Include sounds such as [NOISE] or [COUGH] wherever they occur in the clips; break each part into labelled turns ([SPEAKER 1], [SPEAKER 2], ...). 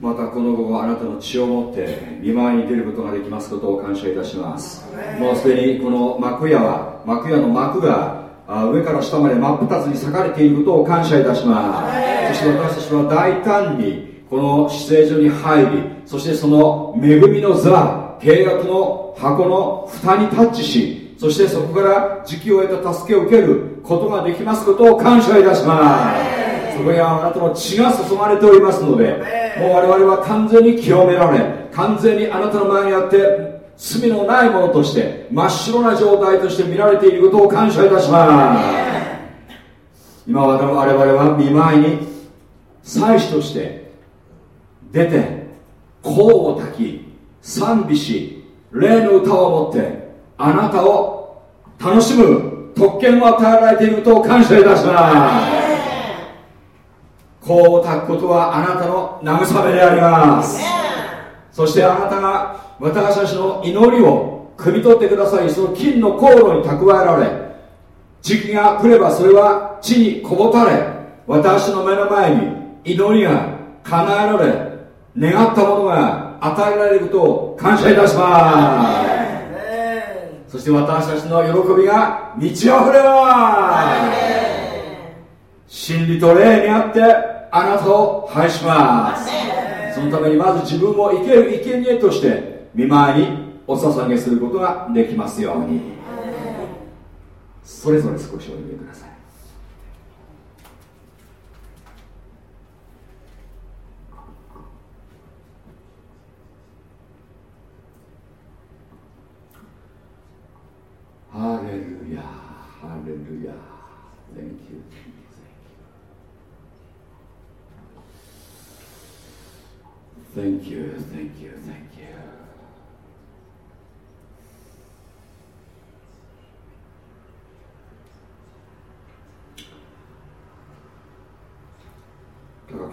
[SPEAKER 1] またこの後あなたの血を持って見舞いに出ることができますことを感謝いたします。もうすでにこの幕屋は幕屋の幕が上から下まで真っ二つに裂かれていることを感謝いたします。そして私たちは大胆にこの姿勢所に入りそしてその恵みの座契約の箱の蓋にタッチしそしてそこから時期を得た助けを受けることができますことを感謝いたしますそこにはあなたの血が注がれておりますのでもう我々は完全に清められ完全にあなたの前にあって罪のないものとして真っ白な状態として見られていることを感謝いたします。今我々は見舞いに祭司として出て香を焚き賛美し霊の歌を持ってあなたを楽しむ特権を与えられていることを感謝いたします香を焚くことはあなたの慰めであります。そしてあなたが私たちの祈りを汲み取ってください。その金の香炉に蓄えられ時期が来ればそれは地にこぼたれ私の目の前に祈りが叶えられ願ったものが与えられることを感謝いたします。そして私たちの喜びが満ち溢れます。真理と霊にあってあなたを拝します。そのためにまず自分を生ける生贄として見舞いにお捧げすることができますように。それぞれ少しお読みください。ハレルヤハレルヤ Thank you, thank you, thank you. 高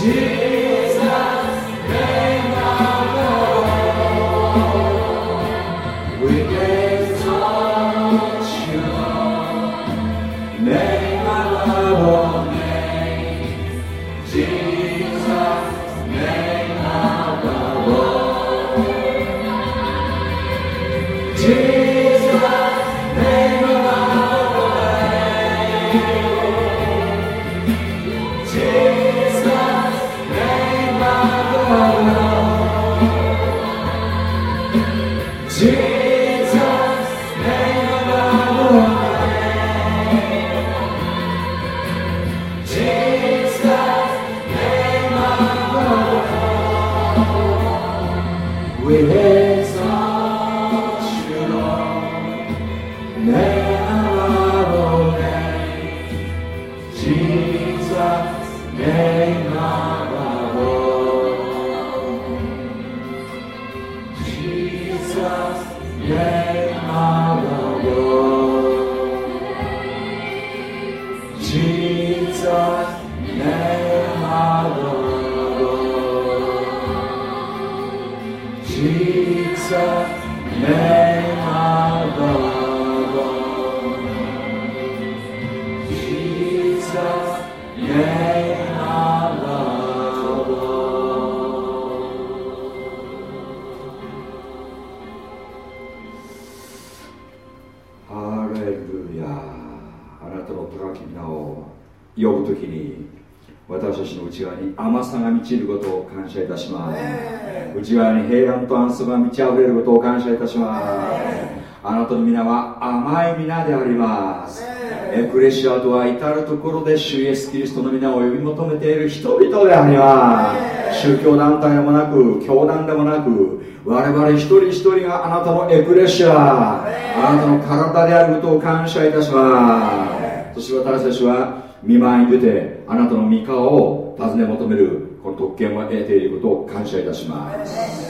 [SPEAKER 1] Jesus. 平安と安息が満ち溢れることを感謝いたします。あなたの皆は甘い皆であります。エクレシアとは至る所で主イエス・キリストの皆を呼び求めている人々であります。宗教団体でもなく教団でもなく我々一人一人があなたのエクレシアあなたの体であることを感謝いたします。そして私たちは見舞いに出てあなたの御顔を尋ね求めるこの特権を得ていることを感謝いたします。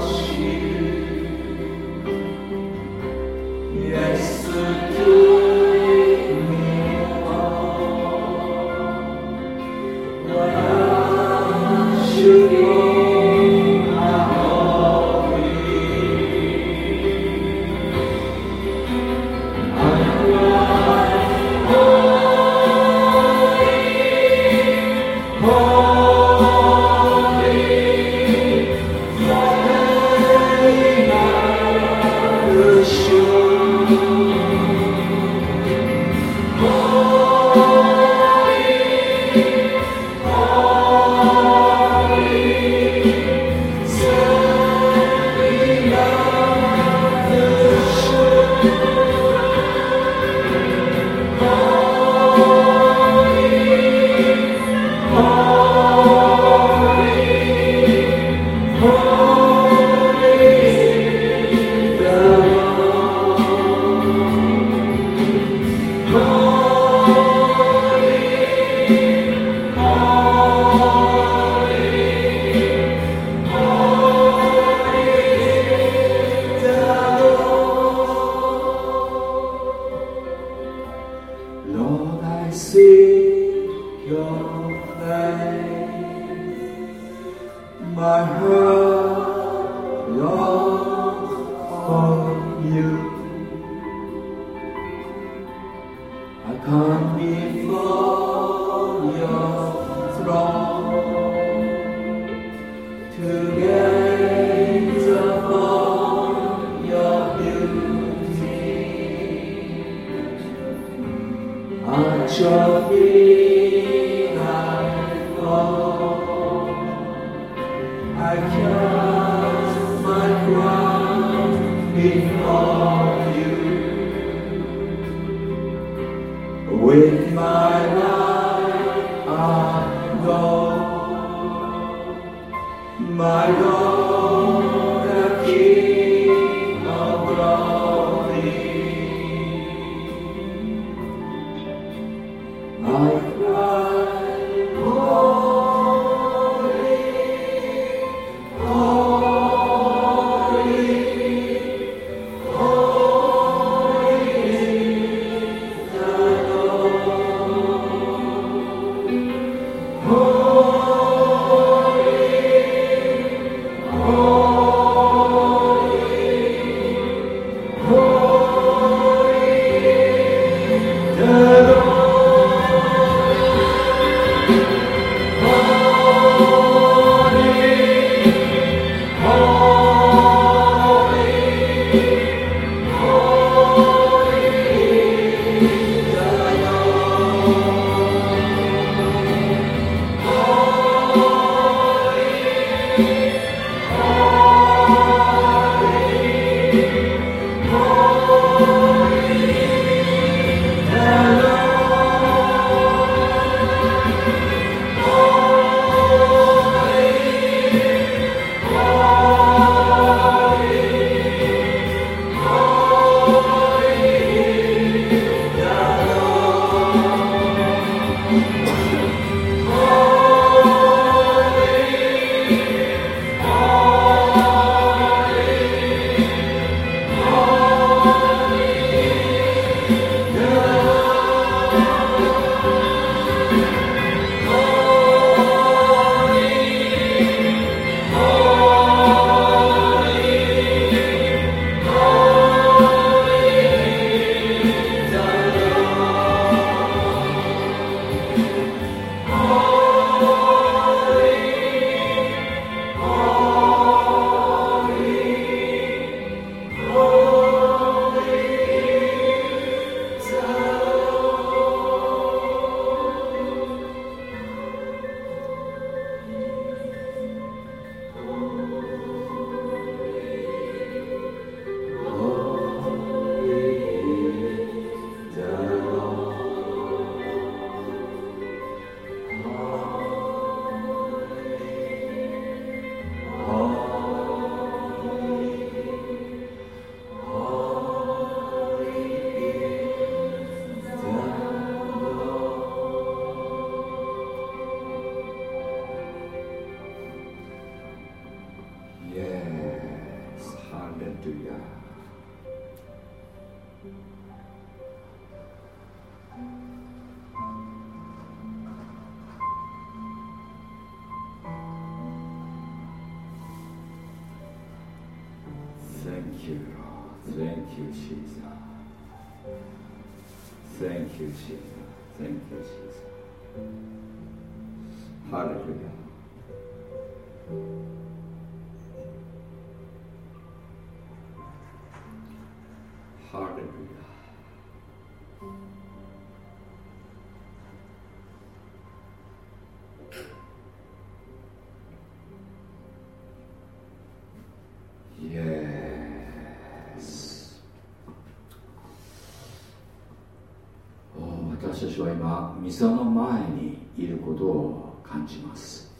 [SPEAKER 1] 今水の前にいることを感じます。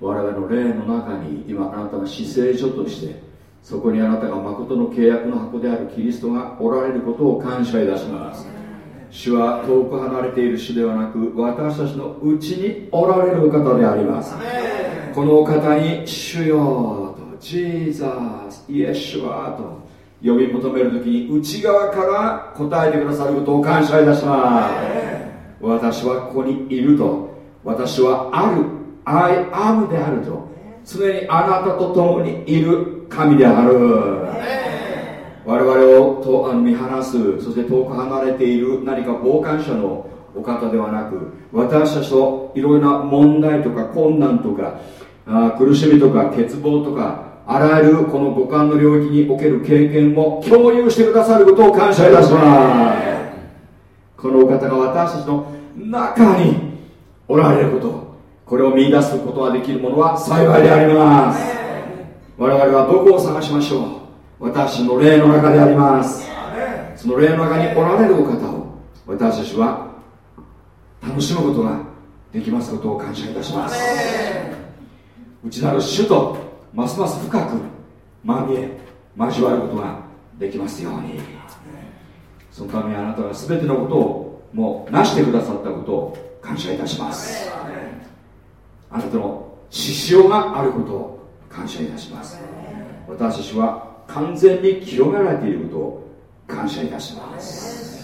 [SPEAKER 1] 我々の霊の中に今あなたが姿勢所としてそこにあなたが誠の契約の箱であるキリストがおられることを感謝いたします。主は遠く離れている主ではなく私たちのうちにおられるお方であります。このお方に主よとジーザスイエシュアと呼び求める時に内側から答えてくださることを感謝いたします。私はここにいると。私はある I am であると。常にあなたと共にいる神である。我々をとあの見放すそして遠く離れている何か傍観者のお方ではなく私たちといろいろな問題とか困難とかあ苦しみとか欠乏とかあらゆるこの五感の領域における経験を共有してくださることを感謝いたします。このお方が私たちの中におられること。これを見出すことができるものは幸いであります。我々はどこを探しましょう。私の霊の中であります。その霊の中におられるお方を。私たちは楽しむことができますことを感謝いたします。内なる主とますます深くまみえ交わることができますように。そのためにあなたは全てのことをもうなしてくださったことを感謝いたします。あなたの獅子があることを感謝いたします。私たちは完全に清められていることを感謝いたします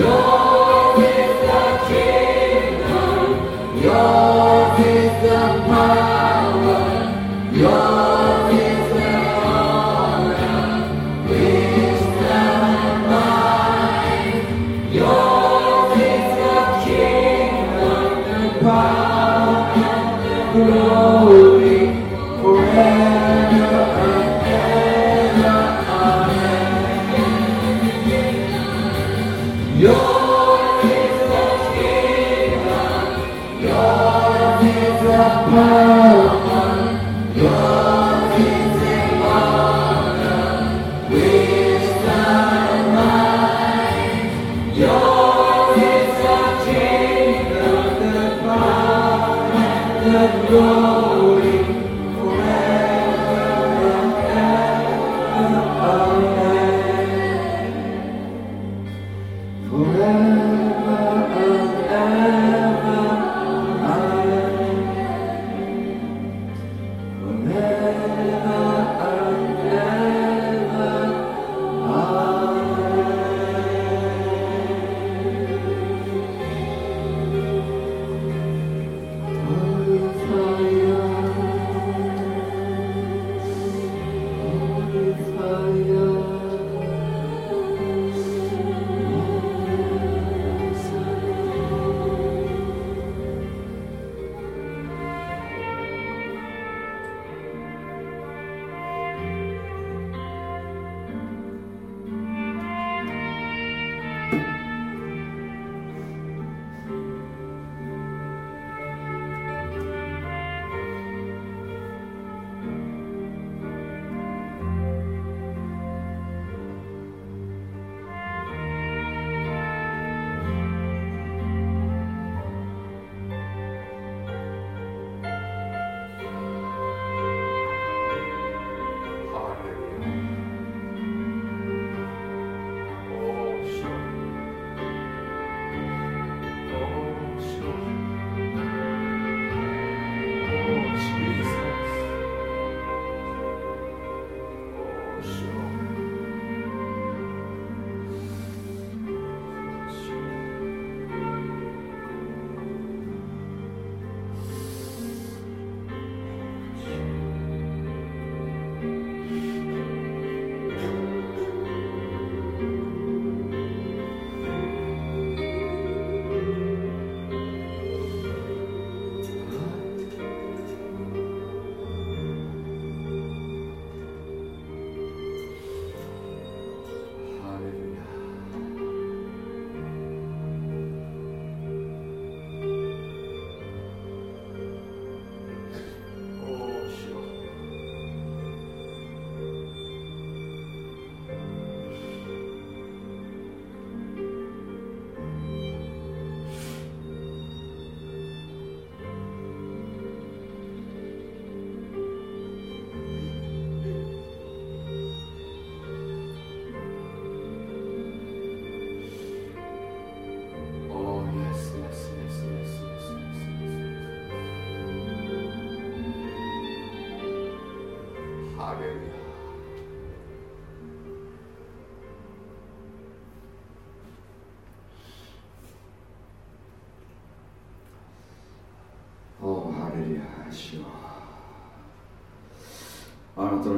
[SPEAKER 1] 영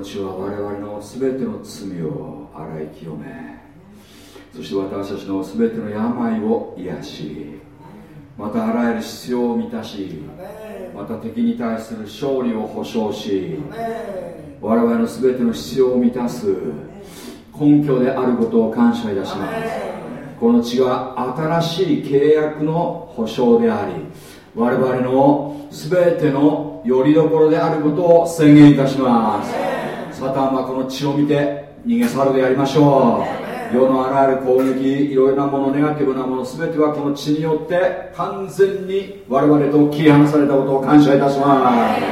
[SPEAKER 1] あなたの血は我々の全ての罪を洗い清めそして私たちの全ての病を癒しまたあらゆる必要を満たしまた敵に対する勝利を保証し我々の全ての必要を満たす根拠であることを感謝いたします。この血が新しい契約の保証であり我々の全ての拠り所であることを宣言いたしますサタンはこの血を見て逃げ去るでありましょう世のあらゆる攻撃いろいろなものネガティブなもの全てはこの血によって完全に我々と切り離されたことを感謝いたします。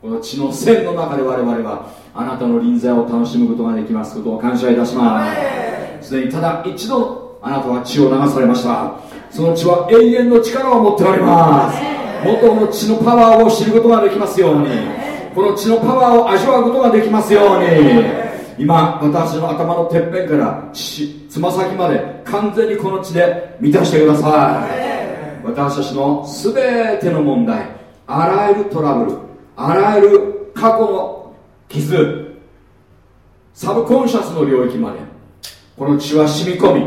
[SPEAKER 1] この血の線の中で我々はあなたの臨在を楽しむことができます。ことを感謝いたします。す。でにただ一度あなたは血を流されましたその血は永遠の力を持っております。元の血のパワーを知ることができます。ようにこの血のパワーを味わうことができますように。今私の頭のてっぺんからつま先まで完全にこの血で満たしてください。私たちの全ての問題あらゆるトラブルあらゆる過去の傷サブコンシャスの領域までこの血は染み込み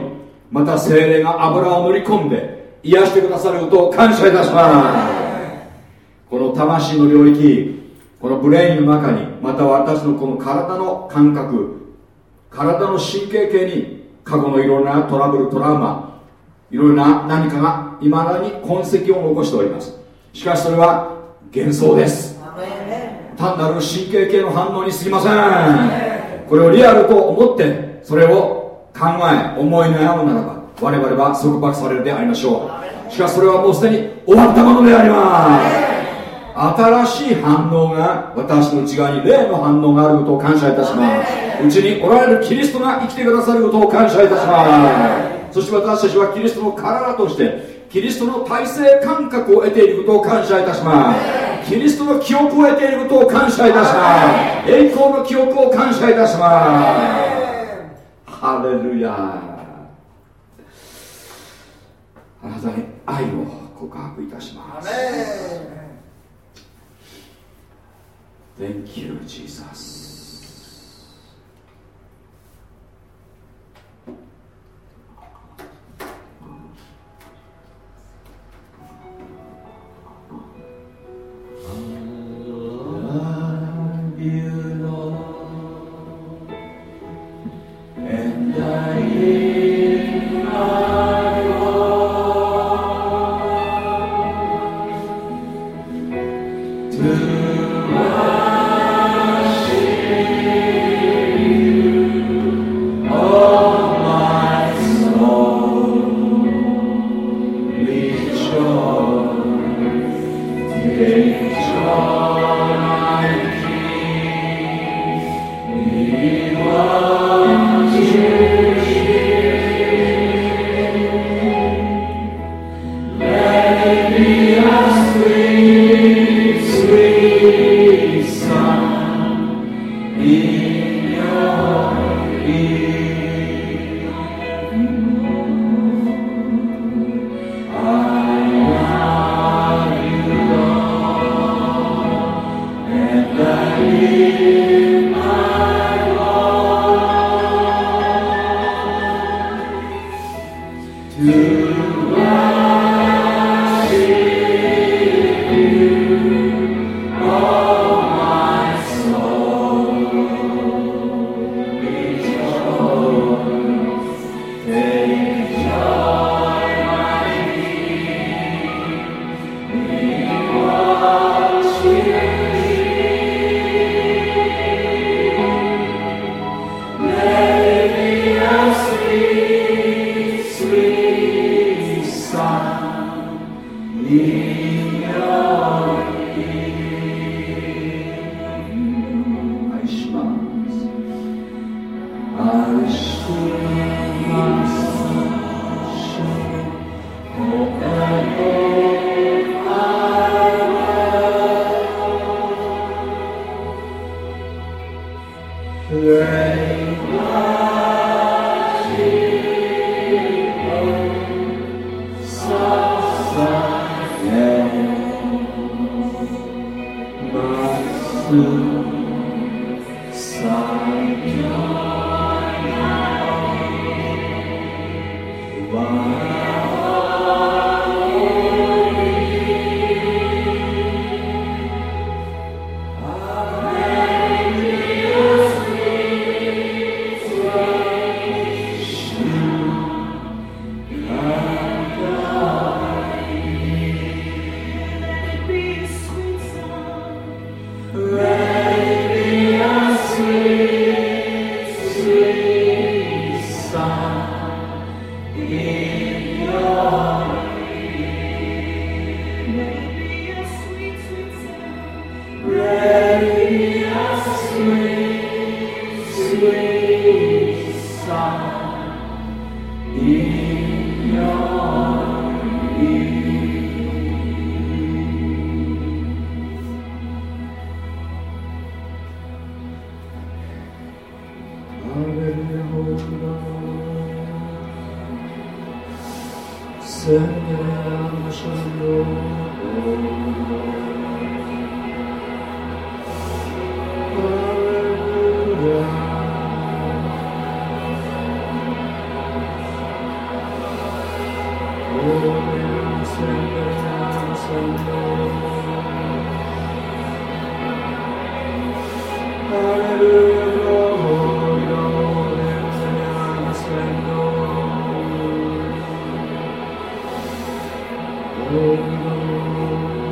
[SPEAKER 1] また精霊が油を塗り込んで癒してくださることを感謝いたします。この魂の領域このブレインの中にまた私のこの体の感覚体の神経系に過去のいろんなトラブルトラウマいろいろな何かがいまだに痕跡を残しております。しかしそれは幻想です。単なる神経系の反応に過ぎません。これをリアルと思ってそれを考え思い悩むならば我々は束縛されるでありましょう。しかしそれはもうすでに終わったものであります。新しい反応が私の内側に霊の反応があることを感謝いたします。うちにおられるキリストが生きてくださることを感謝いたします。そして私たちはキリストの体としてキリストの体制感覚を得ていることを感謝いたします。キリストの記憶を得ていることを感謝いたします。栄光の記憶を感謝いたします。ハレルヤ。あなたに愛を告白いたします Thank you, Jesus. Amen.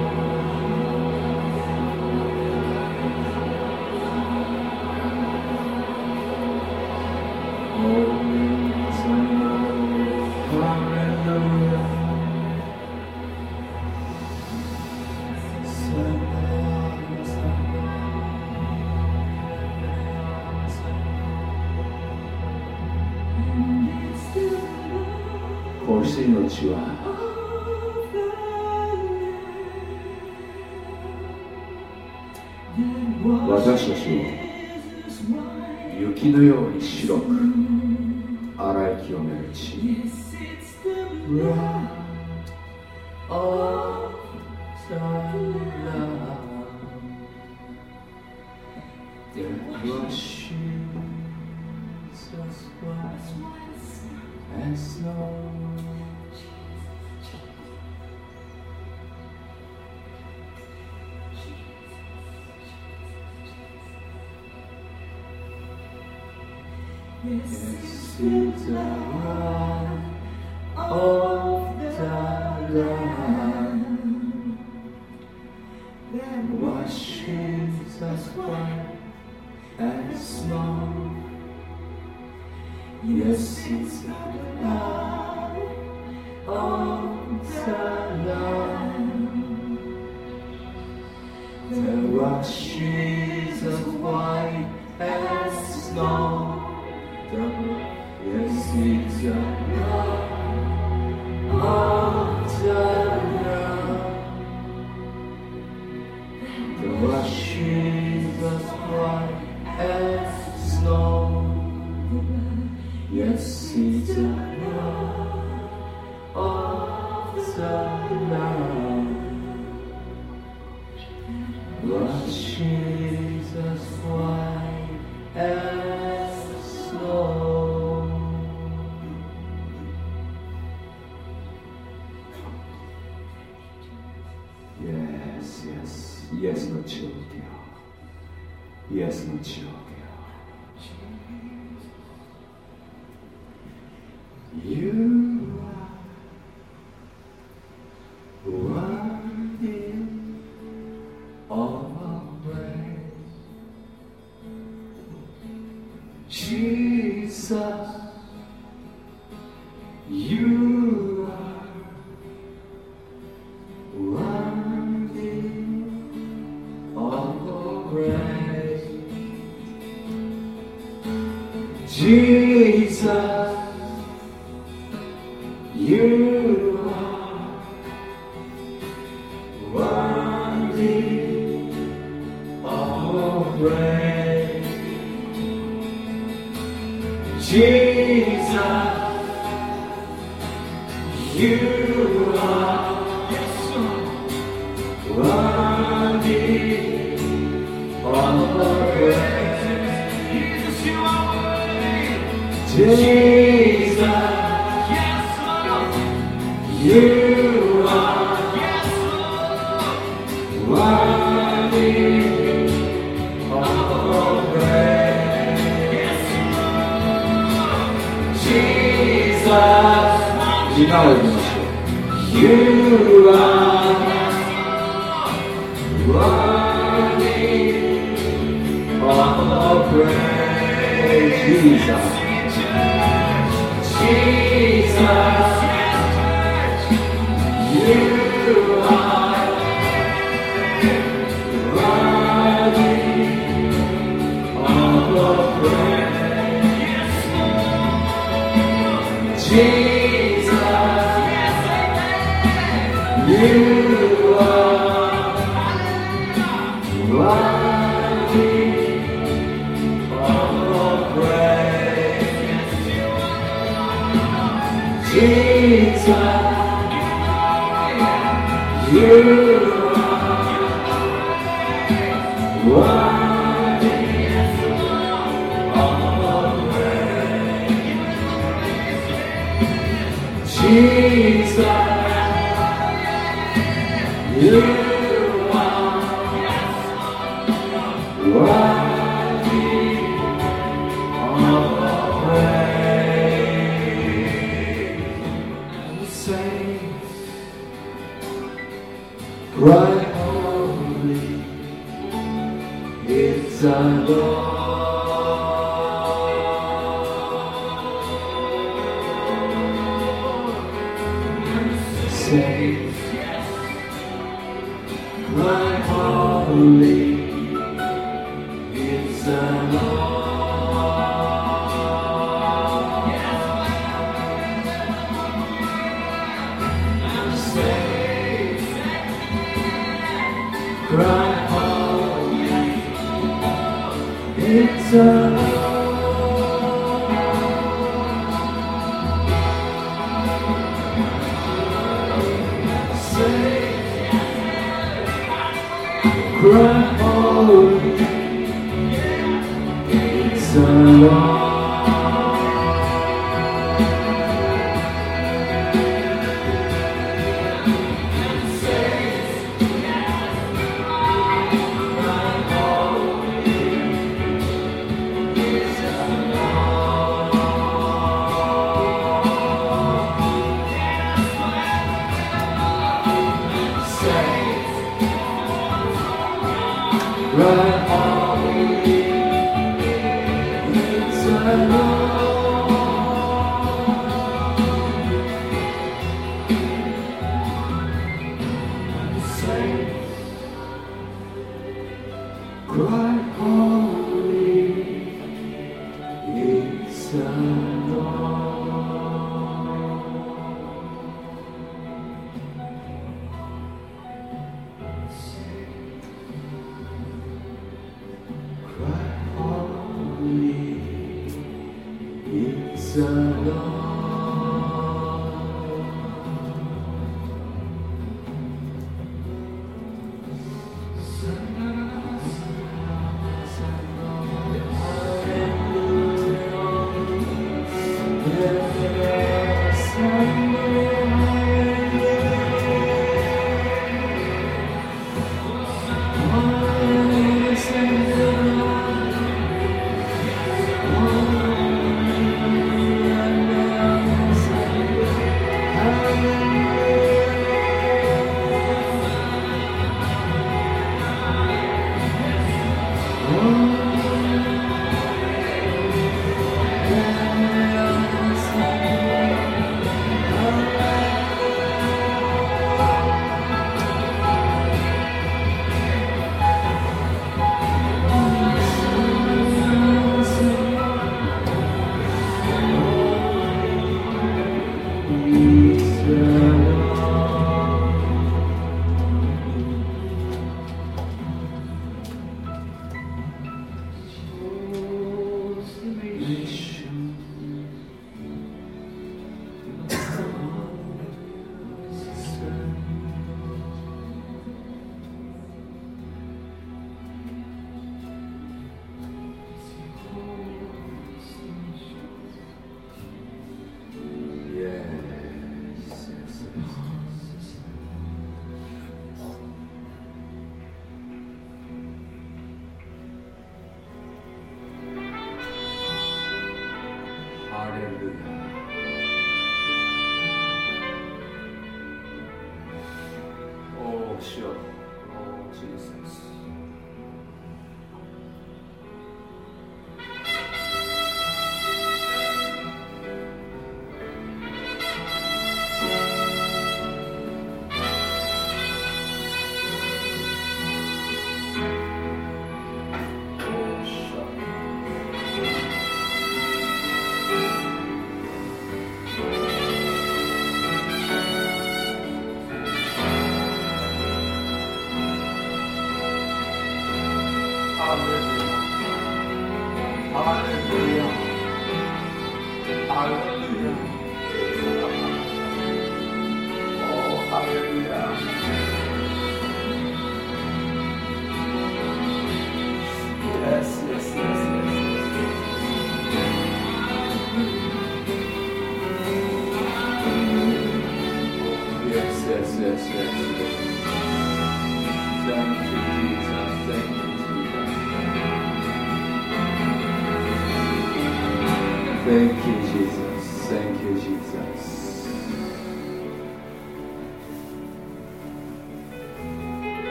[SPEAKER 1] safe. My holy.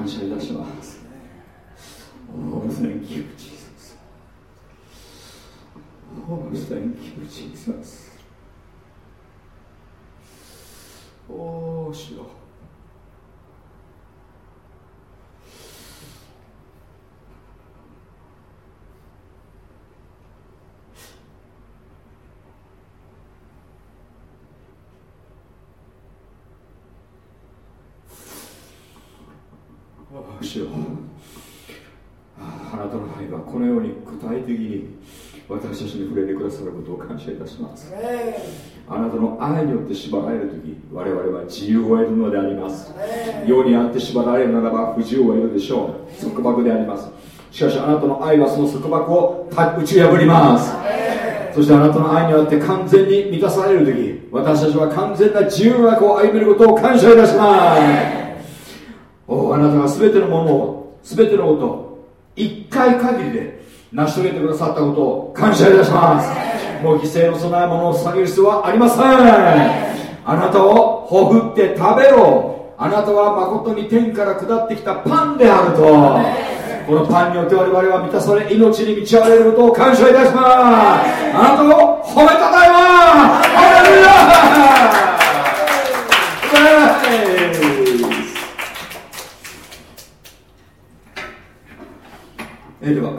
[SPEAKER 1] 感謝いたします。あなたの愛によって縛られる時我々は自由を得るのであります。世にあって縛られるならば不自由を得るでしょう。束縛であります。しかしあなたの愛はその束縛を打ち破ります。そしてあなたの愛によって完全に満たされる時私たちは完全な自由楽を歩めることを感謝いたしますあなたが全てのものを全てのことを一回限りで成し遂げてくださったことを感謝いたします。もう犠牲の供え物を下げる必要はありません。あなたをほふって食べろ。あなたは誠に天から下ってきたパンであると。このパンによって我々は満たされ命に満ち溢れることを感謝いたします。あなたを褒めたたえます。ハレルヤえでは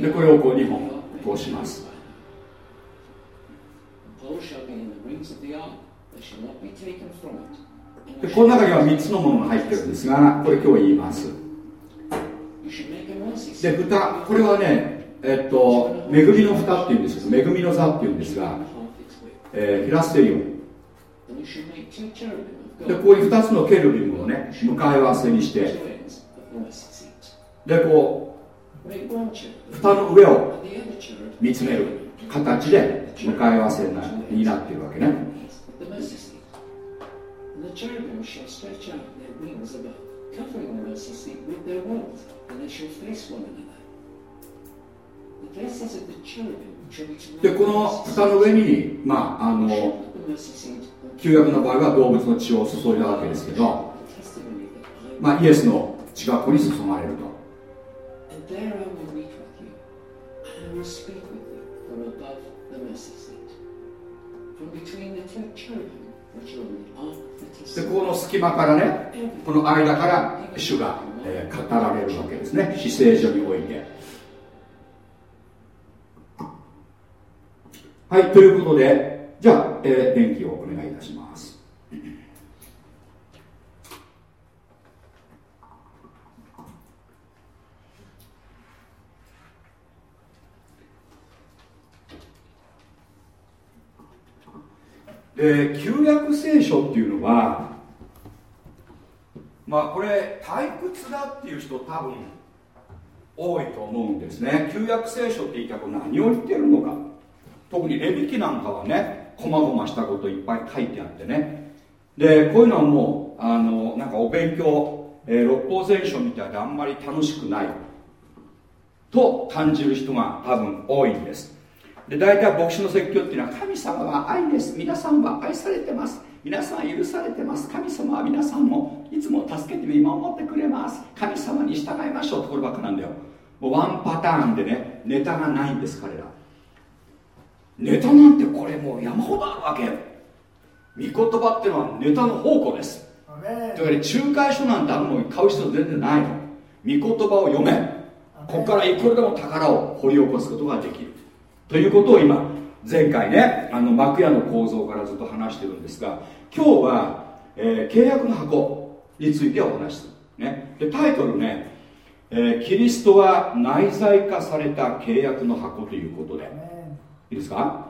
[SPEAKER 1] でこれをこう2本通します。でこの中には3つのものが入ってるんですがこれ今日言います。で蓋これはねえっと恵みの蓋っていうんですけど恵みの座っていうんですが、えー、フィラステリオン。でこういう2つのケルビムをね向かい合わせにしてでこう蓋の上を見つめる形で向かい合わせになっているわけねでこの蓋の上にまああの旧約の場合は動物の血を注いだわけですけど、まあ、イエスの血がここに注がれると。でこの隙間からねこの間から主が、えー、語られるわけですね。死聖所において。はいということでじゃあ、えー、電気をお願いいたします。で旧約聖書っていうのはまあこれ退屈だっていう人多分多いと思うんですね。旧約聖書って一体何を言ってるのか。特にレビキなんかはねこまごましたこといっぱい書いてあってね。でこういうのはもうあのなんかお勉強、えー、六法全書みたいであんまり楽しくないと感じる人が多分多いんです。で大体牧師の説教っていうのは神様は愛です。皆さんは愛されてます。皆さん許されてます。神様は皆さんもいつも助けて見守ってくれます。神様に従いましょう。ところばっかなんだよ。もうワンパターンでねネタがないんです彼ら。ネタなんてこれもう山ほどあるわけ御言葉っていうのはネタの宝庫です。だから仲介書なんてあるのに買う必要全然ないの。御言葉を読め。ここからいくらでも宝を掘り起こすことができるということを今前回ねあの幕屋の構造からずっと話してるんですが今日は、えー、契約の箱についてお話しする、ね、でタイトルね、えー、キリストは内在化された契約の箱ということで。いいですか？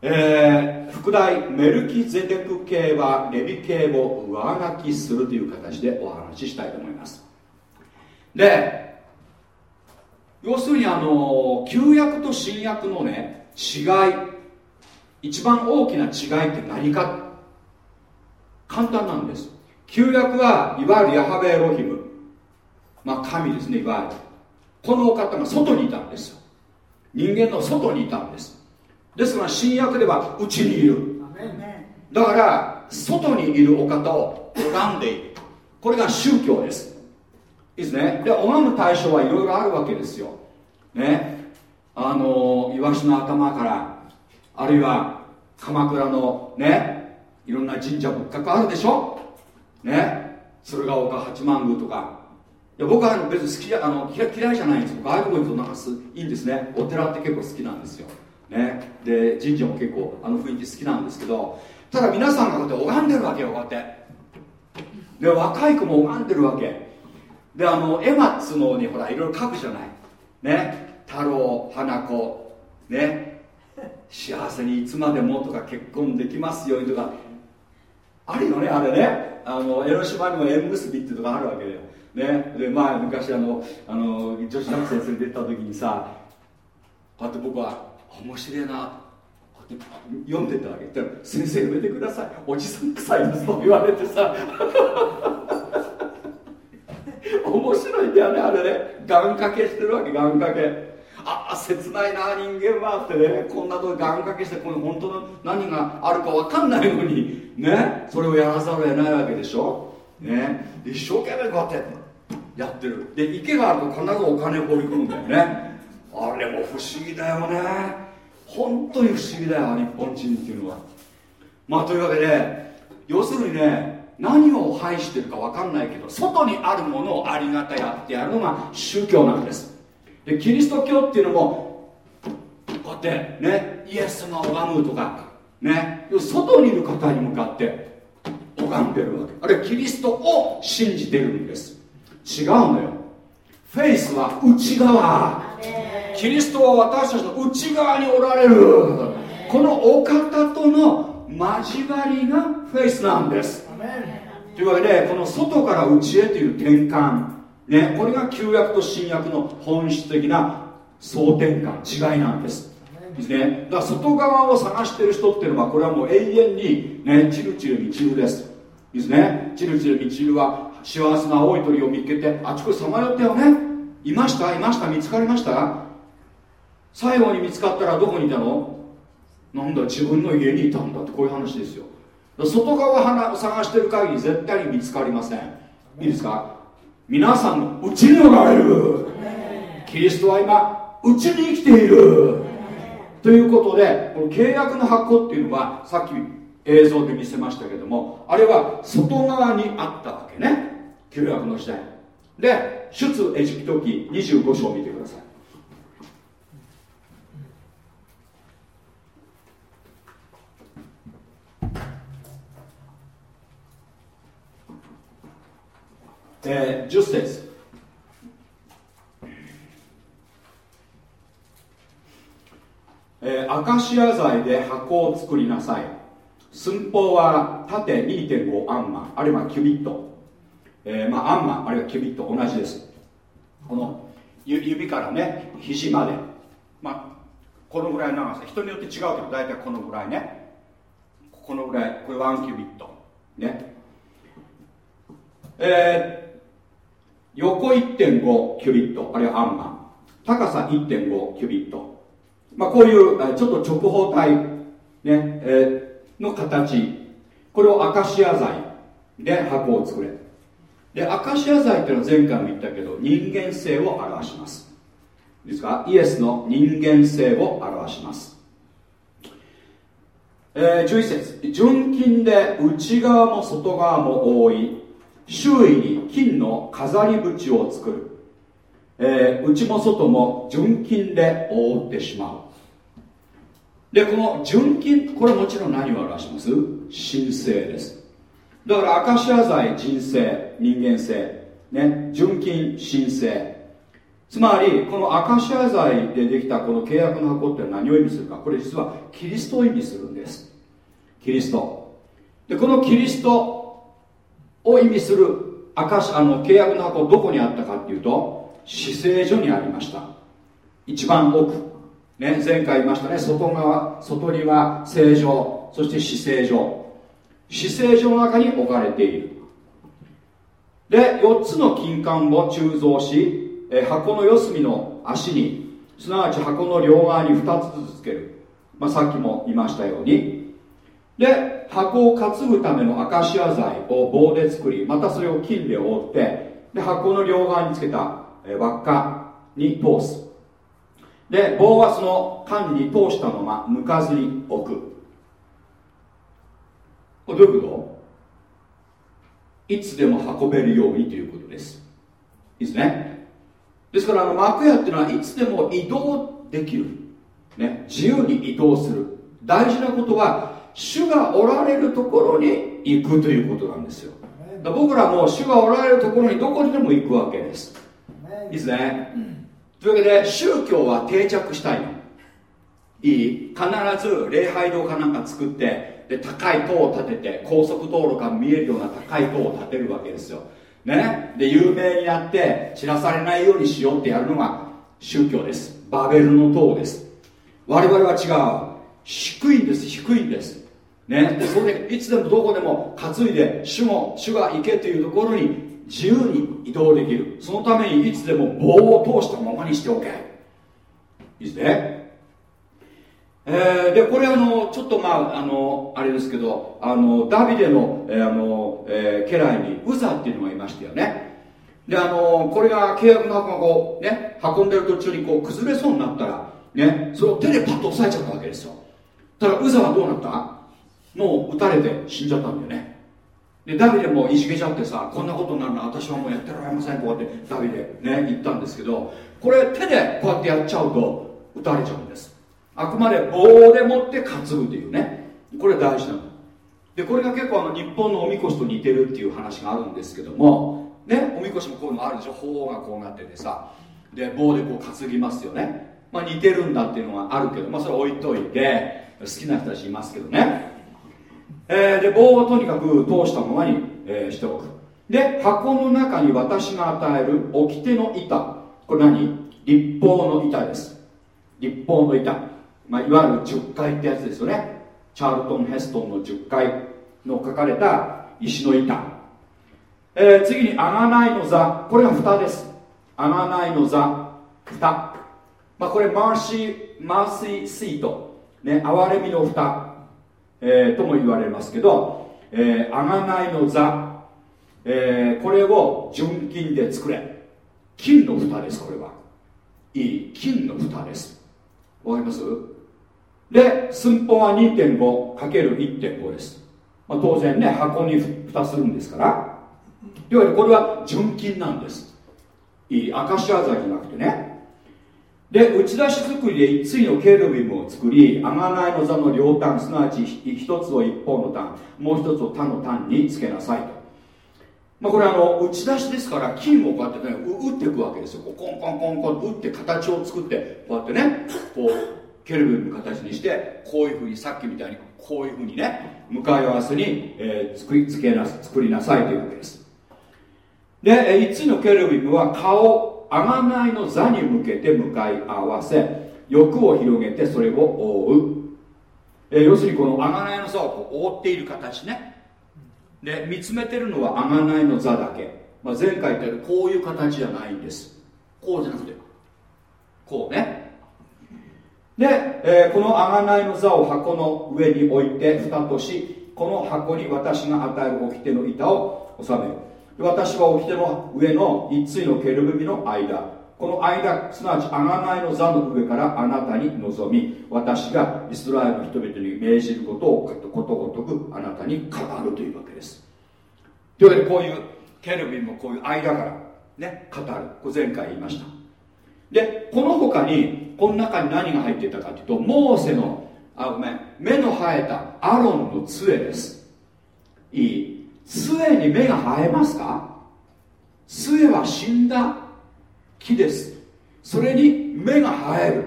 [SPEAKER 1] えー、副題メルキゼデク系はレビ系を上書きするという形でお話ししたいと思います。で要するにあの旧約と新約のね違い。一番大きな違いって何か。簡単なんです。旧約はいわゆるヤハベエロヒム。まあ神ですねいわゆる。このお方が外にいたんです。よ人間の外にいたんです。ですが新約では内にいる。だから外にいるお方を拝んでいる。これが宗教ですいいですね。で拝む対象はいろいろあるわけですよ。ね。あのイワシの頭からあるいは鎌倉のね。いろんな神社仏閣あるでしょ。ね。鶴岡八幡宮とか。いや僕は別に好きあの嫌いじゃないんですよ。ああいうとこ行くとなんかすいいんですね。お寺って結構好きなんですよ。ね。で神社も結構あの雰囲気好きなんですけど。ただ皆さんがこうやって拝んでるわけよこうやって。で若い子も拝んでるわけ。であの絵馬っつうのにほらいろいろ書くじゃない。ね。太郎花子。ね。幸せにいつまでもとか結婚できますようにとか。あるよねあれね。あの江ノ島にも縁結びっていうのがあるわけだよ。ね。で前昔あのあの女子学生連れてった時にさこうやって僕は面白いな。読んでたわけ。言ったら先生やめてください。おじさん臭いですと言われてさ。面白いんだよねあれね。願掛けしてるわけ願掛け。ああ切ないな人間は。ってね。こんなとこ願掛けしてこの本当の何があるか分かんないのに。ね。それをやらざるを得ないわけでしょ。ね。一生懸命こうやってやってる。で池があると必ずお金を放り込むんだよね。あれも不思議だよね。本当に不思議だよ日本人っていうのは。まあというわけで要するにね何を排してるか分かんないけど外にあるものをありがたやってやるのが宗教なんです。でキリスト教っていうのもこうやってねイエス様を拝むとかね外にいる方に向かって拝んでるわけ。あれキリストを信じてるんです。違うのよ。フェイスは内側。キリストは私たちの内側におられる。このお方との交わりがフェイスなんです。というわけでこの外から内へという転換。ねこれが旧約と新約の本質的な総転換違いなんです。ですね、だから外側を探してる人っていうのはこれはもう永遠にねチルチルミチルです。ですね。チルチルミチルは幸せな青い鳥を見つけてあちこちさまよったよね。いました？いました？見つかりました？最後に見つかったらどこにいたの？なんだ自分の家にいたんだってこういう話ですよ。外側を探してる限り絶対に見つかりません。いいですか？皆さんのうちにおられる。キリストは今うちに生きている。ということでこの契約の箱っていうのはさっき映像で見せましたけどもあれは外側にあったわけね。旧約の時代。で出エジプト記25章を見てください。えー、10節えー、アカシア材で箱を作りなさい。寸法は縦2.5アンマあるいはキュビット、えー、まあアンマあるいはキュビット同じです。この指からね肘まで。まあこのぐらいの長さ。人によって違うけど大体このぐらいね。このぐらい。これ1キュビット。ね。えー、横1.5キュビットあるいはアンマン高さ1.5キュビット。まあこういうちょっと直方体ね、えー、の形。これをアカシア材で箱を作れ。でアカシア材っていうのは前回も言ったけど人間性を表します。ですか？イエスの人間性を表します。えー、11節。純金で内側も外側も覆い。周囲に金の飾り縁を作る、えー、内も外も純金で覆ってしまう。でこの純金これもちろん何を表します？神聖です。だからアカシア材人生人間性。ね純金神聖。つまりこのアカシア材でできたこの契約の箱って何を意味するか。これ実はキリストを意味するんです。キリスト。でこのキリストを意味するアカシあの契約の箱どこにあったかっていうと死聖所にありました。一番奥。ね前回言いましたね。外側外には聖所そして死聖所。死聖所の中に置かれている。で4つの金管を鋳造しえ箱の四隅の足にすなわち箱の両側に2つずつつける、まあ、さっきも言いましたように。で箱を担ぐためのアカシア材を棒で作りまたそれを金で覆ってで箱の両側につけた、輪っかに通す。で棒はその管に通したまま抜かずに置く。これどういうこと？いつでも運べるようにということです。いいですね？ですからあの幕屋っていうのはいつでも移動できる、ね、自由に移動する。大事なことは主がおられるところに行くということなんですよ。僕らも主がおられるところにどこにでも行くわけです。いいですね、というわけで宗教は定着したいの。いい？必ず礼拝堂かなんか作ってで高い塔を建てて高速道路が見えるような高い塔を建てるわけですよ。ね？で有名になって知らされないようにしようってやるのが宗教です。バベルの塔です。我々は違う。低いんです。低いんですね。でそれでいつでもどこでも担いで主も主が行けというところに自由に移動できる。そのためにいつでも棒を通したままにしておけ。いいですね。えー、でこれあのちょっとまああのあれですけどあのダビデの,、えー、あのえー、家来にウザっていうのがいましたよね。であのこれが契約の箱がこうね運んでる途中にこう崩れそうになったらねそれを手でパッと押さえちゃったわけですよ。ただウザはどうなった？もう撃たれて死んじゃったんだよね。でダビデもいじけちゃってさこんなことになるの私はもうやってられませんこうやってダビデね言ったんですけどこれ手でこうやってやっちゃうと撃たれちゃうんです。あくまで棒でもって担ぐというね。これ大事なの。でこれが結構あの日本のおみこしと似てるっていう話があるんですけどもねおみこしもこういうのあるでしょ。鳳がこうなっててさ。で棒でこう担ぎますよね。まあ似てるんだっていうのがあるけどまあそれ置いといて好きな人たちいますけどね。えー、で棒をとにかく通したままに、えー、しておく。で箱の中に私が与える掟の板。これ何？立法の板です。立法の板。まあ、いわゆる10回ってやつですよね。チャールトン・ヘストンの10回の書かれた石の板、えー、次に贖いの座。これが蓋です。贖いの座。蓋。まあ、これマーシーマーシーシート、ね、憐れみの蓋、えー、とも言われますけど、えー、贖いの座、えー、これを純金で作れ。金の蓋ですこれは。いい金の蓋です。わかります？で寸法は 2.5×1.5 です、まあ、当然ね箱に蓋するんですから。要はこれは純金なんです。いいアカシア材じゃなくてね。で打ち出し作りで一対のケルビムを作り贖いの座の両端すなわち一つを一方の端もう一つを他の端につけなさいと、まあ、これあの打ち出しですから金をこうやってね打っていくわけですよ。こうコンコンコンコン打って形を作ってこうやってねこうケルビムの形にしてこういうふうにさっきみたいにこういうふうにね向かい合わせに、えー、作りつけな作りなさいというわけです。で5つのケルビムは顔贖いの座に向けて向かい合わせ欲を広げてそれを覆う。えー、要するにこの贖いの座を覆っている形ね。で見つめてるのは贖いの座だけ、まあ、前回言ったようにこういう形じゃないんです。こうじゃなくてこうね。で、えー、この贖いの座を箱の上に置いて蓋としこの箱に私が与える掟の板を収める。私は掟の上の一対のケルブミの間。この間すなわち贖いの座の上からあなたに臨み私がイスラエルの人々に命じることをことごとくあなたに語るというわけです。というわけでこういうケルビンもこういう間からね語る。これ前回言いました。でこの他にこの中に何が入っていたかというとモーセのあごめん目の生えたアロンの杖です。いい杖に目が生えますか？杖は死んだ木です。それに芽が生える。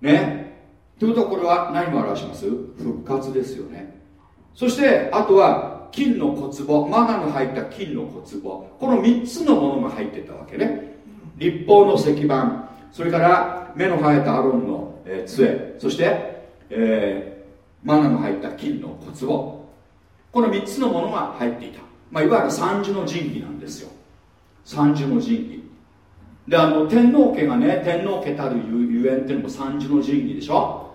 [SPEAKER 1] ね。ということはこれは何を表します？復活ですよね。そしてあとは金の小壺マナの入った金の小壺この3つのものが入ってたわけね。立法の石板それから目の生えたアロンの、え、杖。そして、えー、マナの入った金の小壺この3つのものが入っていた、まあ、いわゆる三重の神器なんですよ。三重の神器。であの天皇家がね天皇家たるゆゆえんっていうのも三重の神器でしょ。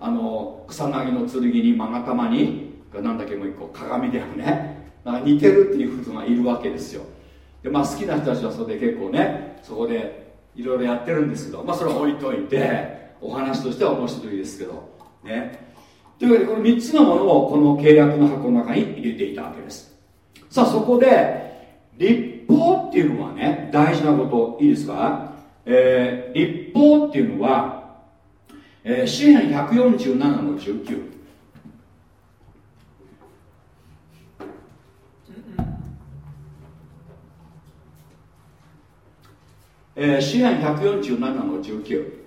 [SPEAKER 1] あの草薙の剣に勾玉になんだっけもう一個鏡だよねなんか似てるっていう人がいるわけですよ。でまあ好きな人たちはそれで結構ねそこでいろいろやってるんですけどまあそれは置いといてお話としては面白いですけどね。というわけでこの3つのものをこの契約の箱の中に入れていたわけです。さあそこで立法っていうのはね大事なこといいですか、えー、立法っていうのは、えー、詩篇147の19えー、詩篇147の19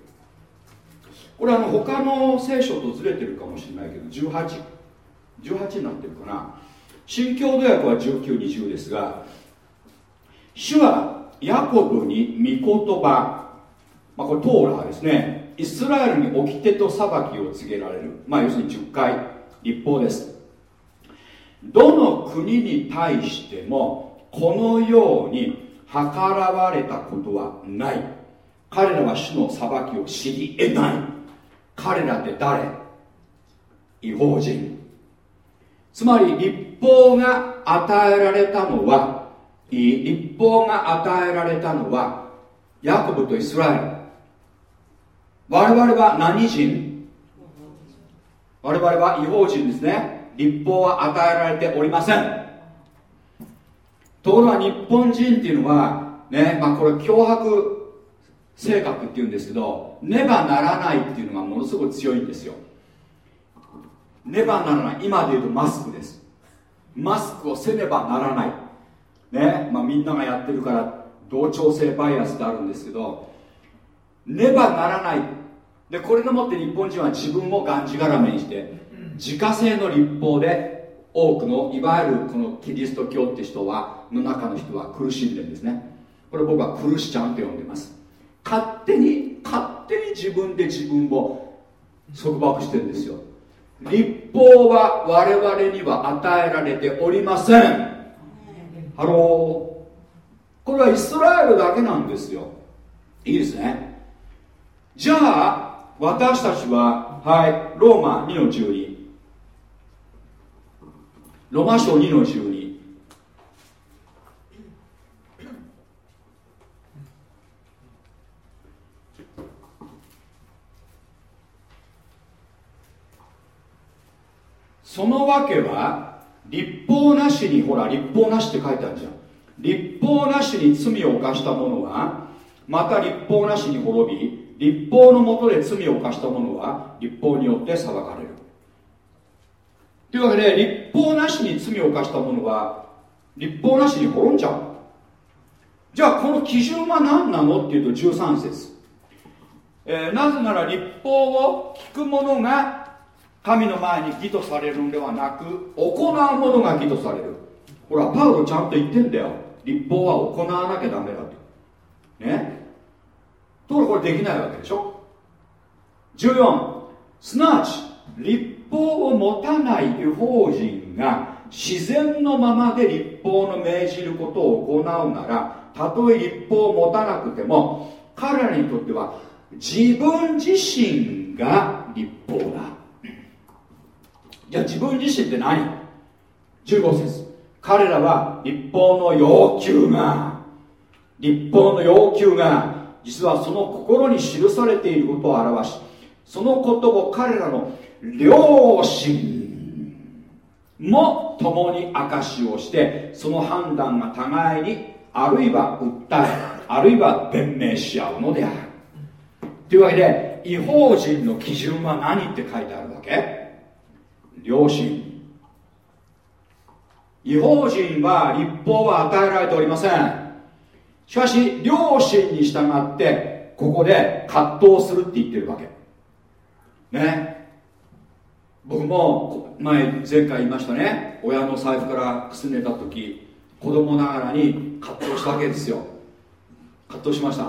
[SPEAKER 1] これあの他の聖書とずれてるかもしれないけど1818 18になってるかな。新共同訳は1920ですが主はヤコブに御言葉、まあ、これトーラーですね。イスラエルに掟と裁きを告げられる、まあ、要するに10回。立法です。どの国に対してもこのように計らわれたことはない。彼らは主の裁きを知り得ない。彼らって誰？違法人。つまり立法が与えられたのはい立法が与えられたのはヤコブとイスラエル。我々は何人？我々は違法人ですね。立法は与えられておりません。ところが日本人っていうのはねまあこれ脅迫性格っていうんですけどねばならないっていうのがものすごく強いんですよ。ねばならない。今で言うとマスクです。マスクをせねばならない。ねまあ、みんながやってるから同調性バイアスってあるんですけどねばならない。でこれのもって日本人は自分をがんじがらめにして自家製の立法で多くのいわゆるこのキリスト教って人はの中の人は苦しんでるんですね。これ僕はクルシチャンと呼んでます。勝手に勝手に自分で自分を束縛してるんですよ。律法は我々には与えられておりません。 Hello。これはイスラエルだけなんですよ。いいですね。じゃあ私たちははいローマ2の12ロマ書2の12そのわけは立法なしにほら立法なしって書いてあるじゃん。立法なしに罪を犯した者はまた立法なしに滅び立法のもとで罪を犯した者は立法によって裁かれる。というわけで立法なしに罪を犯した者は立法なしに滅んじゃう。じゃあこの基準は何なのっていうと13節、えー、なぜなら立法を聞く者が神の前に義とされるのではなく行うものが義とされる。ほらパウロちゃんと言ってんだよ。立法は行わなきゃダメだとね？ところこれできないわけでしょ？14すなわち立法を持たない違法人が自然のままで立法の命じることを行うならたとえ立法を持たなくても彼らにとっては自分自身が立法だ。じゃあ自分自身って何 ?15 節。彼らは立法の要求が立法の要求が実はその心に記されていることを表しそのことを彼らの良心も共に証しをしてその判断が互いにあるいは訴えあるいは弁明し合うのである。というわけで違法人の基準は何って書いてあるわけ？良心。違法人は立法は与えられておりません。しかし良心に従ってここで葛藤するって言ってるわけ。ね。僕も前前回言いましたね。親の財布からくすねた時子供ながらに葛藤したわけですよ。葛藤しました。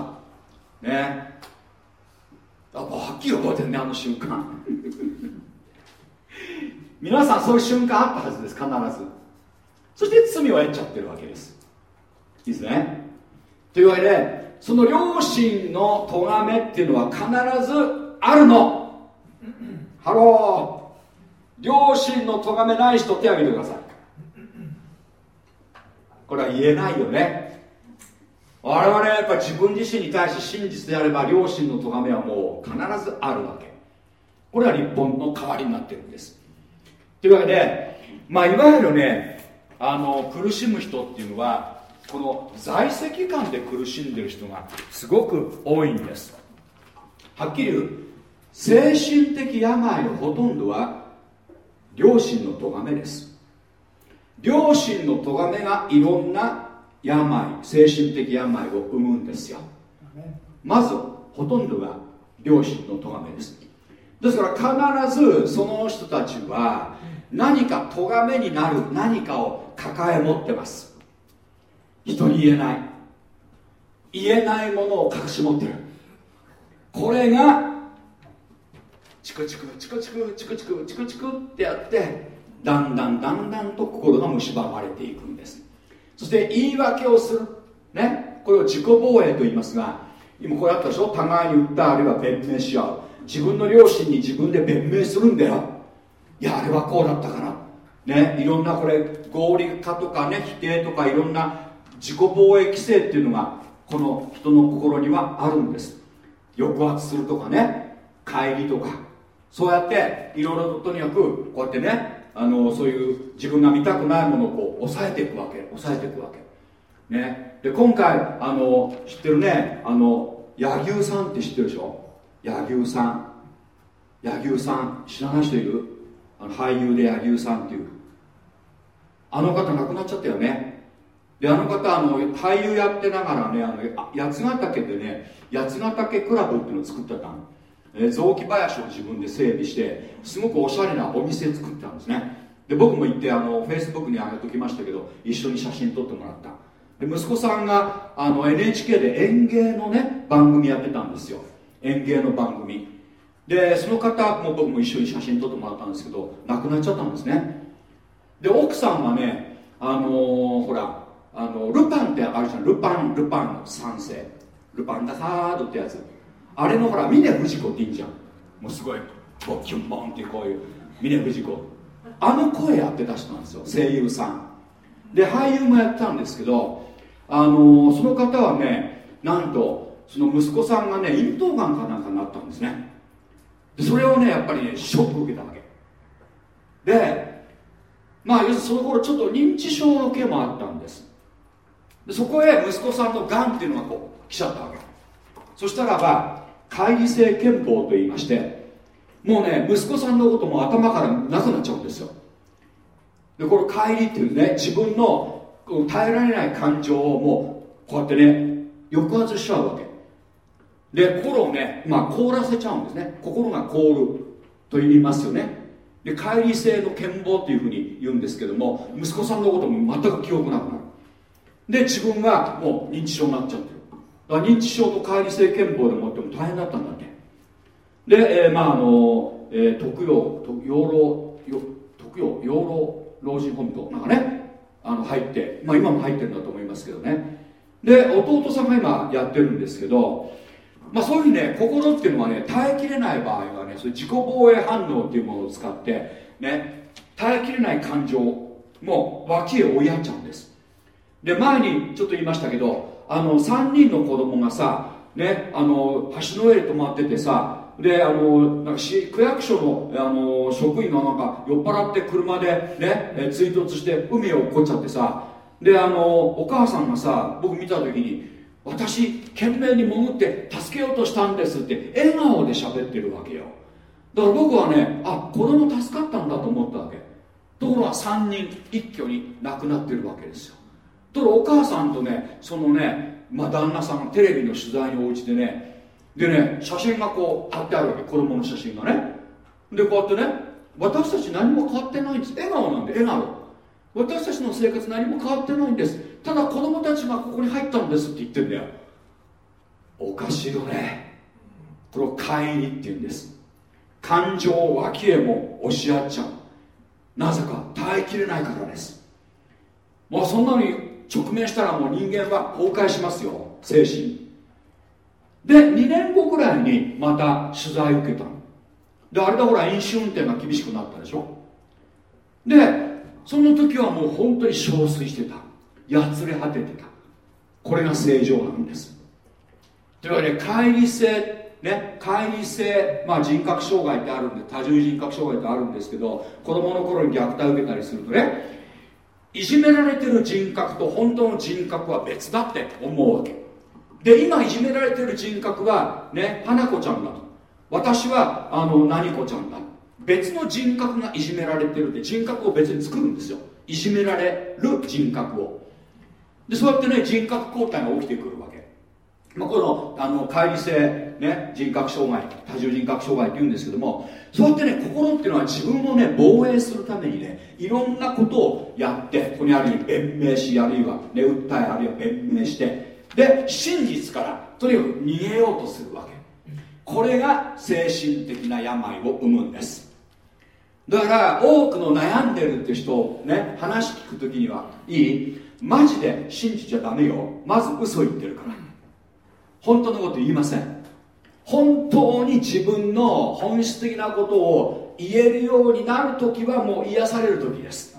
[SPEAKER 1] ね。あはっきり覚えてるねあの瞬間。皆さんそういう瞬間あったはずです必ず。そして罪を得ちゃってるわけです。いいですね。というわけでその良心の咎めっていうのは必ずあるの。 Hello。良心の咎めない人手挙げてください。これは言えないよね。我々はやっぱ自分自身に対して真実であれば両親の咎めはもう必ずあるわけ。これは日本の代わりになってるんです。というわけでまあいわゆるねあの苦しむ人っていうのはこの在籍感で苦しんでる人がすごく多いんです。はっきり言う精神的病のほとんどは両親の咎めです。両親の咎めがいろんな病精神的病を生むんですよ。まずほとんどが両親の咎めです。ですから必ずその人たちは何か咎めになる何かを抱え持ってます。人に言えない。言えないものを隠し持ってる。これがチクチクチクチクチクチクチクチクってやってだんだんだんだんと心が蝕まれていくんです。そして言い訳をする。ね。これを自己防衛と言いますが今これあったでしょ。互いに訴えあるいは弁明し合う。自分の両親に自分で弁明するんだよ。いやあれはこうだったからねいろんなこれ合理化とかね否定とかいろんな自己防衛規制っていうのがこの人の心にはあるんです。抑圧するとかね乖離とか。そうやっていろいろととにかくこうやってねあのそういう自分が見たくないものをこう抑えていくわけ抑えていくわけ。ね。で今回あの知ってるねあの柳生さんって知ってるでしょ？柳生さん。柳生さん知らない人いる？あの俳優で柳生さんっていう。あの方亡くなっちゃったよね。であの方あの俳優やってながらねあの八ヶ岳でね八ヶ岳クラブっていうのを作ってたの、え雑木林を自分で整備してすごくおしゃれなお店作ってたんですね。で僕も行ってあのフェイスブックに上げときましたけど一緒に写真撮ってもらった。で息子さんがあの NHK で演芸のね番組やってたんですよ。演芸の番組。でその方も僕も一緒に写真撮ってもらったんですけど亡くなっちゃったんですね。で奥さんはねあのー、ほらあのルパンってあるじゃん。ルパンルパン三世。ルパンダハードってやつ。あれのほら峰不二子っていいんじゃん。もうすごいボキュンボンっていうこういう峰不二子。あの声やってた人なんですよ。声優さん。で俳優もやったんですけどあのー、その方はねなんとその息子さんがね咽頭がんかなんかになったんですね。それをねやっぱりねショック受けたわけ。でまあ要するにその頃ちょっと認知症の毛もあったんです。でそこへ息子さんのがんっていうのがこう来ちゃったわけ。そしたらば乖離性健忘と言いましてもうね息子さんのことも頭からなくなっちゃうんですよ。でこの乖離っていうね自分の耐えられない感情をもうこうやってね抑圧しちゃうわけ。で心をね、まあ、凍らせちゃうんですね。心が凍ると言いますよね。で乖離性の健忘っていうふうに言うんですけども息子さんのことも全く記憶なくなる。で自分がもう認知症になっちゃってる。だから認知症と乖離性健忘でもっても大変だったんだって。で、えー、まああの、えー、特養養老特養養老老人ホームとなんかねあの入って、まあ、今も入ってるんだと思いますけどね。で弟さんが今やってるんですけど、まあ、そういうふうにね心っていうのはね耐えきれない場合はねそ自己防衛反応っていうものを使ってね耐えきれない感情も脇へ追いやっちゃうんです。で前にちょっと言いましたけどあの3人の子供がさねあの橋の上で止まっててさであのなんか市区役所のあの職員がなんか酔っ払って車でね追突して海を落っこっちゃってさであのお母さんがさ僕見た時に私懸命に潜って助けようとしたんですって笑顔で喋ってるわけよ。だから僕はねあ子供助かったんだと思ったわけ。ところが3人一挙に亡くなってるわけですよ。ところお母さんとねそのね、まあ、旦那さんがテレビの取材に応じてねでね写真がこう貼ってあるわけ。子供の写真がね。でこうやってね私たち何も変わってないんです。笑顔なんで笑顔。私たちの生活何も変わってないんです。ただ子供たちがここに入ったんですって言ってんだよ。おかしいよね。これを乖離っていうんです。感情を脇へも押し合っちゃう。なぜか耐えきれないからです。もうそんなのに直面したらもう人間は崩壊しますよ。精神。で2年後くらいにまた取材受けた。のであれだほら飲酒運転が厳しくなったでしょ。でその時はもう本当に憔悴してた。やつれ果ててた。これが正常なんです。というわけで乖離性ね乖離性、まあ、人格障害ってあるんで多重人格障害ってあるんですけど子供の頃に虐待を受けたりするとねいじめられてる人格と本当の人格は別だって思うわけ。で今いじめられてる人格はね花子ちゃんだと。私はあの何子ちゃんだ。別の人格がいじめられてるって人格を別に作るんですよ。いじめられる人格をでそうやってね人格交代が起きてくるわけ、まあ、このあの乖離性、ね、人格障害多重人格障害って言うんですけどもそうやってね心っていうのは自分をね防衛するためにねいろんなことをやってここにあるように弁明しあるいは、ね、訴えあるいは弁明してで真実からとにかく逃げようとするわけ。これが精神的な病を生むんです。だから多くの悩んでるって人をね話聞く時にはいい？マジで信じちゃダメよ。まず嘘言ってるから。本当のこと言いません。本当に自分の本質的なことを言えるようになる時はもう癒される時です。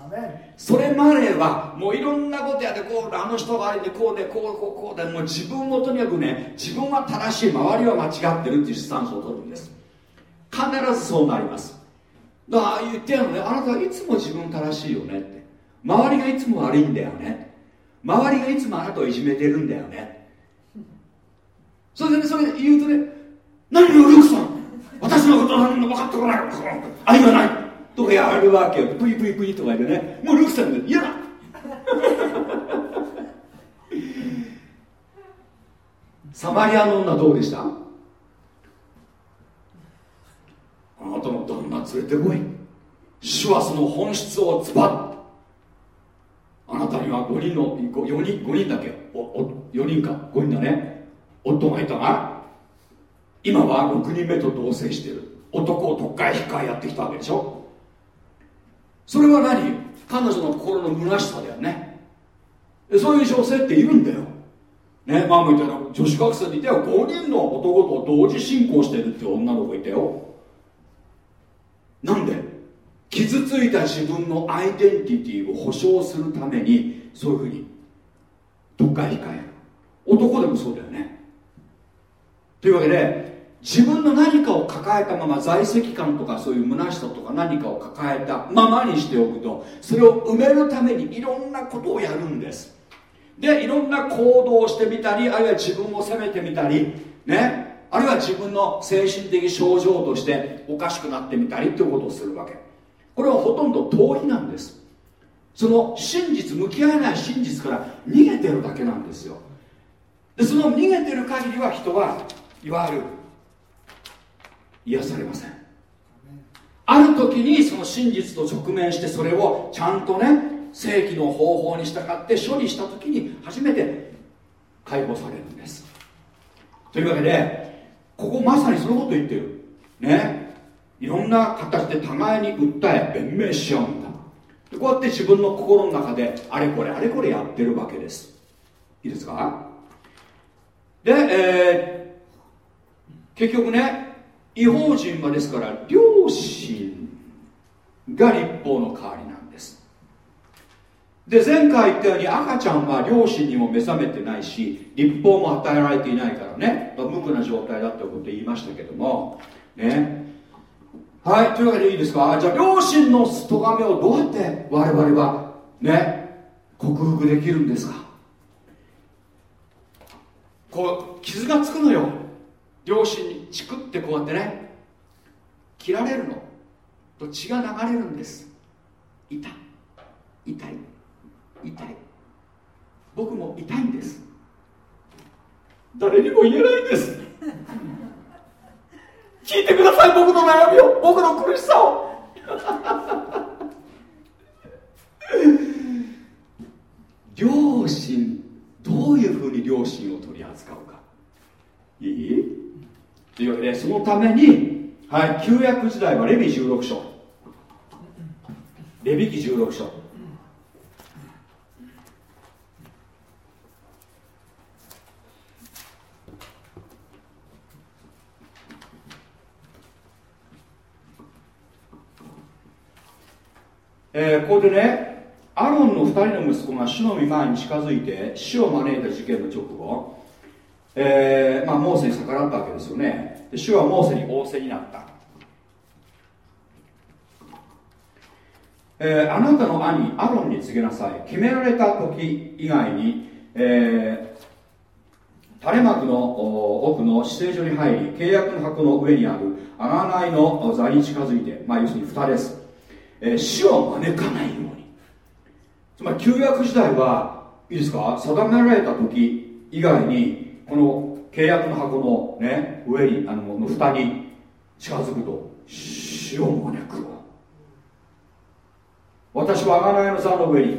[SPEAKER 1] それまではもういろんなことやってこうあの人があれでこうでこうこうこうでもう自分をとにかくね自分は正しい周りは間違ってるっていうスタンスを取るんです。必ずそうなります。だから言ってやるのねあなたはいつも自分正しいよねって周りがいつも悪いんだよね。周りがいつもあなたをいじめてるんだよね。それでねそれ言うとね何をルクさん。私のこと何も分かってこない愛がない。とかやるわけよ。プイプイプイとか言ってねもうルクさんが嫌だ。[LAUGHS] サマリアの女どうでした？あなたの旦那連れてこい。主はその本質をズバッあなたには5人の 4, 人5人だけ。おお4人か。5人だね。夫がいたが今は6人目と同棲してる。男をとっかえ引っかえやってきたわけでしょ。それは何？彼女の心の虚しさだよね。そういう女性っているんだよ。ねママ言ったら女子学生でいたよ5人の男と同時進行してるって女の子いたよ。なんで？傷ついた自分のアイデンティティを保証するためにそういうふうにどっか控える。男でもそうだよね。というわけで自分の何かを抱えたまま在籍感とかそういう虚しさとか何かを抱えたままにしておくとそれを埋めるためにいろんなことをやるんです。でいろんな行動をしてみたりあるいは自分を責めてみたりね。あるいは自分の精神的症状としておかしくなってみたりっていうことをするわけ。これはほとんど逃避なんです。その真実向き合えない真実から逃げてるだけなんですよ。でその逃げてる限りは人はいわゆる。癒されません。ある時にその真実と直面してそれをちゃんとね正規の方法に従って処理した時に初めて解放されるんです。というわけでここまさにそのこと言ってる。ね。いろんな形で互いに訴え弁明し合うんだ。でこうやって自分の心の中であれこれあれこれやってるわけです。いいですか？で、えー、結局ね違法人はですから両親が立法の代わりなんです。で前回言ったように赤ちゃんは両親にも目覚めてないし立法も与えられていないからね、無垢な状態だってこと言いましたけどもね。はいというわけでいいですか？じゃあ両親の咎めをどうやって我々はね克服できるんですか？こう傷がつくのよ。両親にチクってこうやってね切られるの。と血が流れるんです。痛い。痛い。痛い。僕も痛いんです。誰にも言えないんです聞いてください僕の悩みを。僕の苦しさを。[LAUGHS] 両親どういうふうに両親を取り扱うか。いい？というわけでそのために、はい、旧約時代はレビ16章。レビ記16章。えー、ここでねアロンの2人の息子が主の御前に近づいて死を招いた事件の直後、えーまあ、モーセに逆らったわけですよね。で主はモーセに仰せになった、えー、あなたの兄アロンに告げなさい。決められた時以外に、えー、垂れ幕の奥の指定所に入り契約の箱の上にある贖いの座に近づいて、まあ、要するに蓋です。え、死を招かないように。つまり旧約時代はいいですか？定められた時以外にこの契約の箱の、ね、上にあのの蓋に近づくと死を招く私は贖いの座の上に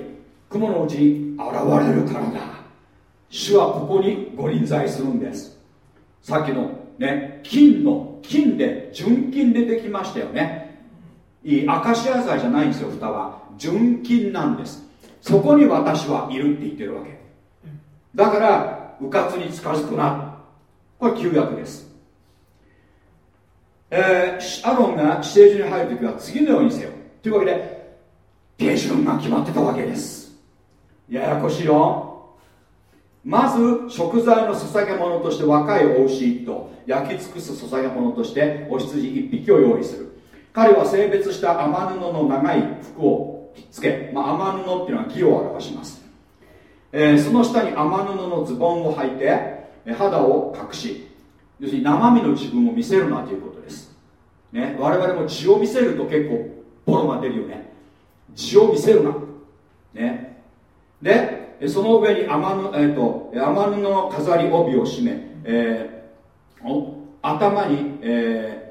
[SPEAKER 1] 雲のうちに現れるからだ。主はここにご臨在するんです。さっきのね金の金で純金でできましたよね。いいアカシア材じゃないんですよ蓋は。純金なんです。そこに私はいるって言ってるわけ。だから迂闊に近づくなこれ旧約です。えー、アロンが指定所に入るときは次のようにせよ。というわけで手順が決まってたわけです。ややこしいよ。まず食材の捧げ物として若いお牛一頭焼き尽くす捧げ物としてお羊一匹を用意する。彼は性別した雨布の長い服をつけ、まあ、雨布っていうのは義を表します、えー、その下に雨布のズボンを履いて肌を隠し要するに生身の自分を見せるなということです、ね、我々も血を見せると結構ボロが出るよね。血を見せるな、ね、でその上に雨,、えーと、雨布の飾り帯を締め、えー、頭に、えー、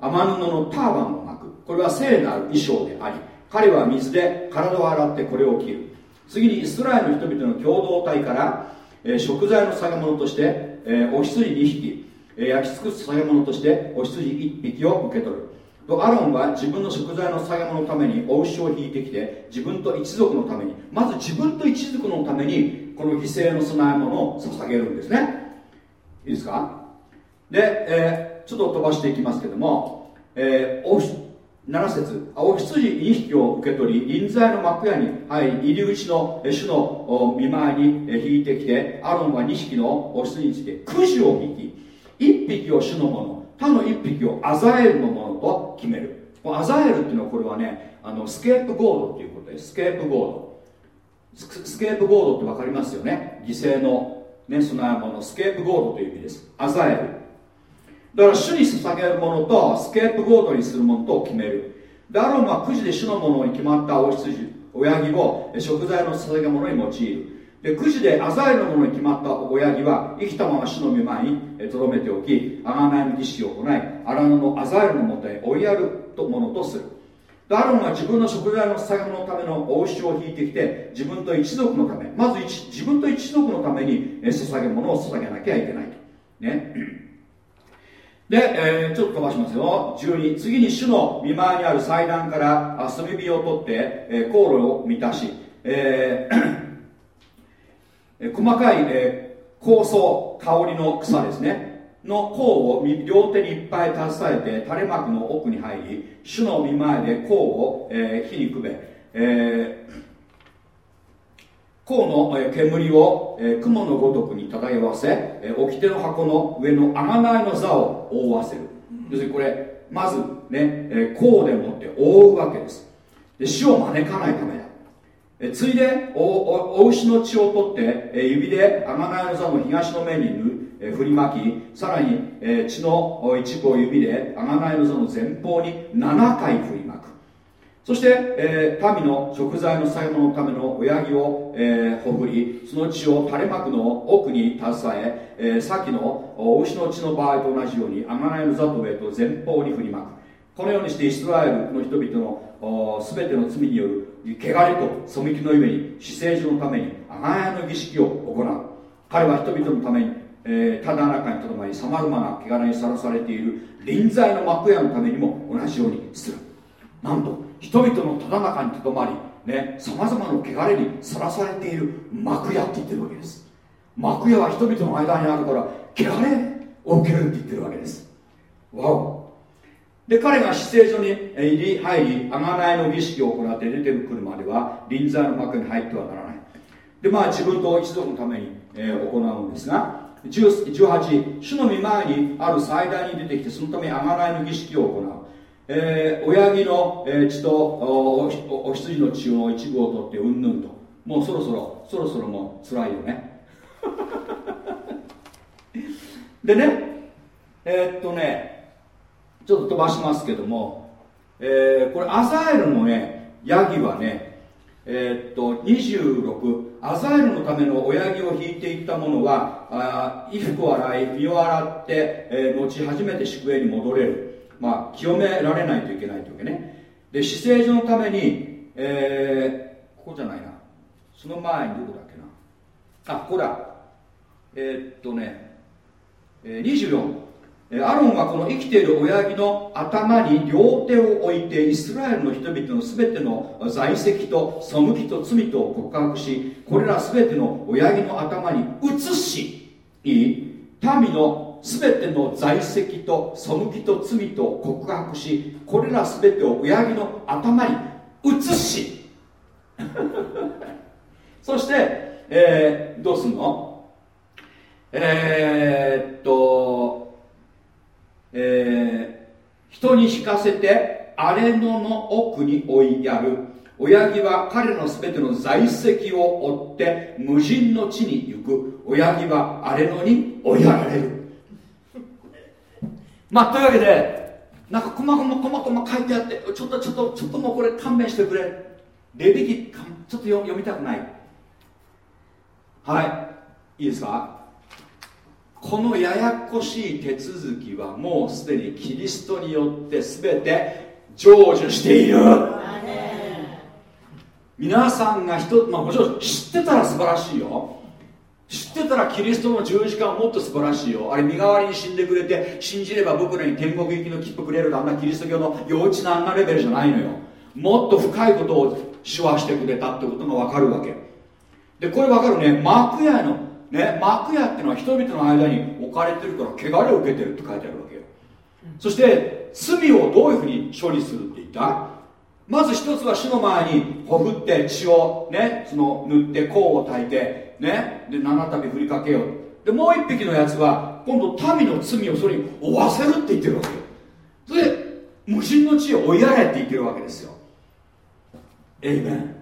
[SPEAKER 1] 雨布のターバンを巻くこれは聖なる衣装であり彼は水で体を洗ってこれを着る。次にイスラエルの人々の共同体から、えー、食材の捧げ物として、えー、お羊2匹、えー、焼き尽くす捧げ物としてお羊1匹を受け取る。とアロンは自分の食材の捧げ物のためにお牛を引いてきて自分と一族のためにまず自分と一族のためにこの犠牲の供え物を捧げるんですね。いいですか？で、えー、ちょっと飛ばしていきますけども、えー、お7節お羊2匹を受け取り臨在の幕屋に入り入り口の主の見舞いに引いてきてアロンは2匹のお羊についてくじを引き1匹を主のもの他の1匹をアザエルのものと決める。アザエルっていうのはこれはねあのスケープゴードっていうことです。スケープゴード。スケープゴードって分かりますよね。犠牲のねそのものスケープゴードという意味です。アザエル。だから主に捧げるものとスケープゴートにするものと決める。でアロンはくじで主のものに決まったお羊親木を食材の捧げ物に用いる。でくじでアザエルのものに決まった親木は生きたまま主の御前にとどめておき贖いの儀式を行い荒野のアザエルのもとへ追いやるとものとする。でアロンは自分の食材の捧げ物のためのお牛を引いてきて自分と一族のためまず自分と一族のために捧げ物を捧げなきゃいけないと。ね。で、えー、ちょっと飛ばしますよ。12次に主の見舞いにある祭壇から炭火を取って、えー、香炉を満たし、えー、細かい、えー、香草香りの草ですねの香を両手にいっぱい携えて垂れ幕の奥に入り主の見舞いで香を、えー、火にくべ、えー甲の煙を雲のごとくに漂わせ掟の箱の上の贖いの座を覆わせる。要するにこれまずね甲でもって覆うわけです。で死を招かないためだ。ついでおお牛の血を取って指で贖いの座の東の面に振りまきさらに血の一部を指で贖いの座の前方に7回振りまくそして、えー、民の食材の捧げ物のための親木を、えー、ほぐりその血を垂れ幕の奥に携ええー、さきのお牛の血の場合と同じように贖いの座と上と前方に振りまく。このようにしてイスラエルの人々の全ての罪による汚れと背きのゆえに死聖所のために贖いの儀式を行う。彼は人々のために、えー、ただ中にとどまりさまざまな汚れにさらされている臨在の幕屋のためにも同じようにする。なんと人々のただ中にとどまりさまざまな汚れにさらされている幕屋って言ってるわけです。幕屋は人々の間にあるから汚れを受けるって言ってるわけです。わお。で彼が死聖所に入り入り贖いの儀式を行って出てくるまでは臨在の幕に入ってはならない。でまあ自分と一族のために、えー、行うんですが18主の御前にある祭壇に出てきてそのため贖いの儀式を行う。えー、親木の、えー、血とおお羊の血の一部を取ってうんぬんと。もうそろそろそろそろもう辛いよね。[LAUGHS] でねえー、っとねちょっと飛ばしますけども、えー、これアザエルのねヤギはねえー、っと26アザエルのための親木を引いていったものはあ衣服を洗い身を洗って、えー、後初めて宿営に戻れる。まあ、清められないといけないというわけね。で死聖所のために、えー、ここじゃないな。その前にどこだっけな。あここだ。えー、っとね、えー、24アロンはこの生きている親木の頭に両手を置いてイスラエルの人々の全ての在籍と背きと罪と告白しこれら全ての親木の頭に移しいい民の全ての在籍と背きと罪と告白しこれら全てを親木の頭に移し。[LAUGHS] そして、えー、どうすんの？えー、っと、えー、人に引かせて荒れ野の奥に追いやる。親木は彼の全ての在籍を追って無人の地に行く。親木は荒れ野に追いやられる。まあというわけでなんか細々細々書いてあってちょっとちょっとちょっともうこれ勘弁してくれ。レビキちょっと読みたくない。はい。いいですか？このややこしい手続きはもうすでにキリストによって全て成就している。皆さんが人、まあ、もちろん知ってたら素晴らしいよ知ってたらキリストの十字架はもっと素晴らしいよ。あれ身代わりに死んでくれて信じれば僕らに天国行きの切符くれるあんなキリスト教の幼稚なあんなレベルじゃないのよ。もっと深いことを手話してくれたってことが分かるわけ。でこれ分かるね。幕屋のね幕屋ってのは人々の間に置かれてるから汚れを受けてるって書いてあるわけよ、そして罪をどういうふうに処理するって言った？まず一つは主の前にほふって血をねその塗って香を焚いてね。で七度振りかけよう。でもう一匹のやつは今度民の罪をそれに負わせるって言ってるわけよ。それで無人の地を追いやれって言ってるわけですよ。エイメン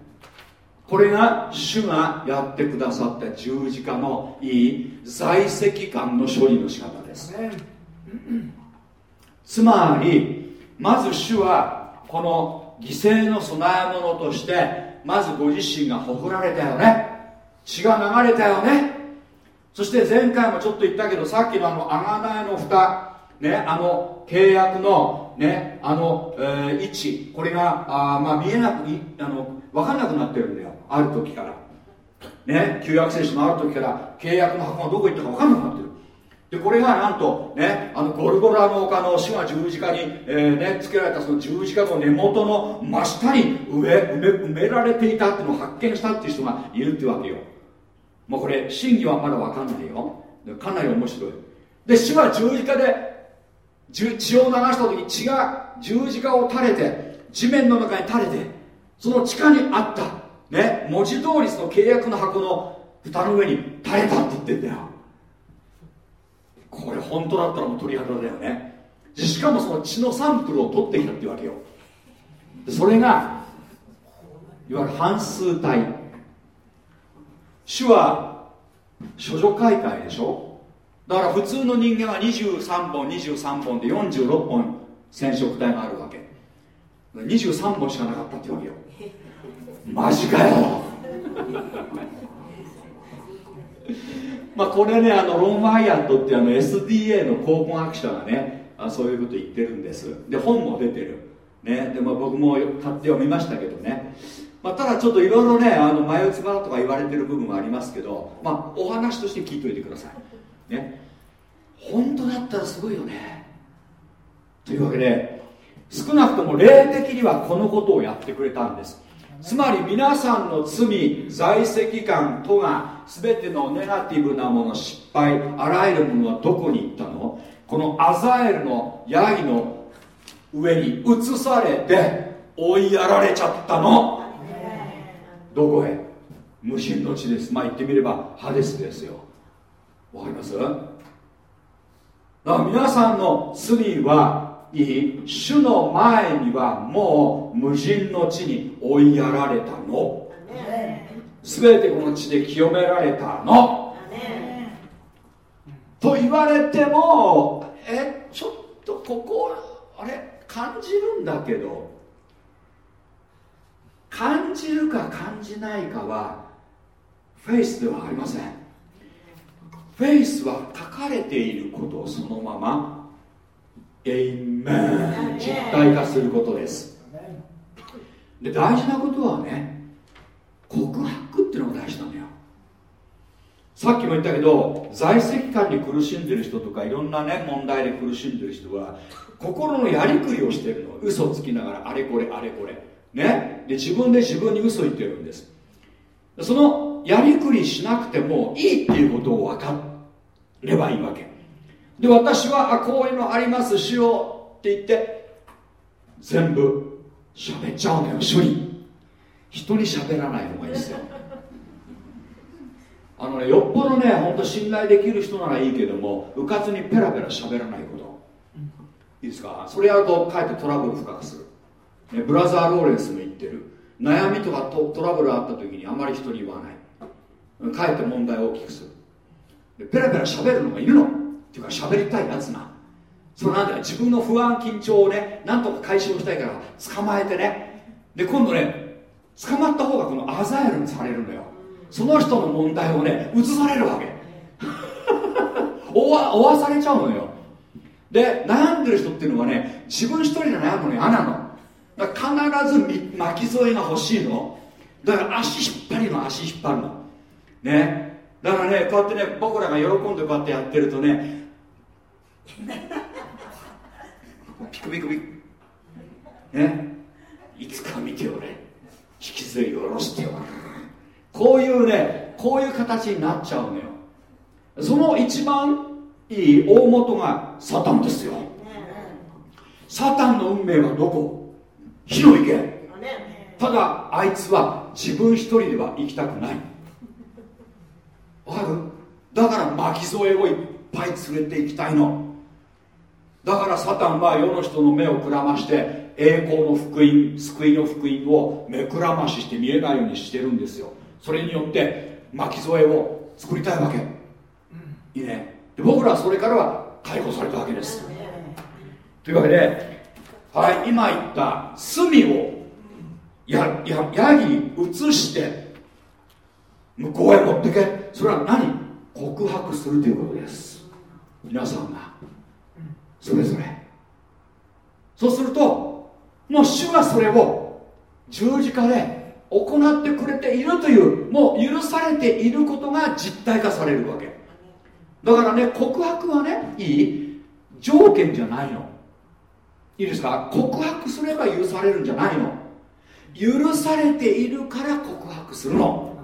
[SPEAKER 1] これが主がやってくださった十字架のいい在籍感の処理の仕方です。つまりまず主はこの犠牲の供え物としてまずご自身がほふられたよね血が流れたよね。そして前回もちょっと言ったけどさっきのあの贖いの蓋ねあの契約のねあの、えー、位置これがあまあ見えなくあの分かんなくなってるんだよ。ある時から。ね旧約聖書のある時から契約の箱がどこ行ったか分かんなくなってる。でこれがなんとねあのゴルゴラの丘の主が十字架に、えーね、つけられたその十字架の根元の真下に埋め埋め埋められていたっていうのを発見したっていう人がいるってわけよ。もうこれ真偽はまだ分かんないよ。かなり面白い。で主は十字架で血を流した時血が十字架を垂れて地面の中に垂れてその地下にあった。ね文字通りその契約の箱の蓋の上に垂れたって言ってんだよ。これ本当だったらもう鳥肌だよね。しかもその血のサンプルを取ってきたってわけよ。それがいわゆる半数体。主は処女開会でしょ？だから普通の人間は23本23本で46本染色体があるわけ。23本しかなかったってわけよ。マジかよ。まあこれねあのロン・マイアットってあの SDA の考古学者がねあそういうこと言ってるんです。で本も出てる。ね。で、まあ、僕も買って読みましたけどね、まあ、ただちょっといろいろねあの眉唾とか言われてる部分はありますけど、まあ、お話として聞いといてください。ね。本当だったらすごいよね。というわけで少なくとも霊的にはこのことをやってくれたんです。つまり皆さんの罪在籍感とが全てのネガティブなもの失敗あらゆるものはどこに行ったのこのアザエルのヤギの上に移されて追いやられちゃったの？どこへ？無人の地です。まあ言ってみればハデスですよ。わかります？だから皆さんの罪はいい主の前にはもう無人の地に追いやられたの。全てこの地で清められたの。と言われてもえちょっとここあれ感じるんだけど感じるか感じないかはフェイスではありません。フェイスは書かれていることをそのままエイメン。実体化することです。で大事なことはね告白っていうのが大事なのよ。さっきも言ったけど在籍感に苦しんでる人とかいろんなね問題で苦しんでる人は心のやりくりをしてるの。嘘つきながらあれこれあれこれね。で自分で自分に嘘言ってるんです。そのやりくりしなくてもいいっていうことを分かればいいわけ。で私はあこういうのありますしようって言って全部喋っちゃうのよ主に人に喋らない方がいいですよ。[LAUGHS] あのねよっぽどね本当信頼できる人ならいいけどもうかつにペラペラ喋らないこと。いいですか？それやるとかえってトラブル深くする、ね、ブラザー・ローレンスも言ってる。悩みとかトトラブルあった時にあまり人に言わない。かえって問題を大きくする。でペラペラ喋るのがいるの。っていうか喋りたいやつがそうなんだ自分の不安緊張をねなんとか解消したいから捕まえてね。で今度ね捕まった方がこのアザエルにされるのよ。その人の問題をね移されるわけ。[LAUGHS] 追わ追わされちゃうのよ。で悩んでる人っていうのはね自分一人で悩むの嫌なの。だ必ず巻き添えが欲しいの。だから足引っ張りの足引っ張るの。ね。だからねこうやってね僕らが喜んでこうやってやってるとね。[LAUGHS] ピクピクピク。ね。いつか見ておれ。引きずり下ろしておれ。こういうねこういう形になっちゃうのよ。その一番いい大元がサタンですよ。サタンの運命はどこ？火の池ただあいつは自分一人では生きたくない。わかる？だから巻き添えをいっぱい連れて行きたいの。だからサタンは世の人の目をくらまして栄光の福音救いの福音を目くらましして見えないようにしてるんですよ。それによって巻き添えを作りたいわけ、いいね。で僕らはそれからは解放されたわけです。というわけで、はい、今言った罪をややヤギに移して向こうへ持ってけ。それは何？告白するということです。皆さんが。それぞれ。そうするともう主がそれを十字架で行ってくれているというもう許されていることが実体化されるわけ。だからね告白はねいい。条件じゃないの。いいですか？告白すれば許されるんじゃないの。許されているから告白するの。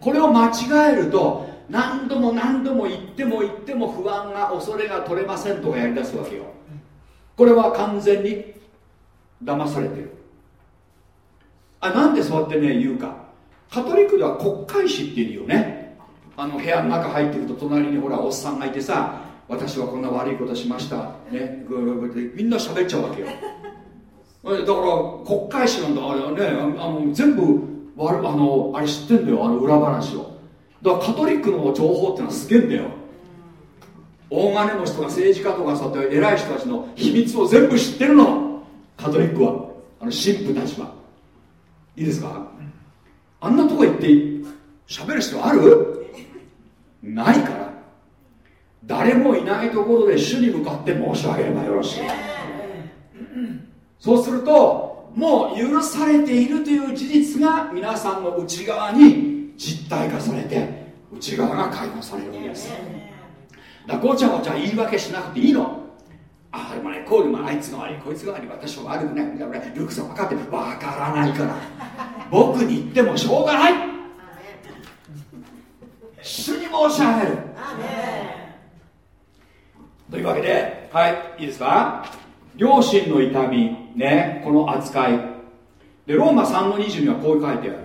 [SPEAKER 1] これを間違えると何度も何度も言っても言っても不安が恐れが取れませんとかやりだすわけよ。これは完全に騙されてる。あなんでそうやってね言うか。カトリックでは国会士っているよね。あの部屋の中入ってると隣にほらおっさんがいてさ私はこんな悪いことしました。ね。ぐるぐるみんな喋っちゃうわけよ。[LAUGHS] だから国会士なんだあれは。ね。あの全部あのあれ知ってんだよ。あの裏話を。だからカトリックの情報ってのはすげえんだよ。大金持ちとか政治家とかさって偉い人たちの秘密を全部知ってるの。カトリックは。あの神父たちは。いいですか？あんなとこ行って喋る必要ある？ないから誰もいないところで主に向かって申し上げればよろしい。そうするともう許されているという事実が皆さんの内側に実体化されて内側が解放されるんです。だからごちゃごちゃ言い訳しなくていいの。ああでもねこうでもあいつが悪いこいつが悪い私は悪くない。だからルークさん分かって分からないから。僕に言ってもしょうがない。主に申し上げる。というわけではいいいですか？両親の痛みねこの扱い。でローマ3の20にはこう書いてある。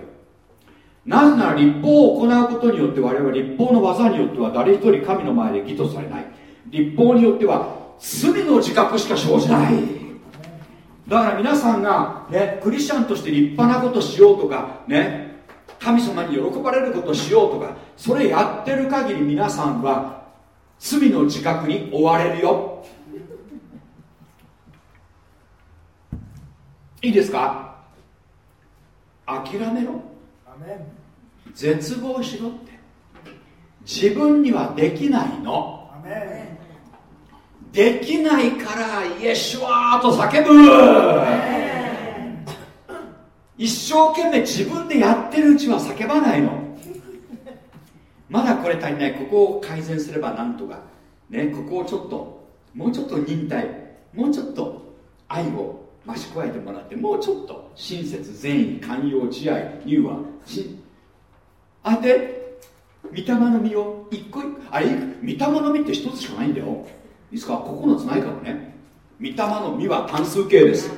[SPEAKER 1] なぜなら立法を行うことによって我々立法の技によっては誰一人神の前で義とされない。立法によっては罪の自覚しか生じない。だから皆さんが、ね、クリスチャンとして立派なことしようとかね神様に喜ばれることしようとかそれやってる限り皆さんは罪の自覚に追われるよ。いいですか？諦めろ。絶望しろって。自分にはできないの。できないからイエシュワーと叫ぶ。一生懸命自分でやってるうちは叫ばないのまだこれ足りない。ここを改善すればなんとか。ねここをちょっともうちょっと忍耐。もうちょっと愛を増し加えてもらってもうちょっと親切善意寛容慈愛乳和あて御霊の実を一個一個あれ御霊の実って一つしかないんだよ。いいですか？9つないからね。御霊の実は単数形です。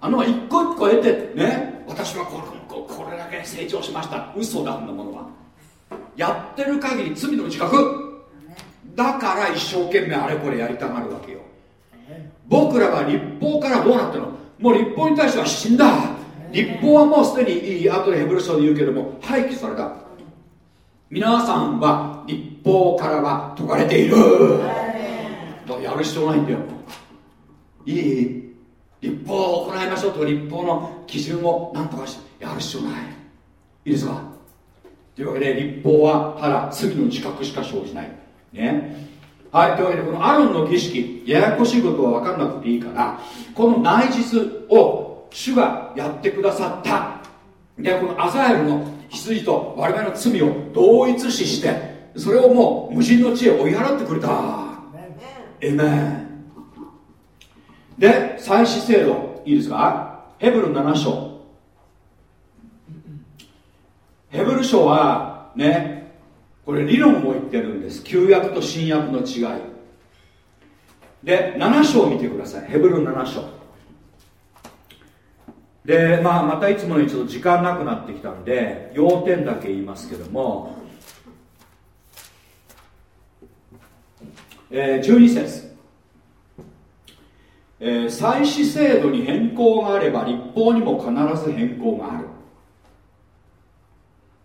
[SPEAKER 1] あの一個一個得てね私はこれこれだけ成長しました。嘘だんなものは。やってる限り罪の自覚。だから一生懸命あれこれやりたがるわけよ。僕らが立法からどうなったの？もう立法に対しては死んだ。立法はもうすでにいい後でヘブル書で言うけども廃棄された。皆さんは立法からは解かれている。だからやる必要ないんだよ。いい？立法を行いましょうと立法の基準を何とかしてやる必要ない。いいですか？というわけで立法はただ罪の自覚しか生じない。ね。はいというわけでこのアロンの儀式ややこしいことは分かんなくていいからこの内実を主がやってくださった。でこのアザエルの羊と我々の罪を同一視してそれをもう無人の地へ追い払ってくれた。エメン。で祭祀制度いいですか？ヘブル7章ヘブル書はねこれ理論を言ってるんです。旧約と新約の違い。で7章を見てください。ヘブル7章。で、まあ、またいつものようにちょっと時間なくなってきたんで要点だけ言いますけども、えー、12節、えー、祭祀制度に変更があれば立法にも必ず変更がある。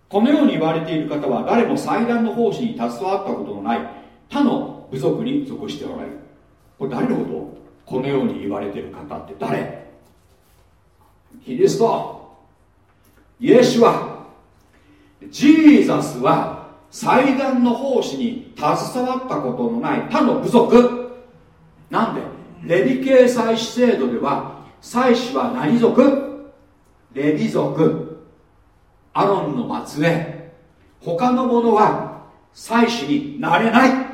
[SPEAKER 1] このように言われている方は誰も祭壇の奉仕に携わったことのない他の部族に属しておられる。これ誰のこと？このように言われている方って誰？キリスト。イエシュはジーザスは祭壇の奉仕に携わったことのない他の部族。なんで？レビ系祭祀制度では祭司は何族？レビ族。アロンの末裔他の者は祭司になれない。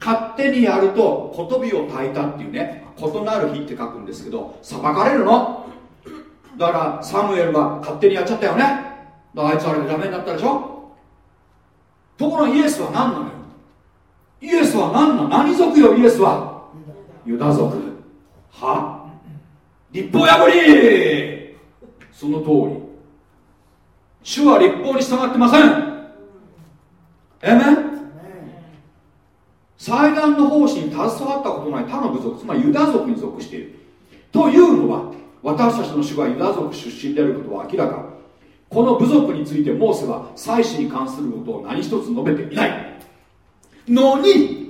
[SPEAKER 1] 勝手にやると寿を焚いたっていうね異なる日って書くんですけど裁かれるの。だからサムエルは勝手にやっちゃったよね。あいつあれでダメになったでしょ。ところイエスは何なのよ。イエスは何なの。何族よイエスは。ユダ族。は？立法破り。その通り。主は立法に従ってません。えめ祭壇の奉仕に携わったことない他の部族つまりユダ族に属している。というのは私たちの主がユダ族出身であることは明らか。この部族についてモーセは祭祀に関することを何一つ述べていない。のに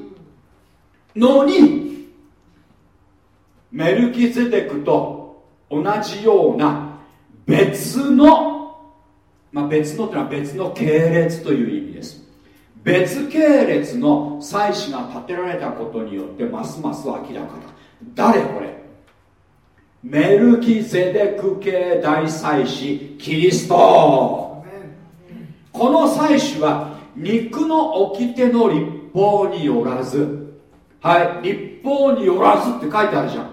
[SPEAKER 1] のにメルキゼデクと同じような別の、まあ、別のというのは別の系列という意味です。別系列の祭祀が建てられたことによってますます明らかだ。誰これ？メルキゼデク系大祭司キリスト。この祭司は肉の掟の立法によらず。はい立法によらずって書いてあるじゃん。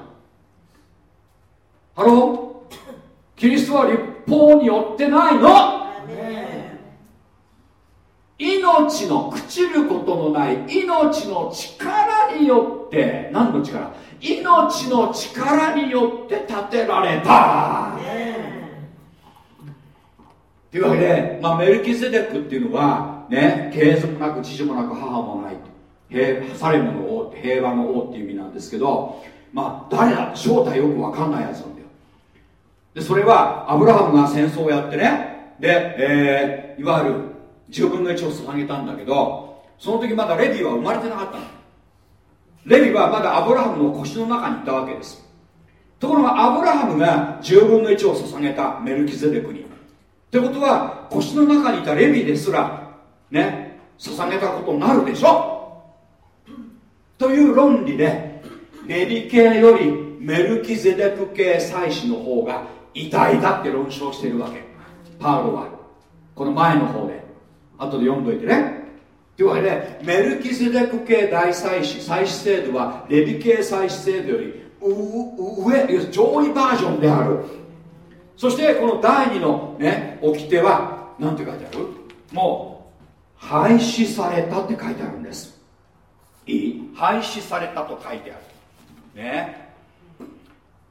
[SPEAKER 1] Hello？キリストは律法によってないの。命の朽ちることのない命の力によって何の力？命の力によって建てられた。というわけで、まあ、メルキゼデクっていうのはね継続なく父もなく母もない平サレムの王って平和の王っていう意味なんですけどまあ誰だ正体よくわかんないやつなんだよ。でそれはアブラハムが戦争をやってねで、えー、いわゆる10分の1を捧げたんだけどその時まだレビは生まれてなかったの。レビはまだアブラハムの腰の中にいたわけです。ところがアブラハムが10分の1を捧げたメルキゼデクに。ってことは腰の中にいたレビですらね捧げたことになるでしょ。という論理でレビ系よりメルキゼデク系祭司の方が偉大だって論証しているわけ。パウロは。この前の方で。後で読んどいてね。というわけでメルキゼデク系大祭司祭司制度はレビ系祭司制度より上上位バージョンである。そしてこの第2のね掟は何て書いてある？もう廃止されたって書いてあるんです。いい？廃止されたと書いてある。ね。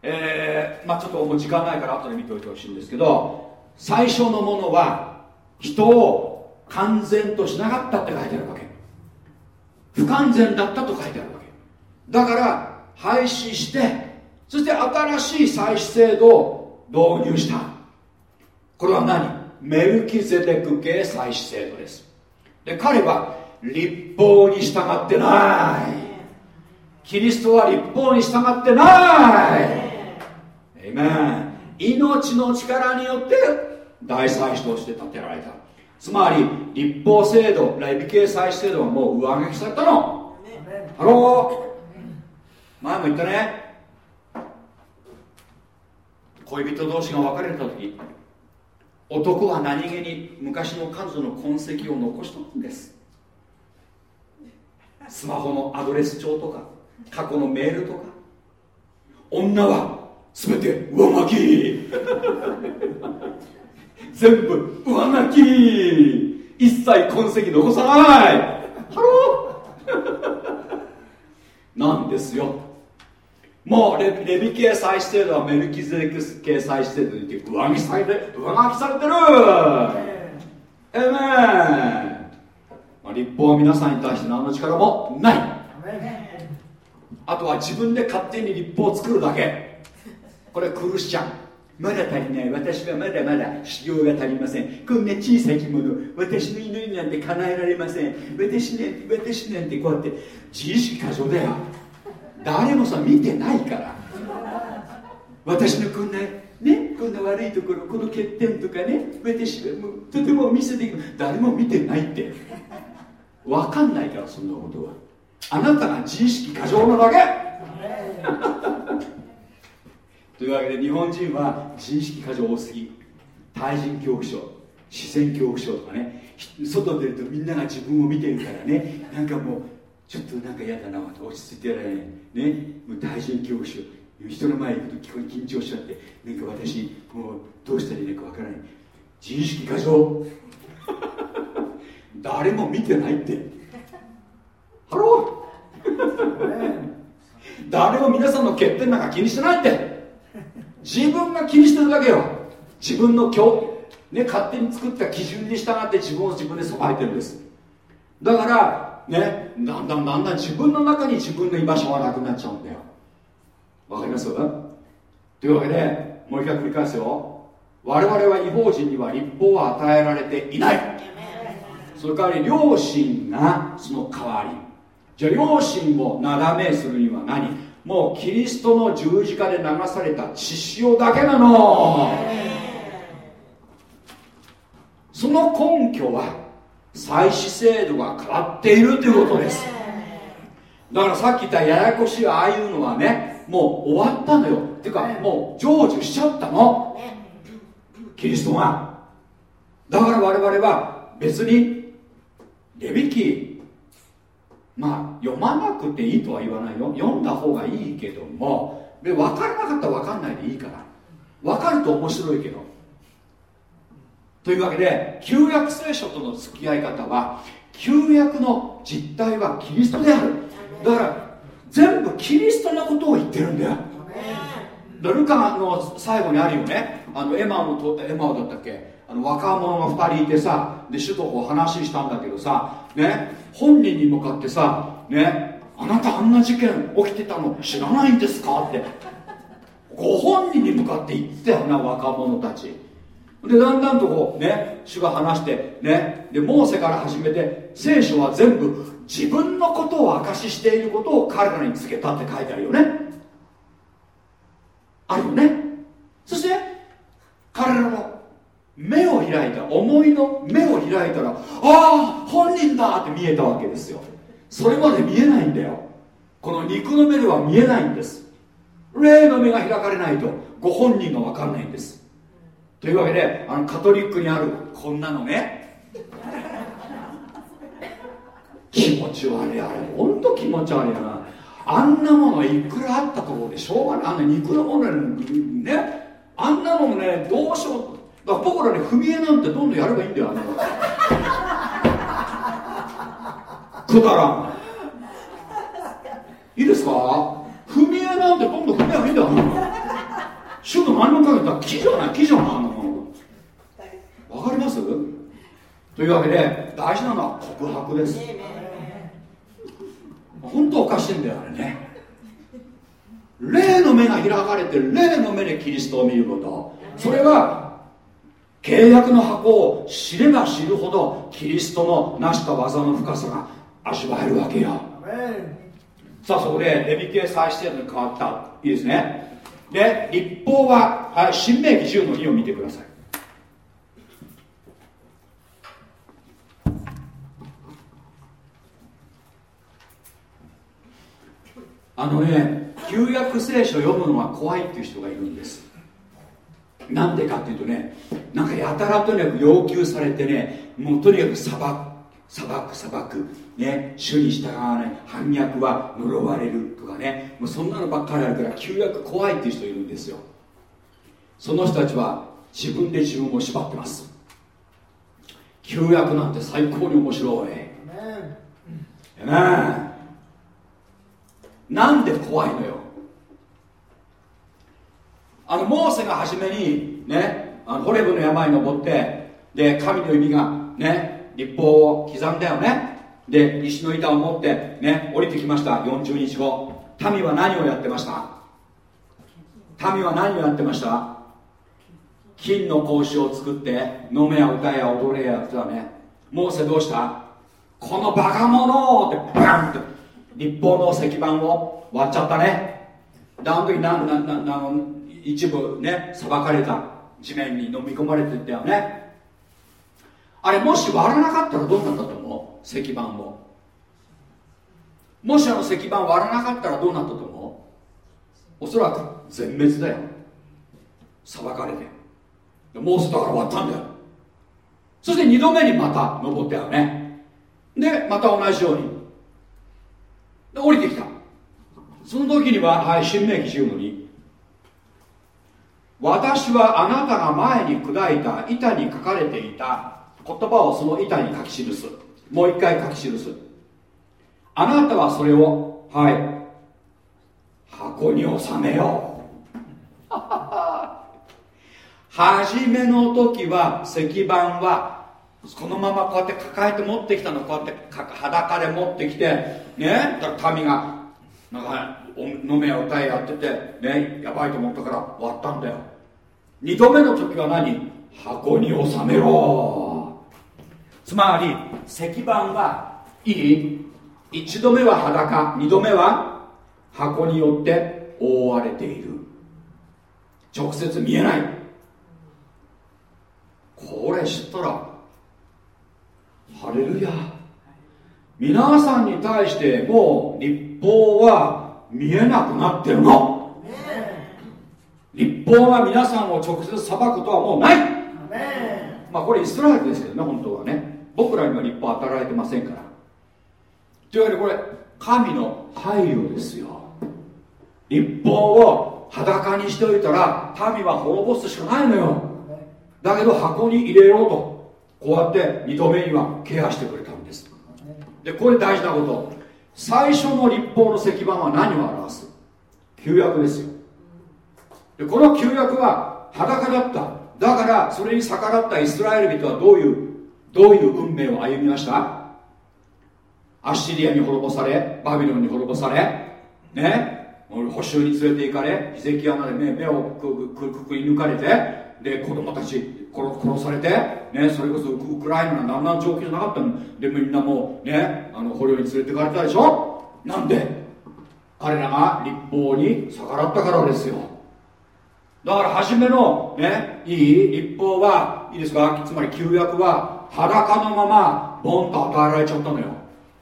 [SPEAKER 1] えー、まあちょっともう時間ないから後で見ておいてほしいんですけど最初のものは人を完全としなかったって書いてあるわけ。不完全だったと書いてあるわけ。だから廃止してそして新しい祭祀制度を導入した。これは何？メルキゼデク系祭祀制度です。で彼は立法に従ってない。キリストは立法に従ってない。エイメン命の力によって大祭司として建てられた。つまり律法制度レビ系祭司制度はもう上書きされたの。ハロー前も言ったね。恋人同士が別れた時男は何気に昔の彼女の痕跡を残しとくんです。スマホのアドレス帳とか過去のメールとか。女は全て上書き。全部上書き。一切痕跡残さない。 Hello。[LAUGHS] なんですよ。もうレレビ系祭司制度はメルキゼデク系祭司制度にて上書きされて上書きされてる。えめまあ、律法は皆さんに対して何の力もない。あとは自分で勝手に律法を作るだけ。これクルスチャンまだ足りない。私はまだまだ修行が足りません。こんな小さい着物私の祈りなんて叶えられません。私なんて私なんてこうやって自意識過剰だよ。誰もさ見てないから。私のこんなねこんな悪いところこの欠点とかね私はもうとても見せていく誰も見てないって。分かんないからそんなことは。あなたが自意識過剰なだけ。というわけで日本人は自意識過剰多すぎ対人恐怖症視線恐怖症とかね外出るとみんなが自分を見てるからねなんかもうちょっとなんか嫌だな落ち着いてやらないねもう大臣恐怖症人の前に行くと緊張しちゃってなんか私もうどうしたらいいのかわからない。自意識過剰。[LAUGHS] 誰も見てないって。ハロー。[LAUGHS] 誰も皆さんの欠点なんか気にしてないって。自分が気にしてるだけよ。自分の今日ね勝手に作った基準に従って自分を自分で裁いてるんです。だからねだんだんだんだん自分の中に自分の居場所がなくなっちゃうんだよ。わかります？というわけでもう一回繰り返すよ。我々は違法人には立法を与えられていない。その代わり両親がその代わり。じゃあ両親をなだめするには何？もうキリストの十字架で流された血潮だけなの。その根拠は祭祀制度が変わっているということです。だからさっき言ったややこしいああいうのはねもう終わったのよ。っていうかもう成就しちゃったの。キリストが。だから我々は別にレビキまあ読まなくていいとは言わないよ。読んだ方がいいけどもで分からなかったら分かんないでいいから。分かると面白いけど。というわけで旧約聖書との付き合い方は旧約の実態はキリストである。だから全部キリストのことを言ってるんだよ。ルカの最後にあるよね。あのエマのとエマだったっけ？あの若者が2人いてさで主とこう話ししたんだけどさね本人に向かってさねあなたあんな事件起きてたの知らないんですか？ってご本人に向かって言ってたよな若者たち。でだんだんとこうね主が話してねでモーセから始めて聖書は全部自分のことを証ししていることを彼らに告げたって書いてあるよね。あるよね。そして目を開いた思いの目を開いたらああ本人だって見えたわけですよ。それまで見えないんだよ。この肉の目では見えないんです。霊の目が開かれないとご本人が分かんないんです。というわけであのカトリックにあるこんなのね。気持ち悪いあれ本当気持ち悪いな。あんなものいくらあったところでしょうがない。あんな肉のものねあんなのもねどうしよう。だから僕らね踏み絵なんてどんどんやればいいんだよあのくだらん。いいですか？踏み絵なんてどんどん踏み絵ばいいんだよ主と何もかけたら木じゃない？木じゃない？あのわかります？というわけで大事なのは告白です。本当おかしいんだよあれね。霊の目が開かれて霊の目でキリストを見ること。それは契約の箱を知れば知るほどキリストの成した技の深さが味わえるわけよ。さあそこでレビ系再制度に変わった。いいですね。で立法は、はい、新明記10の2を見てください。あのね旧約聖書を読むのは怖いっていう人がいるんです。なんでかっていうとねなんかやたらとにかく要求されてねもうとにかく裁く裁く裁くね主に従わない反逆は呪われるとかねもうそんなのばっかりあるから旧約怖いっていう人いるんですよ。その人たちは自分で自分を縛ってます。旧約なんて最高に面白い。ええなんで怖いのよ。あのモーセが初めにねあのホレブの山に登ってで神の指がね立法を刻んだよね。で石の板を持ってね降りてきました。40日後。民は何をやってました？民は何をやってました？金の格子を作って飲めや歌や踊れやってたね。モーセどうした？このバカ者ってバンって立法の石板を割っちゃったね。であの時なんななな一部ね裁かれた。地面に飲み込まれてったよね。あれもし割らなかったらどうなったと思う？石板を。もしあの石板割らなかったらどうなったと思う？おそらく全滅だよ。裁かれて。モーセだから割ったんだよ。そして2度目にまた登ったよね。でまた同じように。で降りてきた。その時にははい新明記10の2私はあなたが前に砕いた板に書かれていた。言葉をその板に書き記す。もう一回書き記す。あなたはそれをはい。箱に収めよう。初めの時は石板はこのままこうやって抱えて持ってきたの。こうやって裸で持ってきてね。だから民がなんか飲めや歌えやっててねやばいと思ったから割ったんだよ。2度目の時は何？箱に収めろ。つまり石板はいい？1度目は裸。2度目は箱によって覆われている。直接見えない。これ知ったらハレルヤ。皆さんに対してもう立法は見えなくなってるの。立法が皆さんを直接裁くことはもうない。まあこれイスラエルですけどね本当はね。僕らには立法与えられてませんから。というわけでこれ神の配慮ですよ。立法を裸にしておいたら民は滅ぼすしかないのよ。だけど箱に入れようとこうやって2度目にはケアしてくれたんです。でこれ大事なこと最初の立法の石板は何を表す？旧約ですよ。でこの旧約は裸だった。だからそれに逆らったイスラエル人はどういうどういう運命を歩みました？アッシリアに滅ぼされバビロンに滅ぼされね？補修に連れて行かれヒゼキヤまで目目をくくくくり抜かれてで子供たち殺殺されて、ね、それこそウクライナの何ん状況じゃなかったの。でみんなもうねあの捕虜に連れて行かれたでしょ。なんで彼らが立法に逆らったからですよ。だから初めのねいい立法はいいですか？つまり旧約は裸のままボンと与えられちゃったのよ。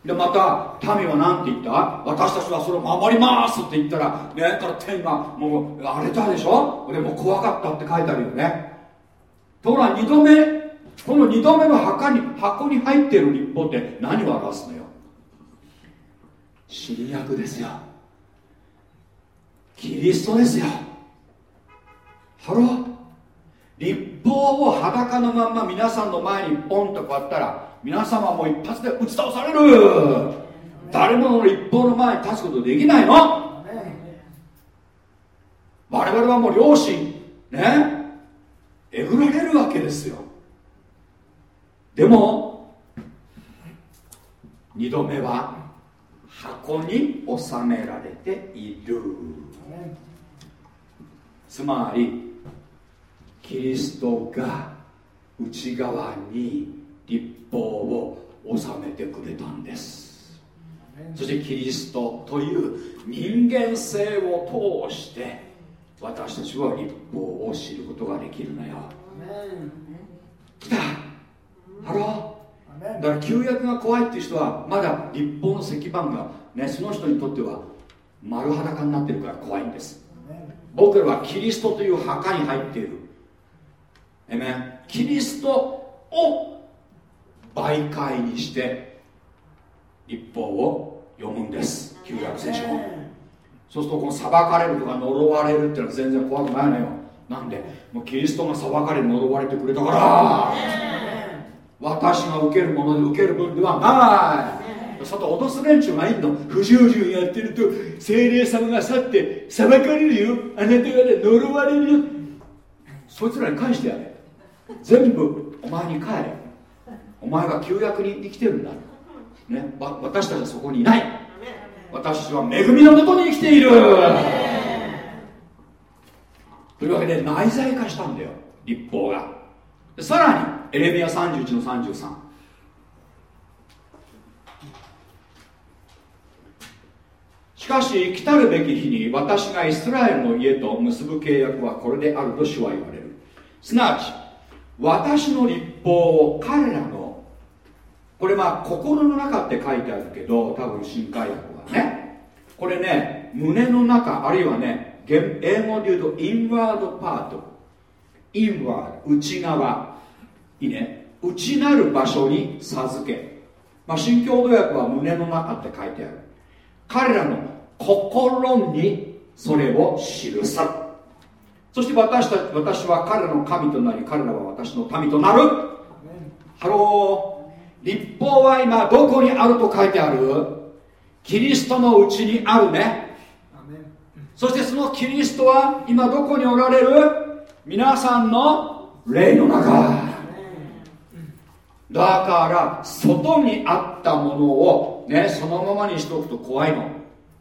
[SPEAKER 1] でまた民は何て言った？私たちはそれを守りますって言ったらねから天はもう荒れたでしょ？でも怖かったって書いてあるよね。ところが2度目この2度目の箱に箱に入っている律法って何を表すのよ？新約ですよ。キリストですよ。 Hello。律法を裸のまんま皆さんの前にポンとこうやったら皆様も一発で打ち倒される。誰もの立法の前に立つことできないの。我々はもう両親ねえぐられるわけですよ。でも2度目は箱に収められている。つまりキリストが内側に律法を収めてくれたんです。そしてキリストという人間性を通して私たちは律法を知ることができるのよ。来た。ハロー。だから旧約が怖いっていう人はまだ律法の石板が、ね、その人にとっては丸裸になってるから怖いんです。僕らはキリストという箱に入っている。えめキリストを媒介にして立法を読むんです。旧約聖書そうするとこの裁かれるとか呪われるっていうのは全然怖くないのよ。なんで？もうキリストが裁かれ呪われてくれたから。私が受けるもので受ける分ではない。さて脅す連中がいんの？不従順やってると精霊様が去って裁かれるよ。あなたがね呪われるよ。そいつらに返してやれ。全部お前に帰れお前は旧約に生きてるんだ、ね、私たちはそこにいない。私は恵みのもとに生きている。というわけで内在化したんだよ立法が。さらにエレミア31の33しかし来たるべき日に私がイスラエルの家と結ぶ契約はこれであると主は言われる。すなわち私の立法を彼らのこれまあ心の中って書いてあるけど多分新海訳はね。これね胸の中あるいはね英語で言うとインワードパートインワード内側。いいね。内内なる場所に授け、まあ、新共同訳は胸の中って書いてある。彼らの心にそれを記さそして私た私は彼らの神となり彼らは私の民となる。ハロー立法は今どこにあると書いてある？キリストのうちにあるね。そしてそのキリストは今どこにおられる？皆さんの霊の中。だから外にあったものをねそのままにしておくと怖いの。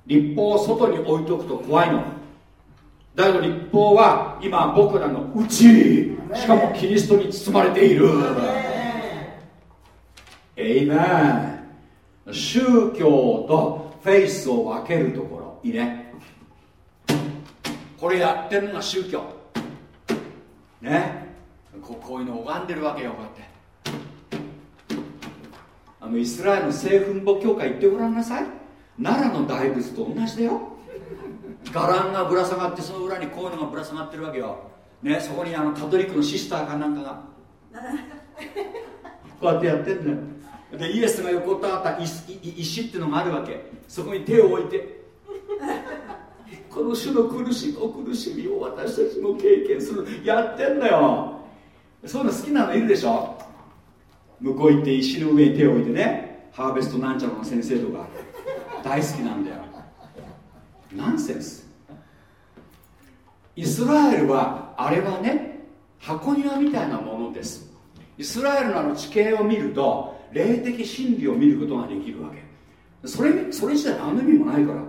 [SPEAKER 1] 立法を外に置いておくと怖いの。だけど立法は今僕らのうちしかもキリストに包まれているエイメン宗教とフェイスを分けるところ。いいね。これやってるのが宗教。ね。ここういうの拝んでるわけよこうやって。あのイスラエルの聖墳墓教会行ってごらんなさい。奈良の大仏と同じだよ。伽藍がぶら下がってその裏にこういうのがぶら下がってるわけよ、ね、そこにあのカトリックのシスターかなんかが。[LAUGHS] こうやってやってんのよでイエスが横たわった石石っていうのがあるわけ。そこに手を置いて。[LAUGHS] この種の苦しみ苦しみを私たちも経験する。やってんだよ。そういうの好きなのいるでしょ。向こう行って石の上に手を置いてね。ハーベストなんちゃらの先生とか。大好きなんだよ。ナンセンス。イスラエルはあれはね箱庭みたいなものです。イスラエルのあの地形を見ると霊的真理を見ることができるわけ。それそれ自体何の意味もないから。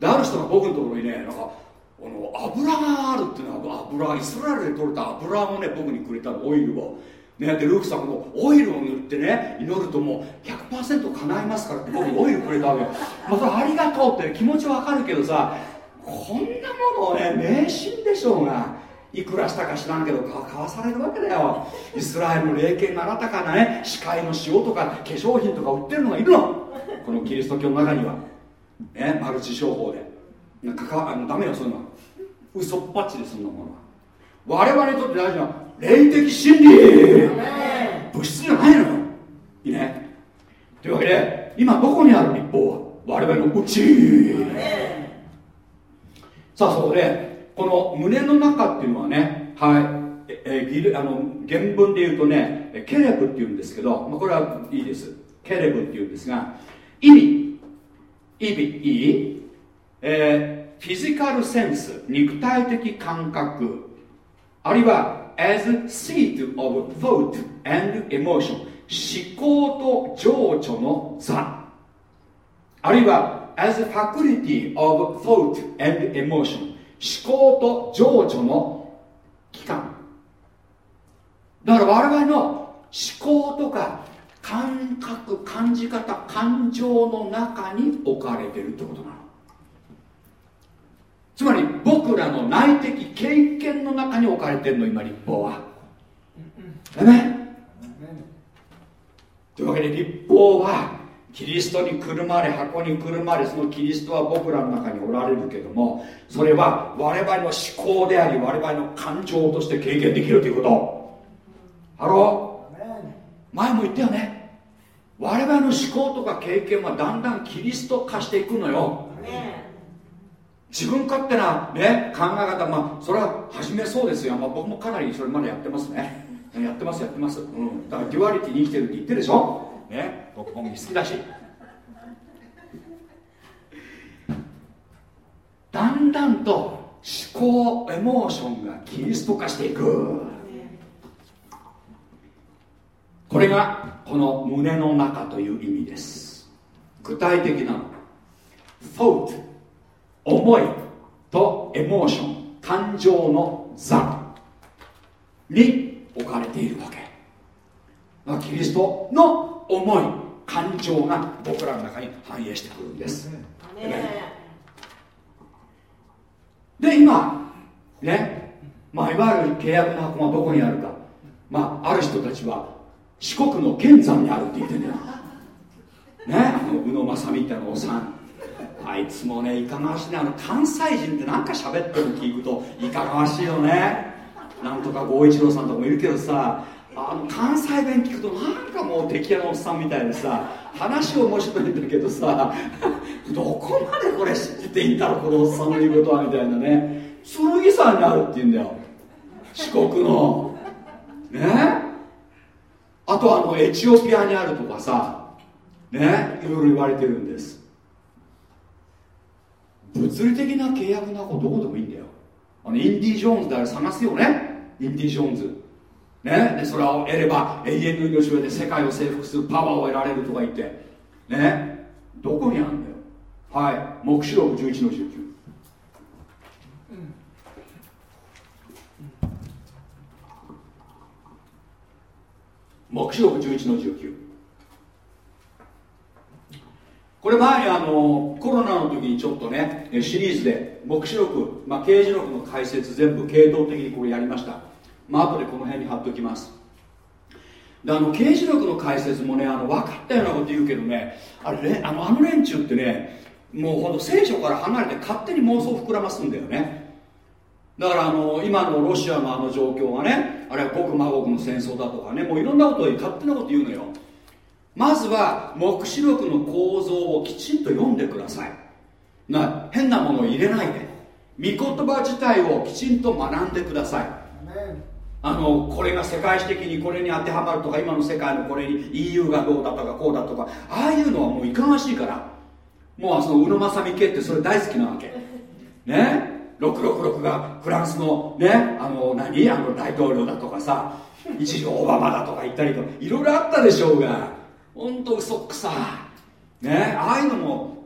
[SPEAKER 1] である人が僕のところにねなんかあの油があるっていうのは油イスラエルで取れた油をね僕にくれたのオイルを。ね、でルークさんもオイルを塗ってね祈るともう100%叶いますからって僕にオイルくれたわけ、まあ、それありがとうって気持ちわかるけどさこんなものをね迷信でしょうが。いくらしたか知らんけど買わされるわけだよ。イスラエルの霊剣があなたかなね？視界の塩とか化粧品とか売ってるのがいるの。このキリスト教の中には。ね？マルチ商法で。なんかあのダメよそういうのは嘘っぱっちでそんなものは。我々にとって大事な霊的真理。物質じゃないのよ。いいね？というわけで今どこにある立法は我々のうちさあそこでこの胸の中っていうのはねはい。ええギルあの原文で言うとねケレブっていうんですけど、まあ、これはいいです。ケレブっていうんですが意味。意味いい、えー、フィジカルセンス肉体的感覚。あるいは as seat of thought and emotion 思考と情緒の座。あるいは as faculty of thought and emotion 考と情緒の機関だから我々の思考とか感覚感じ方感情の中に置かれてるってことなの。つまり僕らの内的経験の中に置かれてるの今立法は。だねというわけで立法はキリストにくるまれ箱にくるまれそのキリストは僕らの中におられるけどもそれは我々の思考であり我々の感情として経験できるということ。Hello。前も言ったよね。我々の思考とか経験はだんだんキリスト化していくのよ。自分勝手な、ね、考え方、まあ、それは始めそうですよ、まあ、僕もかなりそれまでやってますね。やってます、やってます。うん、だから duality に生きてるって言ってるでしょ。ね、僕も好きだし。だんだんと思考、 emotion がキリスト化していく。これがこの胸の中という意味です。具体的な thought 思いとエモーション感情の座に置かれているわけキリストの思い感情が僕らの中に反映してくるんです、で今ねまあいわゆる契約の箱がどこにあるか。まあある人たちは四国の剣山にあるって言ってんだよ。ねあの宇野正美ってのおっさんあいつもねいかがわしいねあの関西人ってなんか喋ってるの聞くといかがわしいよね。なんとか剛一郎さんとかもいるけどさあの関西弁聞くとなんかもう敵屋のおっさんみたいでさ話面白いんだけどさ [LAUGHS] どこまでこれ信じていいんだろうこのおっさんの言うことはみたいなね。剣山にあるって言うんだよ。四国の。ね。あとあのエチオピアにあるとかさねいろいろ言われてるんです。物理的な契約なことどこでもいいんだよ。あのインディ・ジョーンズであれ探すよね。インディ・ジョーンズ。ね、でそれを得れば永遠の命を得て世界を征服するパワーを得られるとか言って。ね。どこにあるんだよ。はい。黙示録11の19黙示録11の19これ前あのコロナの時にちょっとねシリーズで黙示録、まあ、刑事録の解説全部系統的にこれやりました。まあ後でこの辺に貼っておきます。であの刑事録の解説もねあの分かったようなこと言うけどねあれあのあの連中ってねもうほんと聖書から離れて勝手に妄想を膨らますんだよね。だからあの今のロシアのあの状況がねあるいは国魔国の戦争だとかねもういろんなことを勝手なこと言うのよ。まずは黙示録の構造をきちんと読んでください。な変なものを入れないで。御言葉自体をきちんと学んでください。あのこれが世界史的にこれに当てはまるとか今の世界のこれに EU がどうだとかこうだとかああいうのはもういかがわしいから。もうその宇野正美家ってそれ大好きなわけ。ね？666がフランスのね？あの何？あの大統領だとかさ。一時オバマだとか言ったりとか。いろいろあったでしょうが。本当嘘くさ。ね？ああいうのも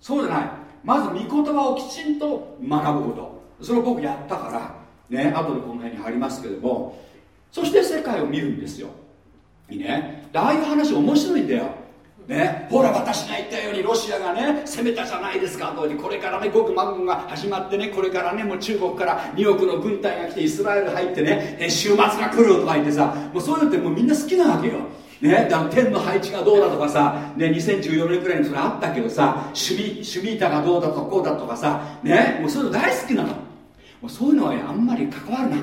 [SPEAKER 1] そうじゃない。まず御言葉をきちんと学ぶこと。それを僕やったから。ね後でこの辺に貼りますけどもそして世界を見るんですよ。いいね。ああいう話面白いんだよ。ね、ほら私が言ったようにロシアがね攻めたじゃないですか。とこれからね極魔軍が始まってねこれからねもう中国から2億の軍隊が来てイスラエル入ってね週末が来るとか言ってさもうそういうのってもうみんな好きなわけよ。ね、だ天の配置がどうだとかさ、ね、2014年くらいにそれあったけどさシュミシュミータがどうだとかこうだとかさ、ね、もうそういうの大好きなの。もうそういうのは、ね、あんまり関わるな。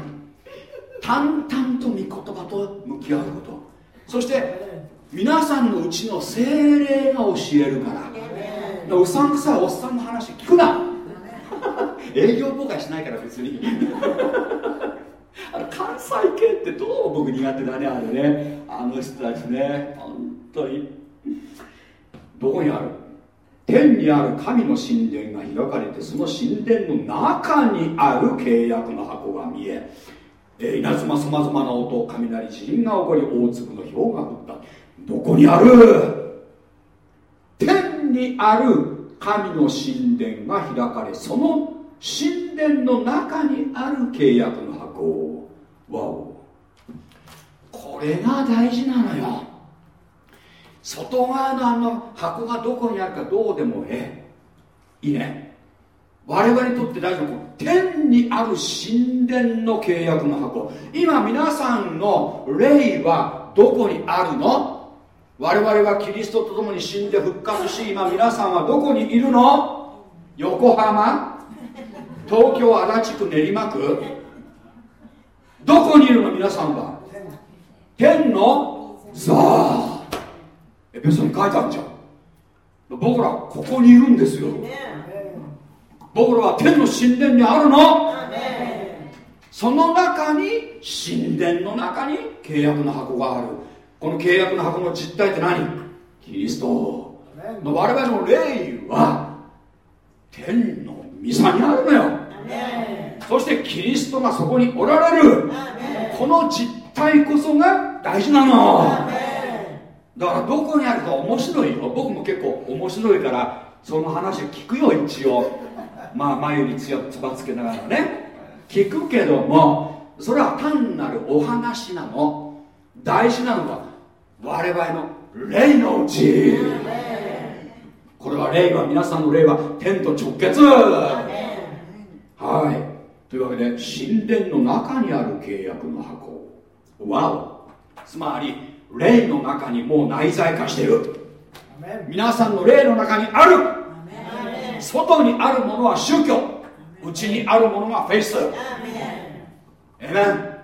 [SPEAKER 1] 淡々と御言葉と向き合うこと。そして皆さんのうちの精霊が教えるから。うさんくさいおっさんの話聞くな。営業妨害しないから別に。あの関西系ってどう僕苦手だねあれね。あの人たちね。本当に。どこにある？天にある神の神殿が開かれてその神殿の中にある契約の箱が見ええ、稲妻さまざまな音雷地震が起こり大粒の氷が降った。どこにある？天にある神の神殿が開かれその神殿の中にある契約の箱。わお。これが大事なのよ。外側のあの箱がどこにあるかどうでもええ。いいね。我々にとって大事なの天にある神殿の契約の箱。今皆さんの霊はどこにあるの？我々はキリストと共に死んで復活し [LAUGHS] 今皆さんはどこにいるの？横浜？東京足立区練馬区？どこにいるの？皆さんは。天のザーエペソに書いてあるじゃん。僕らここにいるんですよ。僕らは天の神殿にあるの。その中に神殿の中に契約の箱がある。この契約の箱の実態って何？キリスト。我々の霊は天の御座にあるのよ。そしてキリストがそこにおられる。この実態こそが大事なのだからどこにあるか面白いよ。僕も結構面白いからその話聞くよ一応。まあ眉につばつけながらね。聞くけどもそれは単なるお話なの。大事なのは我々の霊のうち。これは霊は皆さんの霊は天と直結。はい。というわけで神殿の中にある契約の箱。わお。つまり霊の中にもう内在化している皆さんの霊の中にある。外にあるものは宗教。内にあるものがフェイス。エメン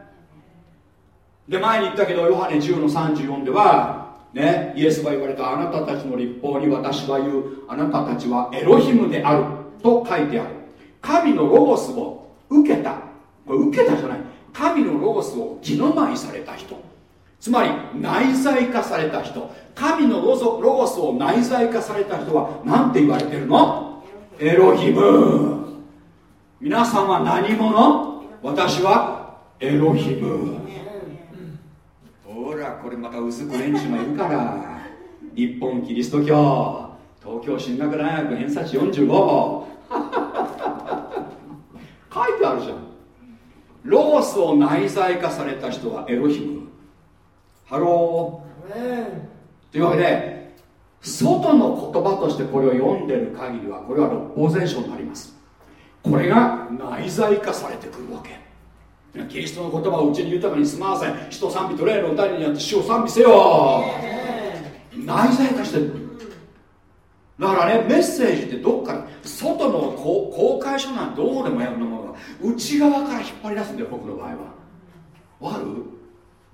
[SPEAKER 1] で前に言ったけどヨハネ10の34ではねイエスが言われたあなたたちの立法に私は言うあなたたちはエロヒムである。と書いてある。神のロゴスを受けた。これ受けたじゃない。神のロゴスを気の舞された人つまり内在化された人。神のロゴスを内在化された人は何て言われてるの？エロヒム。皆さんは何者？私はエロヒム。ほらこれまた薄く連中もいるから。日本キリスト教。東京進学大学偏差値45 [LAUGHS] 書いてあるじゃん。ロゴスを内在化された人はエロヒム。ハロー。というわけで外の言葉としてこれを読んでる限りはこれは六法全書になります。これが内在化されてくるわけ。キリストの言葉をうちに豊かに住まわせ人賛美と霊の歌によって主を賛美せよ。内在化してるだからねメッセージってどっか外の講解書なんてどうでもやるのものが内側から引っ張り出すんだよ僕の場合は。わかる？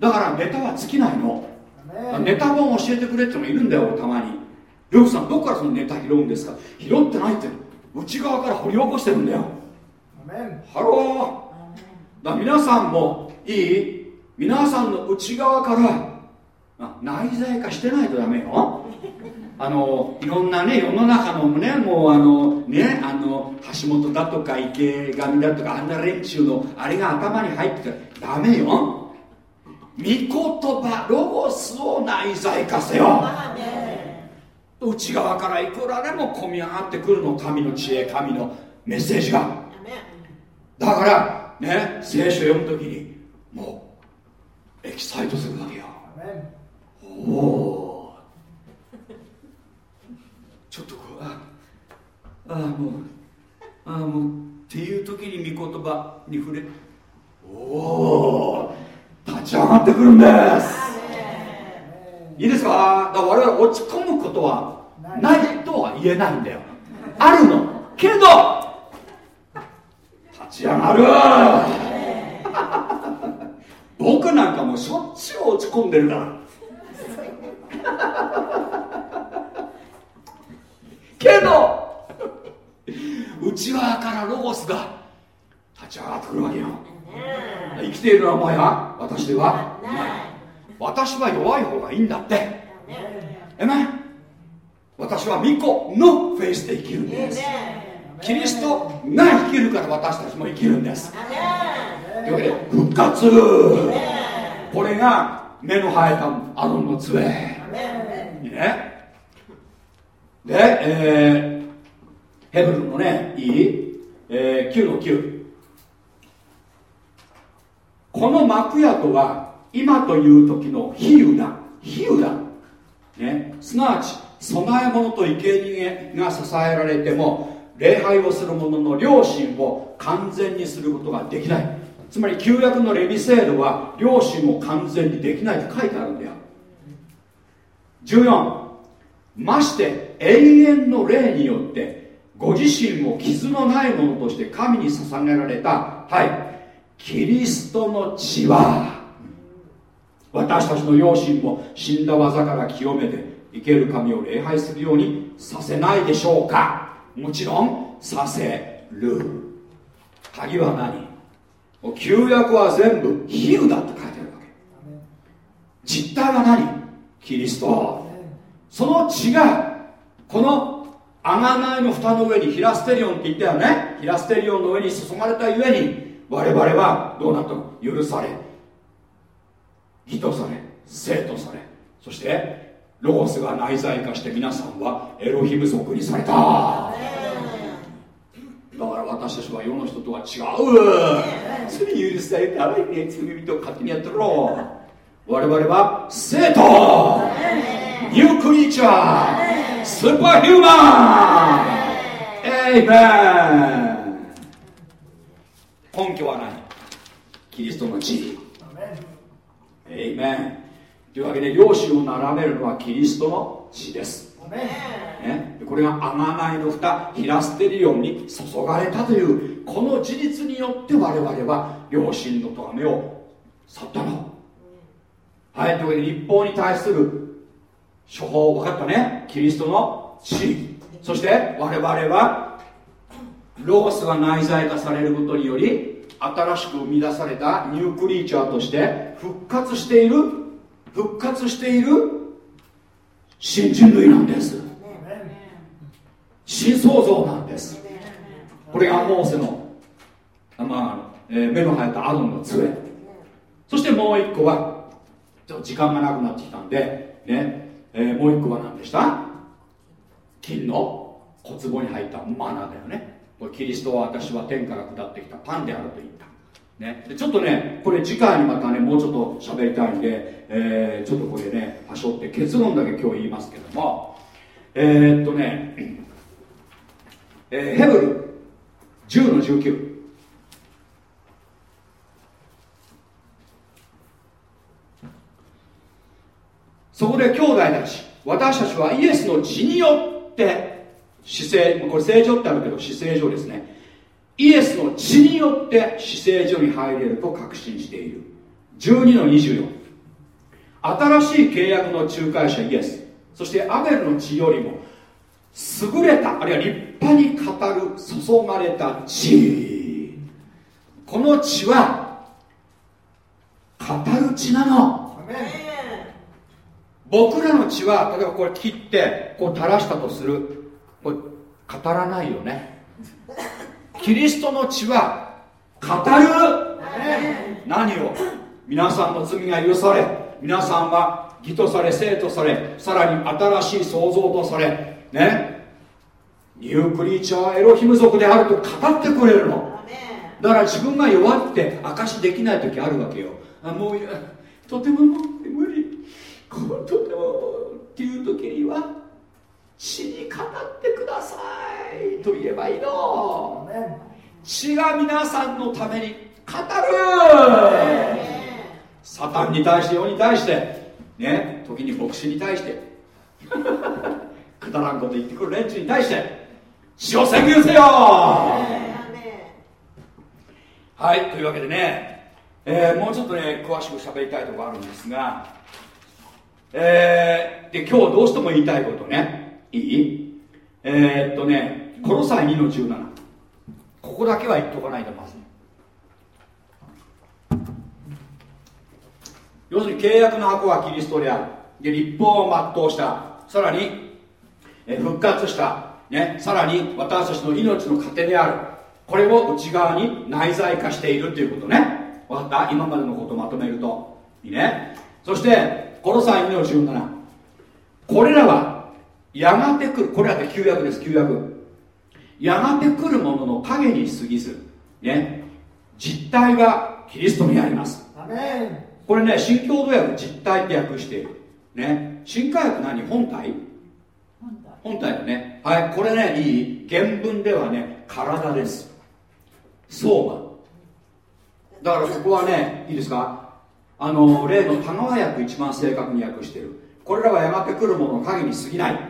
[SPEAKER 1] だからネタは尽きないの。ネタ本教えてくれってのがいるんだよたまに。りょうさんどこからそのネタ拾うんですか？拾ってないって。内側から掘り起こしてるんだよ。 Hello。だ皆さんもいい？皆さんの内側から。内在化してないとダメよ。あのいろんなね世の中のねもうあのねあの橋本だとか池上だとかあんな連中のあれが頭に入ってたらダメよ御言葉ロゴスを内在化せよ。内側からいくらでも込み上がってくるの神の知恵神のメッセージが。だからね聖書読む時にもうエキサイトするわけよ。おお [LAUGHS] ちょっとこうああもうあもうっていう時に御言葉に触れおお立ち上がってくるんです。いいですか？だから我々落ち込むことはないとは言えないんだよ。あるの。けど立ち上がる。僕なんかもうしょっちゅう落ち込んでるから。けど内側からロゴスが立ち上がってくるわけよ生きているのはお前は私ではない。私は弱い方がいいんだって。えめ私は巫女のフェイスで生きるんです。キリストが生きるから私たちも生きるんです。というわけで復活。これが目の生えたアロンの杖。ね。で、えー、ヘブルのねいい、えー、9の9この幕屋とは今という時の比喩だ。比喩だ、ね、すなわち供え物と生贄が支えられても礼拝をする者の良心を完全にすることができない。つまり旧約のレビ制度は良心を完全にできないって書いてあるんだよ。14まして永遠の霊によってご自身も傷のないものとして神に捧げられた。はい。キリストの血は私たちの両親も死んだ技から清めて生ける神を礼拝するようにさせないでしょうか？もちろんさせる。鍵は何？旧約は全部比喩だって書いてあるわけ。実態は何？キリスト。その血がこの贖いの蓋の上にヒラステリオンって言ったよね？ヒラステリオンの上に注がれたゆえに我々はどうなったの？許され義とされ生とされ。そしてロゴスが内在化して皆さんはエロヒム族にされた。だから私たちは世の人とは違う。罪許されたらね。罪人を勝手にやってろ。我々は生徒ニュークリーチャースーパーヒューマンエイメン根拠はない。キリストの地。エイメンというわけで両親を並べるのはキリストの血です、ね、これが贖いの蓋ヒラステリオンに注がれたというこの事実によって我々は両親の咎めを去ったの。はい。というわけで立法に対する処方分かったね。キリストの地。そして我々はロゴスが内在化されることにより新しく生み出されたニュークリーチャーとして復活している復活している新人類なんです。新創造なんです。これがモーセの、まあえー、目の生えたアドンの杖。そしてもう一個はちょっと時間がなくなってきたんで、ねえー、もう一個は何でした？金の小壺に入ったマナーだよね。キリストは私は天から下ってきたパンであると言った、ね、ちょっとねこれ次回にまたねもうちょっと喋りたいんで、えー、ちょっとこれねはしょって結論だけ今日言いますけども。えー、っとね、えー、ヘブル10の19そこで兄弟たち私たちはイエスの血によって死聖これ聖女ってあるけど死聖所ですね。イエスの血によって死聖所に入れると確信している。12の24新しい契約の仲介者イエス。そしてアベルの血よりも優れたあるいは立派に語る注がれた血。この血は語る血なの。僕らの血は例えばこれ切ってこう垂らしたとする語らないよね。キリストの血は語る。何を？皆さんの罪が許され。皆さんは義とされ生とされさらに新しい創造とされ。ね？ニュークリーチャーエロヒム族であると語ってくれるの。だから自分が弱って証しできない時あるわけよ。あもうとても無理。とてもっていう時には死に語ってくださいと言えばいいの。血が皆さんのために語る。サタンに対して世に対してね時に牧師に対して [LAUGHS] くだらんこと言ってくる連中に対して死を宣言せよ。はいというわけでね、えー、もうちょっとね詳しく喋りたいところあるんですがえー、で今日どうしても言いたいことねいい？えー、っとねこの際2の17ここだけは言っとかないとまず要するに契約の箱はキリストである。で立法を全うした。さらに、復活した、ね、さらに私たちの命の糧である。これを内側に内在化しているということね。分かった？今までのことをまとめると。いいね？そしてこの際2の17これらはやがて来る。これらって旧約です旧約。やがて来るものの影に過ぎずね実体がキリストにあります。これね新共同訳実体って訳している。ね新化訳何？本体？本体。だね。はいこれねいい？原文ではね体です。相馬だ。からここはねいいですか？あの例の田川訳一番正確に訳している。これらはやがて来るものの影に過ぎない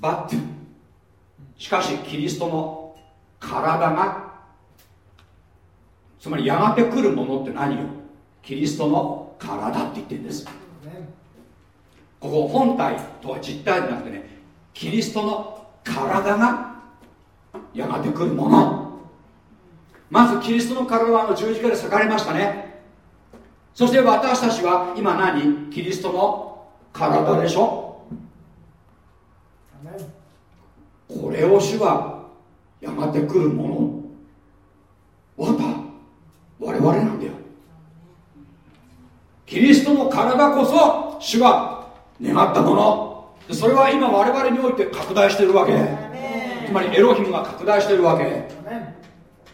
[SPEAKER 1] バッしかしキリストの体がつまりやがて来るものって何よ？キリストの体って言ってるんです。ここ本体とは実体じゃなくてねキリストの体がやがて来るもの。まずキリストの体はの十字架で裂かれましたね。そして私たちは今何？キリストの体でしょ？これを主はやがて来るものわかった我々なんだよ。キリストの体こそ主が願ったもの。それは今我々において拡大してるわけ。つまりエロヒムが拡大してるわけ。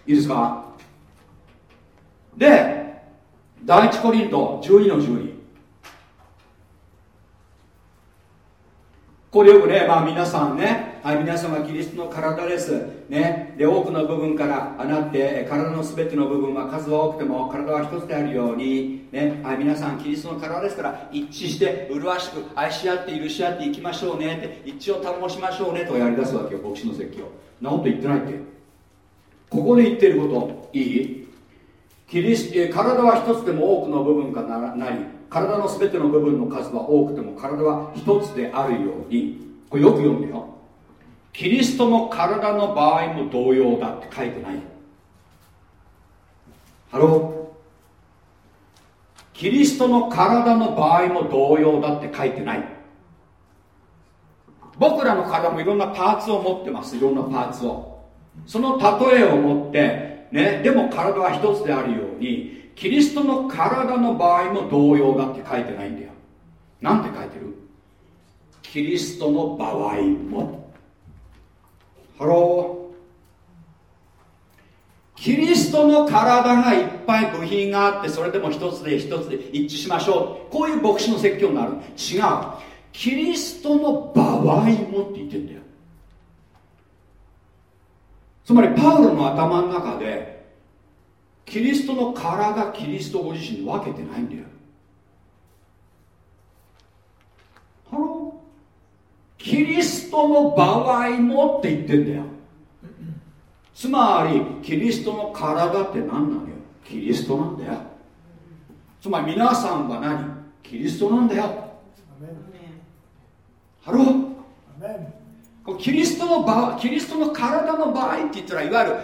[SPEAKER 1] いいですか？で第一コリント12の12これよくね、まあ、皆さんね、はい、皆様キリストの体です、ね、で多くの部分からあなって体の全ての部分は数は多くても体は一つであるように、ねはい、皆さんキリストの体ですから一致して麗しく愛し合って許し合っていきましょうねって一致を保しましょうねとやり出すわけよ牧師の説教。なこと言ってないって。ここで言ってることいい？キリス体は一つでも多くの部分からなり体の全ての部分の数は多くても体は一つであるように。これよく読んでよ。キリストの体の場合も同様だって書いてない。 Hello。キリストの体の場合も同様だって書いてない。僕らの体もいろんなパーツを持ってます。いろんなパーツを。その例えを持ってねでも体は一つであるように。キリストの体の場合も同様だって書いてないんだよ。なんて書いてる？キリストの場合も。ハローキリストの体がいっぱい部品があってそれでも一つで一つで一致しましょう。こういう牧師の説教になる。違う。キリストの場合もって言ってんだよ。つまりパウロの頭の中でキリストの体キリストご自身に分けてないんだよ。ハローキリストの場合もって言ってんだよ。つまりキリストの体って何なのよ？キリストなんだよ。つまり皆さんは何？キリストなんだよ。ハローキリストの場キリストの体の場合って言ったらいわゆる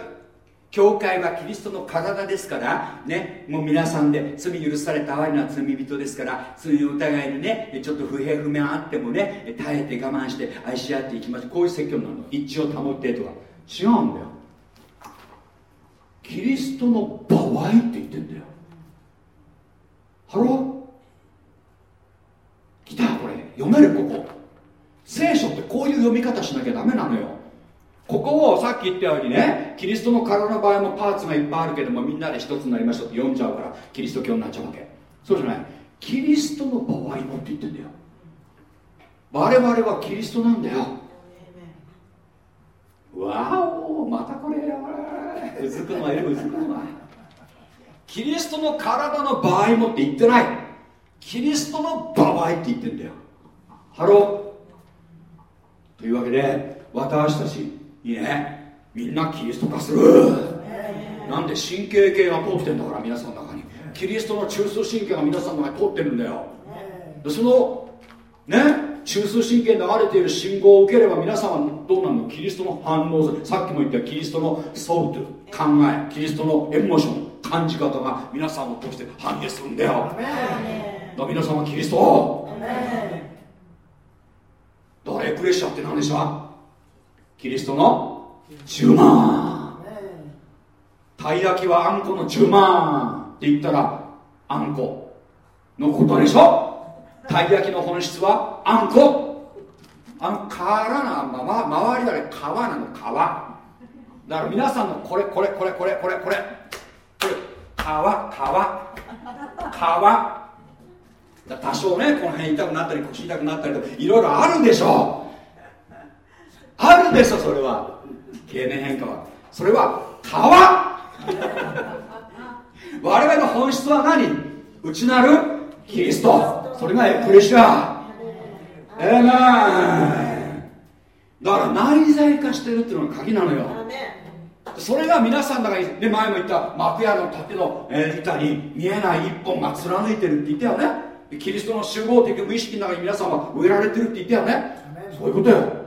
[SPEAKER 1] 教会はキリストの体ですからねもう皆さんで罪許された哀れな罪人ですから罪を疑いにねちょっと不平不明あってもね耐えて我慢して愛し合っていきましょう。こういう説教なの。一致を保ってとか。違うんだよ。キリストの場合って言ってんだよ。 Hello？来たこれ。読めるここ。聖書ってこういう読み方しなきゃダメなのよ。ここをさっき言ったようにねキリストの体の場合もパーツがいっぱいあるけどもみんなで一つになりましょうって読んじゃうからキリスト教になっちゃうわけ。そうじゃない？キリストの場合もって言ってんだよ。我々はキリストなんだよ。 Wow またこれうずくのはいるうずくのはキリストの体の場合もって言ってない。キリストの場合って言ってんだよ。 Hello。というわけで私たちいいねみんなキリスト化する。なんで神経系が通ってんだから皆さんの中に。キリストの中枢神経が皆さんの中に通ってるんだよ。でそのね中枢神経に流れている信号を受ければ皆さんはどうなるの？キリストの反応する。さっきも言ったキリストのソウル考えキリストのエモーション感じ方が皆さんを通して反映するんだよ。だ皆さんはキリスト。だからエクレシアって何でしょう？キリストの10万。たい焼きはあんこの10万って言ったらあんこのことでしょ？たい焼きの本質はあんこ。あの殻な、まま、周りはね皮なの皮。だから皆さんのこれこれこれこれこれこれ。これ皮皮。皮。多少ねこの辺痛くなったり腰痛くなったりといろいろあるんでしょう。あるでしょそれは。経年変化は。それは皮我々の本質は何？内なるキリスト。それがエクレシア。ええなだから内在化してるっていうのが鍵なのよ。それが皆さんの中に、ね、前も言った幕屋の盾の、えー、板に見えない一本が貫いてるって言ったよね。キリストの集合的無意識の中に皆さんは植えられてるって言ったよね。そういうことよ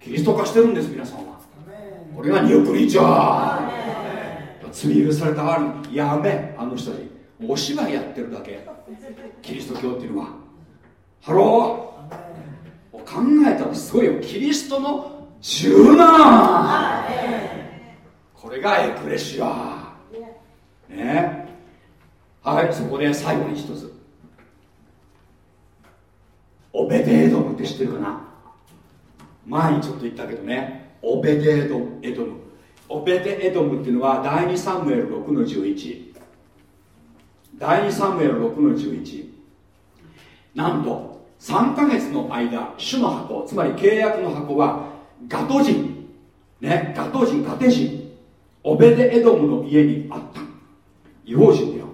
[SPEAKER 1] キリスト化してるんです皆さんは。これが new creature 罪許されたあるやめ。あの人たちお芝居やってるだけ。キリスト教っていうのは。 Hello。考えたらすごいよキリストの柔軟。これがエクレシア。ね。はいそこで最後に一つ。オベデエドムって知ってるかな？前にちょっと言ったけどね。オベデエドエドム。オベデエドムっていうのは第2サムエル6の11第2サムエル6の11なんと3ヶ月の間主の箱つまり契約の箱はガト人。ねガト人ガテ人。オベデエドムの家にあった。違法人だよ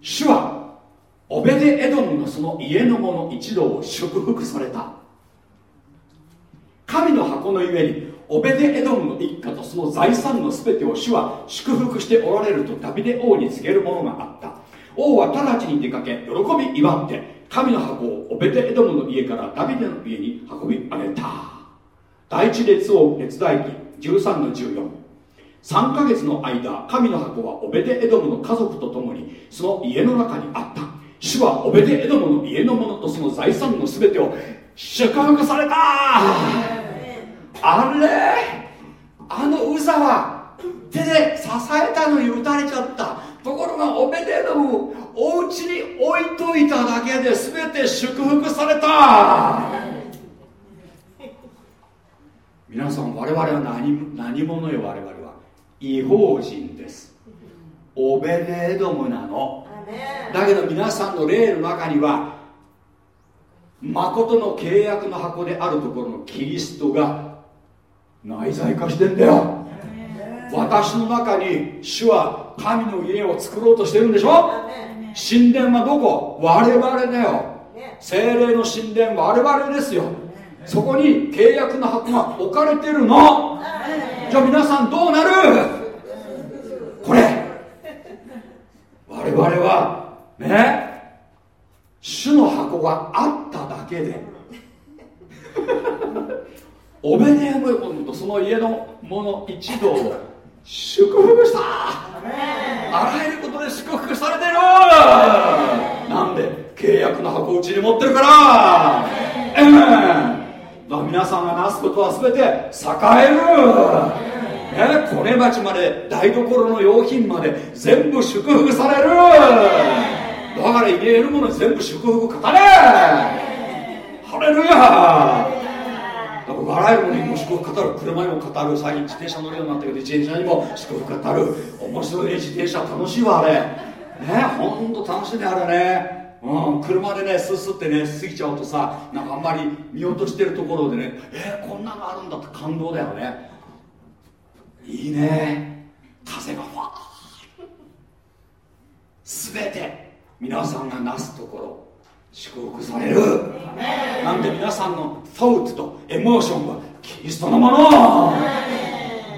[SPEAKER 1] 主はオベデエドムのその家の者一同を祝福された。神の箱のゆえにオベデエドムの一家とその財産の全てを主は祝福しておられるとダビデ王に告げるものがあった。王は直ちに出かけ喜び祝って神の箱をオベテエドムの家からダビデの家に運び上げた。第一列王列代記13の14 3ヶ月の間神の箱はオベデエドムの家族と共にその家の中にあった。主はオベデエドムの家のものとその財産の全てを祝福された。あれ？あのウザは手で支えたのに打たれちゃった。ところがオベデエドムお家に置いといただけで全て祝福された。皆さん我々は何何者よ我々は？違法人です。オベデエドムなのだけど皆さんの霊の中には誠の契約の箱であるところのキリストが内在化してんだよ。私の中に主は神の家を作ろうとしてるんでしょ？神殿はどこ？我々だよ。精霊の神殿は我々ですよ。そこに契約の箱が置かれてるの。じゃあ皆さんどうなるこれ我々はね主の箱があっただけでオベネムとその家の者一同を祝福した。あらゆることで祝福されてる。なんで契約の箱をうちに持ってるから。ええ皆さんがなすことは全て栄えるね、米鉢まで台所の用品まで全部祝福される。だから言えるもの全部祝福語れハレルヤ。だからあらゆるものにも祝福語る車にも語る最近自転車乗るようになったけど自転車にも祝福語る。面白いね自転車楽しいわあれ。ねほんと楽しいねあれね。うん、車でねすすってね過ぎちゃうとさなんかあんまり見落としてるところでねえー、こんなのあるんだって感動だよね。いいね。風がファー。全て皆さんがなすところ祝福される。なんで皆さんのソウトとエモーションはキリストのもの。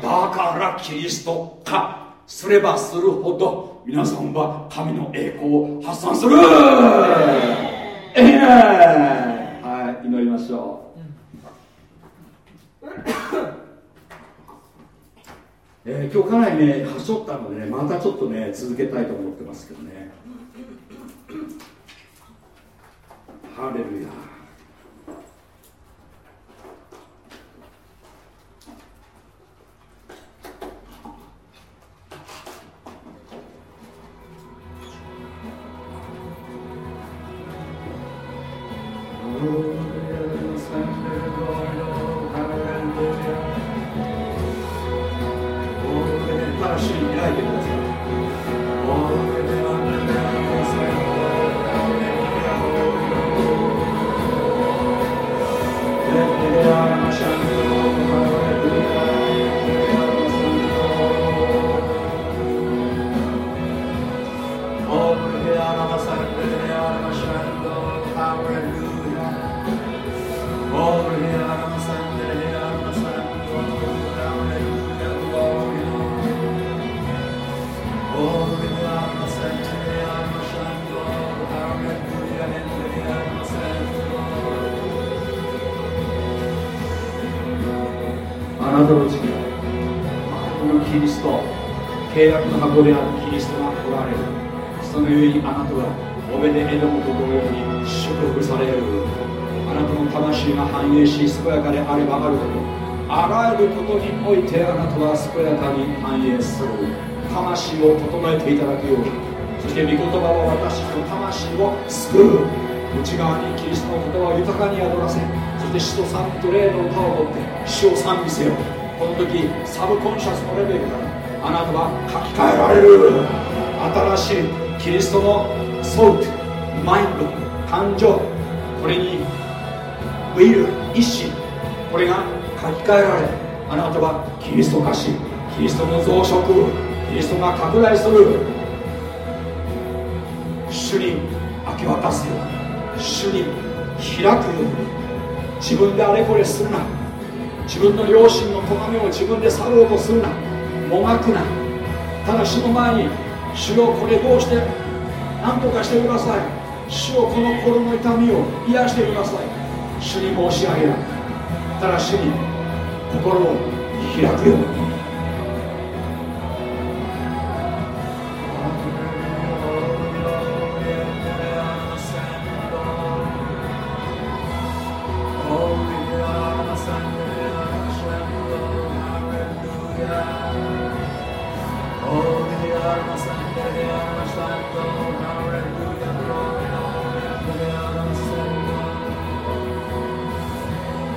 [SPEAKER 1] だからキリスト化すればするほど皆さんは神の栄光を発散する。えいはい祈りましょうえー、今日かなりねはしょったのでねまたちょっとね続けたいと思ってますけどね。ハレルヤ。拡大する。主に明け渡すように。主に開くように。自分であれこれするな。自分の両親の咎めを自分で去ろうとするな。もがくな。ただ死の前に主よこれどうして何とかしてください。主をこの心の痛みを癒してください。主に申し上げる。ただ主に心を開くように。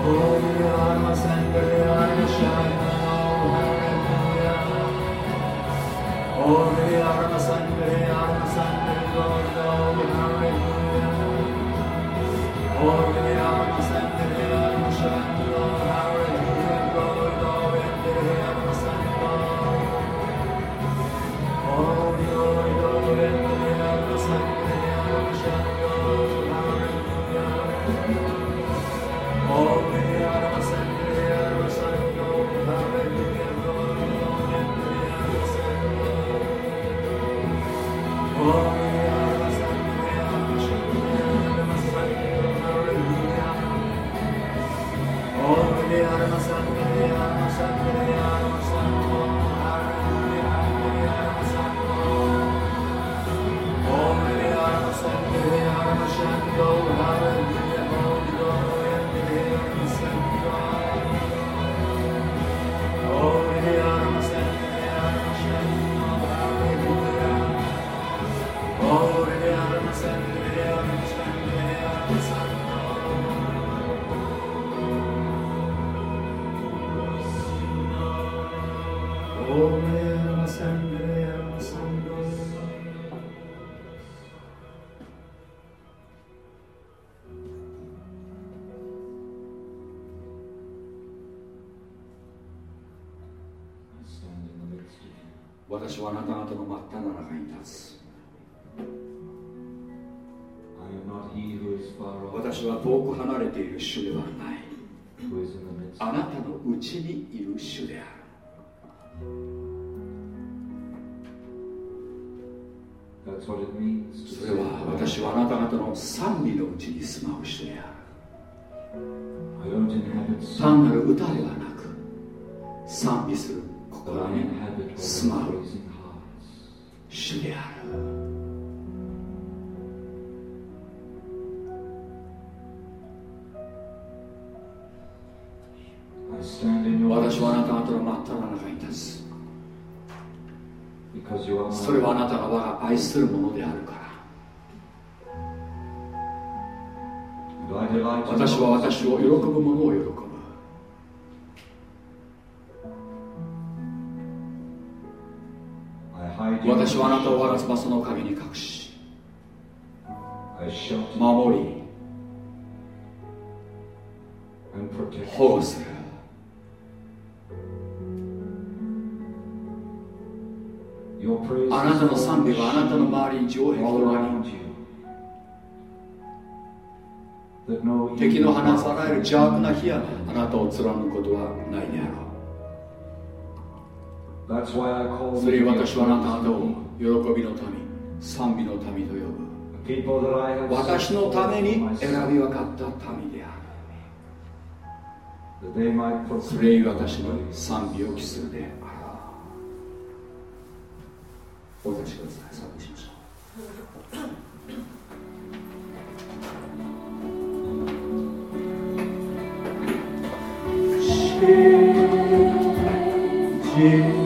[SPEAKER 1] Holy Arma Sangre, Arma Sangre, Lord, Lord, Lord. る主ではないあなたのうちにいる主である。それは私はあなた方の賛美のうちに住まう主である。単なる歌ではなく賛美する心に住まう主である私はあなた方の真っ只中に立つ。それはあなたが我が愛するものであるから。私は私を喜ぶ者を喜ぶ。私はあなたを我が翼の陰に隠し守り保護するあなたの賛美はあなたの周りに城壁となり敵の放つあらゆる邪悪な火やあなたを貫くことはないであろう。それ私はあなた方を喜びの民賛美の民と呼ぶ。私のために選び分かった民である。それゆ私の賛美を期するであろお許しください賛美しましょう Oh.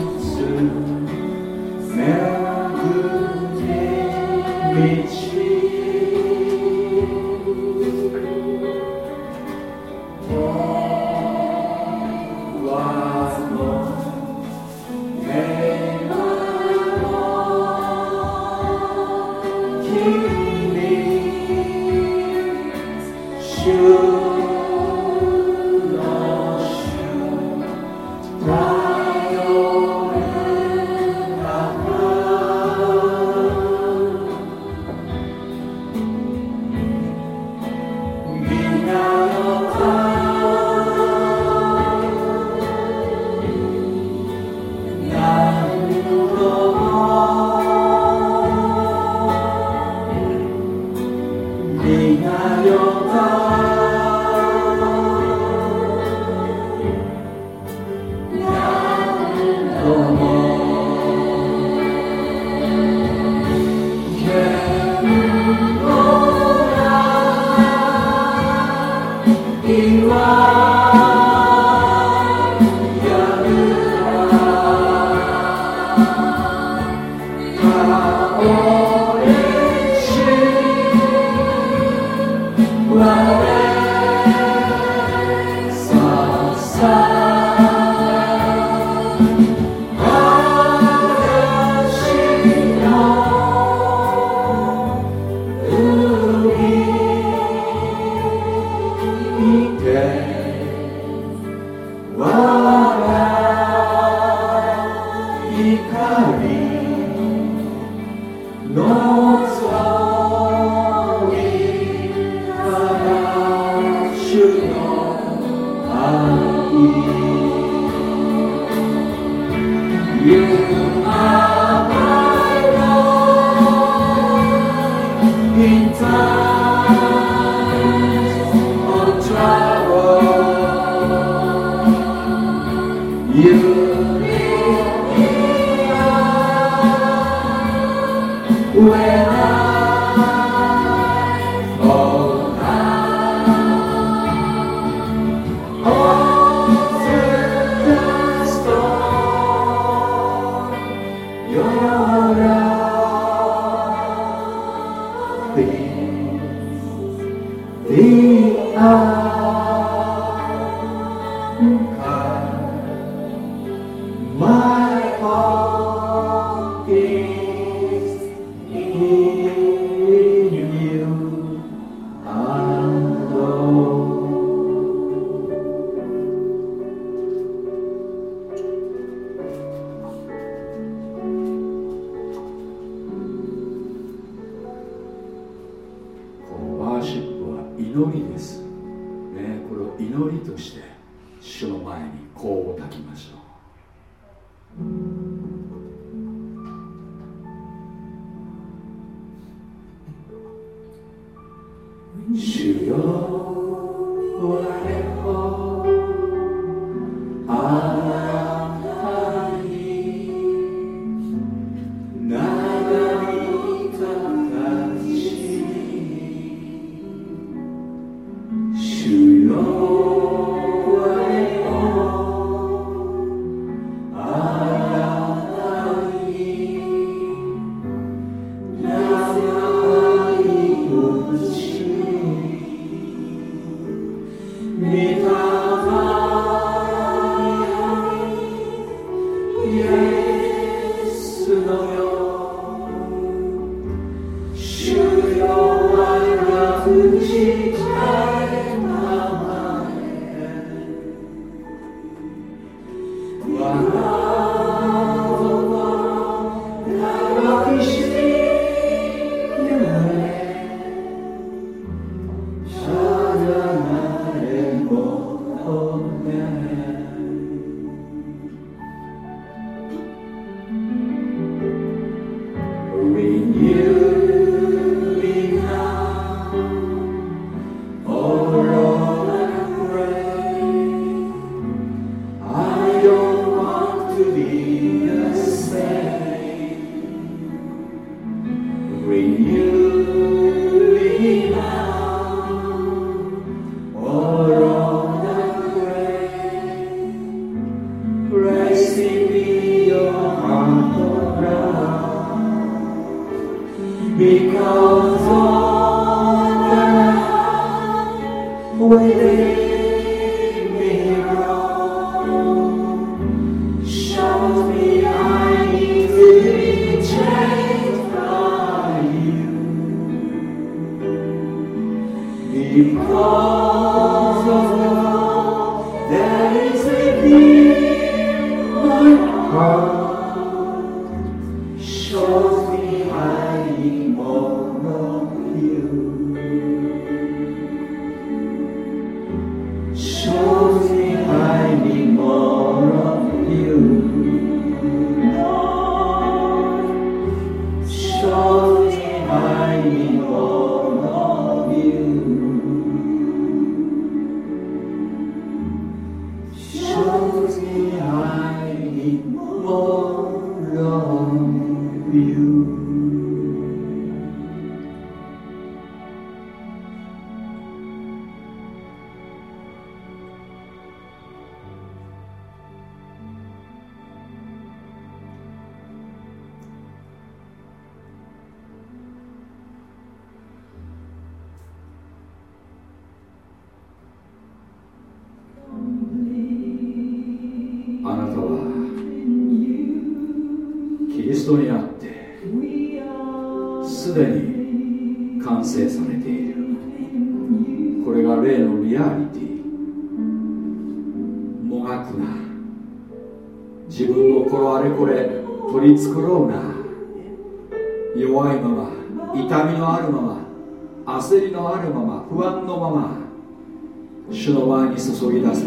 [SPEAKER 1] 主の前に注ぎ出せ。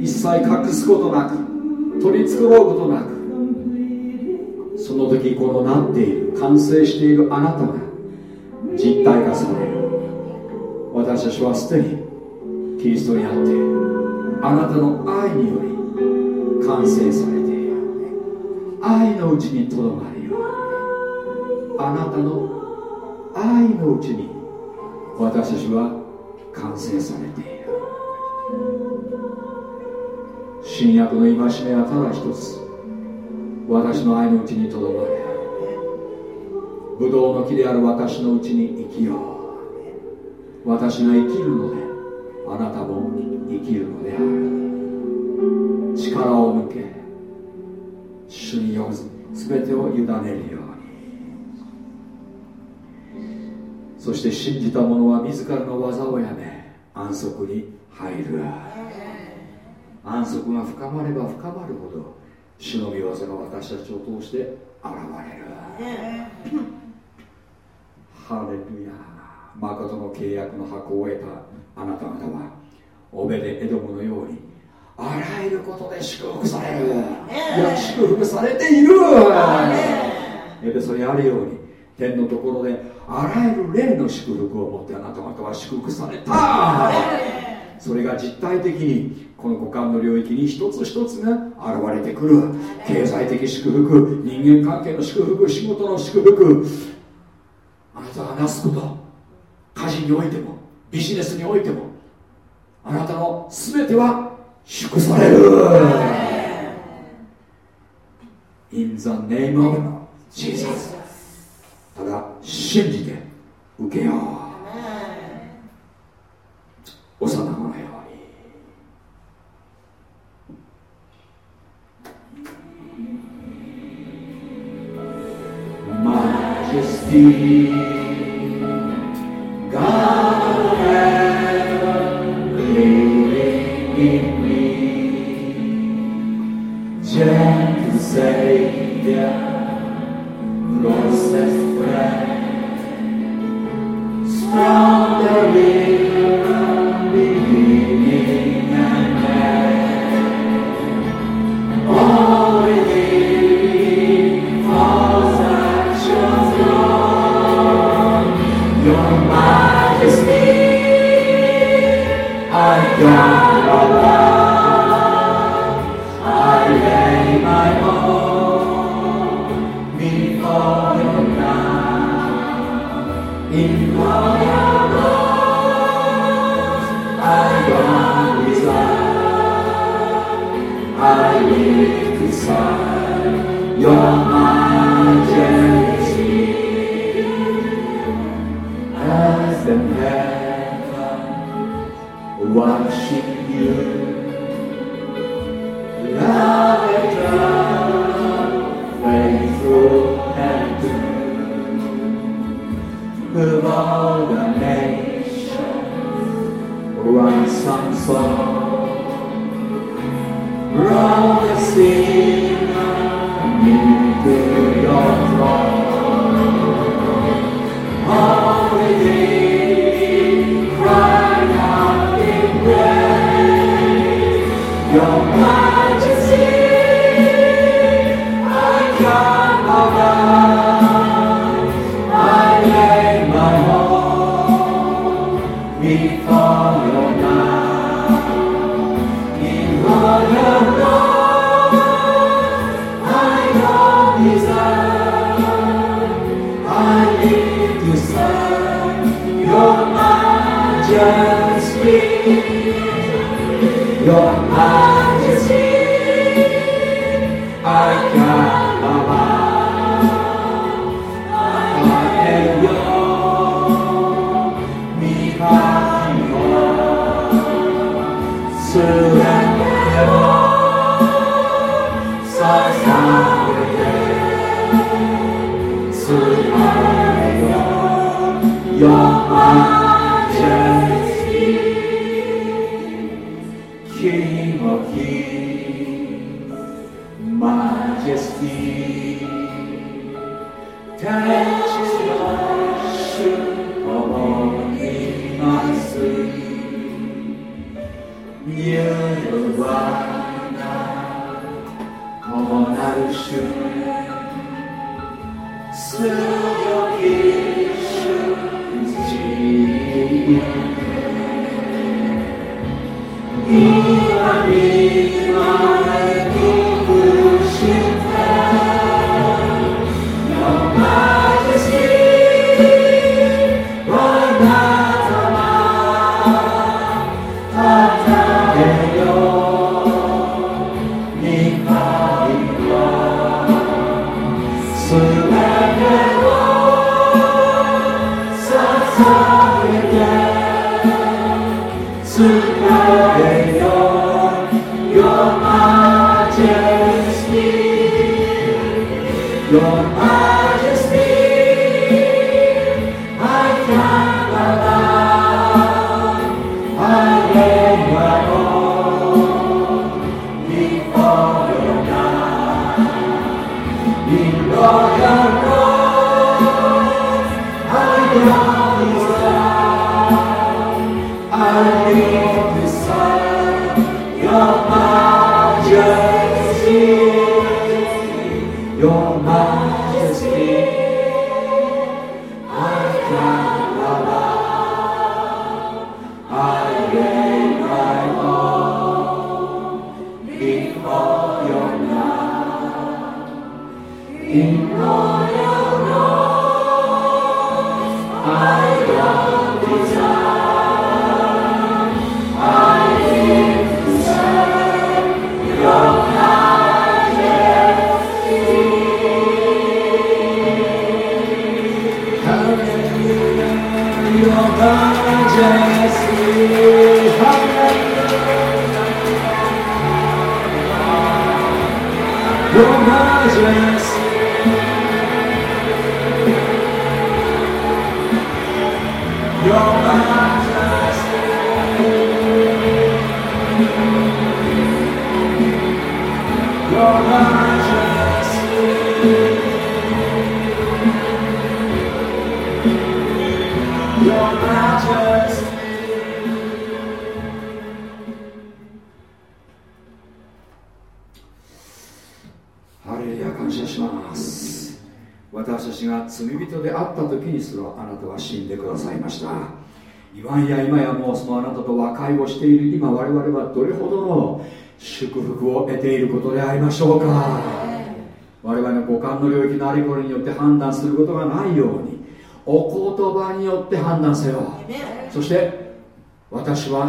[SPEAKER 1] 一切隠すことなく取り繕うことなく。その時このなっている完成しているあなたが実体化される。私たちはすでにキリストにあってあなたの愛により完成されている。愛のうちにとどまるようにあなたの愛のうちに私たちは完成されている。新約の戒めはただ一つ。私の愛のうちにとどまれ。ブドウの木である私のうちに生きよう。私が生きるのであなたも生きるのである。力を抜け主によ全てを委ねるように。そして信じた者は自らの技をやめ安息に入る安息が深まれば深まるほど主の御業が私たちを通して現れるハレルヤ。誠の契約の箱を得たあなた方はオベデエドムのようにあらゆることで祝福されるいや祝福されているエペソにあるように天のところであらゆる霊の祝福を持ってあなた方は祝福された。それが実体的にこの五感の領域に一つ一つが現れてくる。経済的祝福人間関係の祝福仕事の祝福。あなたがなすこと家事においてもビジネスにおいてもあなたの全ては祝される。In the name of Jesus ただ信じて受けよう。幼子のように。マジェスティ Meu amigo.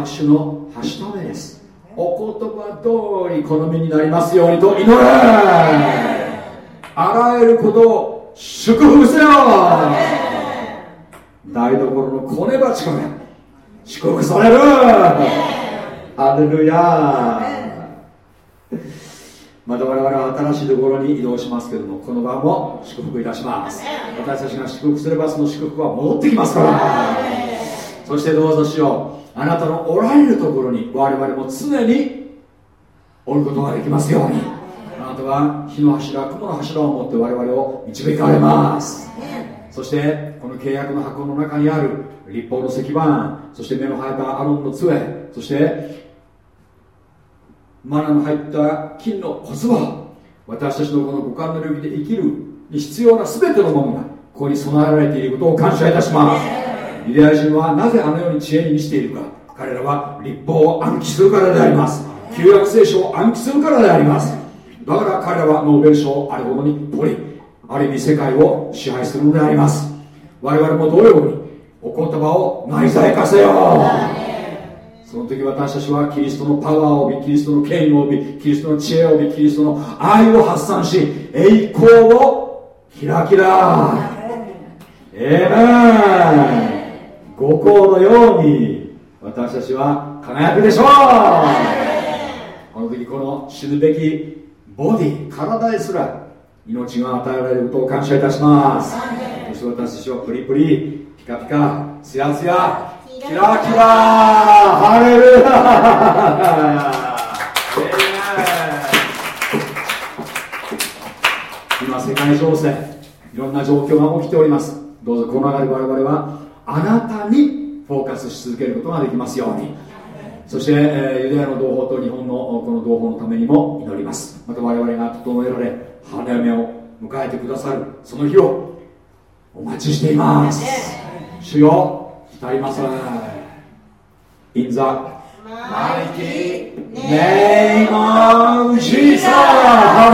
[SPEAKER 1] 私は主のはしためです。お言葉通り好みになりますようにと祈れ。あらゆることを祝福せよ。台所のコネ鉢から祝福される。アレルヤ。また我々は新しいところに移動しますけどもこの場も祝福いたします。私たちが祝福すればその祝福は戻ってきますから。そしてどうぞしよう。あなたのおられるところに我々も常におることができますように。あなたは火の柱雲の柱を持って我々を導かれます。そしてこの契約の箱の中にある立法の石板そして目の生えたアロンの杖そしてマナの入った金の骨は私たちのこの五感の領域で生きるに必要な全てのものがここに備えられていることを感謝いたします。ユダヤ人はなぜあのように知恵に満ちているか。彼らは立法を暗記するからであります。旧約聖書を暗記するからであります。だから彼らはノーベル賞をあるほどに取りある意味世界を支配するのであります。我々も同様にお言葉を内在化せよ。その時私たちはキリストのパワーを帯びキリストの権威を帯びキリストの知恵を帯びキリストの愛を発散し栄光を開きだええー、五光のように私たちは輝くでしょう。この時この死ぬべきボディ体ですら命が与えられることを感謝いたします。そして私たちはプリプリピカピカツヤツヤキラキラ。ハレルヤ。今世界情勢いろんな状況が起きております。どうぞこの中で我々はあなたにフォーカスし続けることができますように。そして、えー、ユダヤの同胞と日本のこの同胞のためにも祈ります。また我々が整えられ花嫁を迎えてくださるその日をお待ちしています。主よ足りません。In the mighty name of Jesus! ハ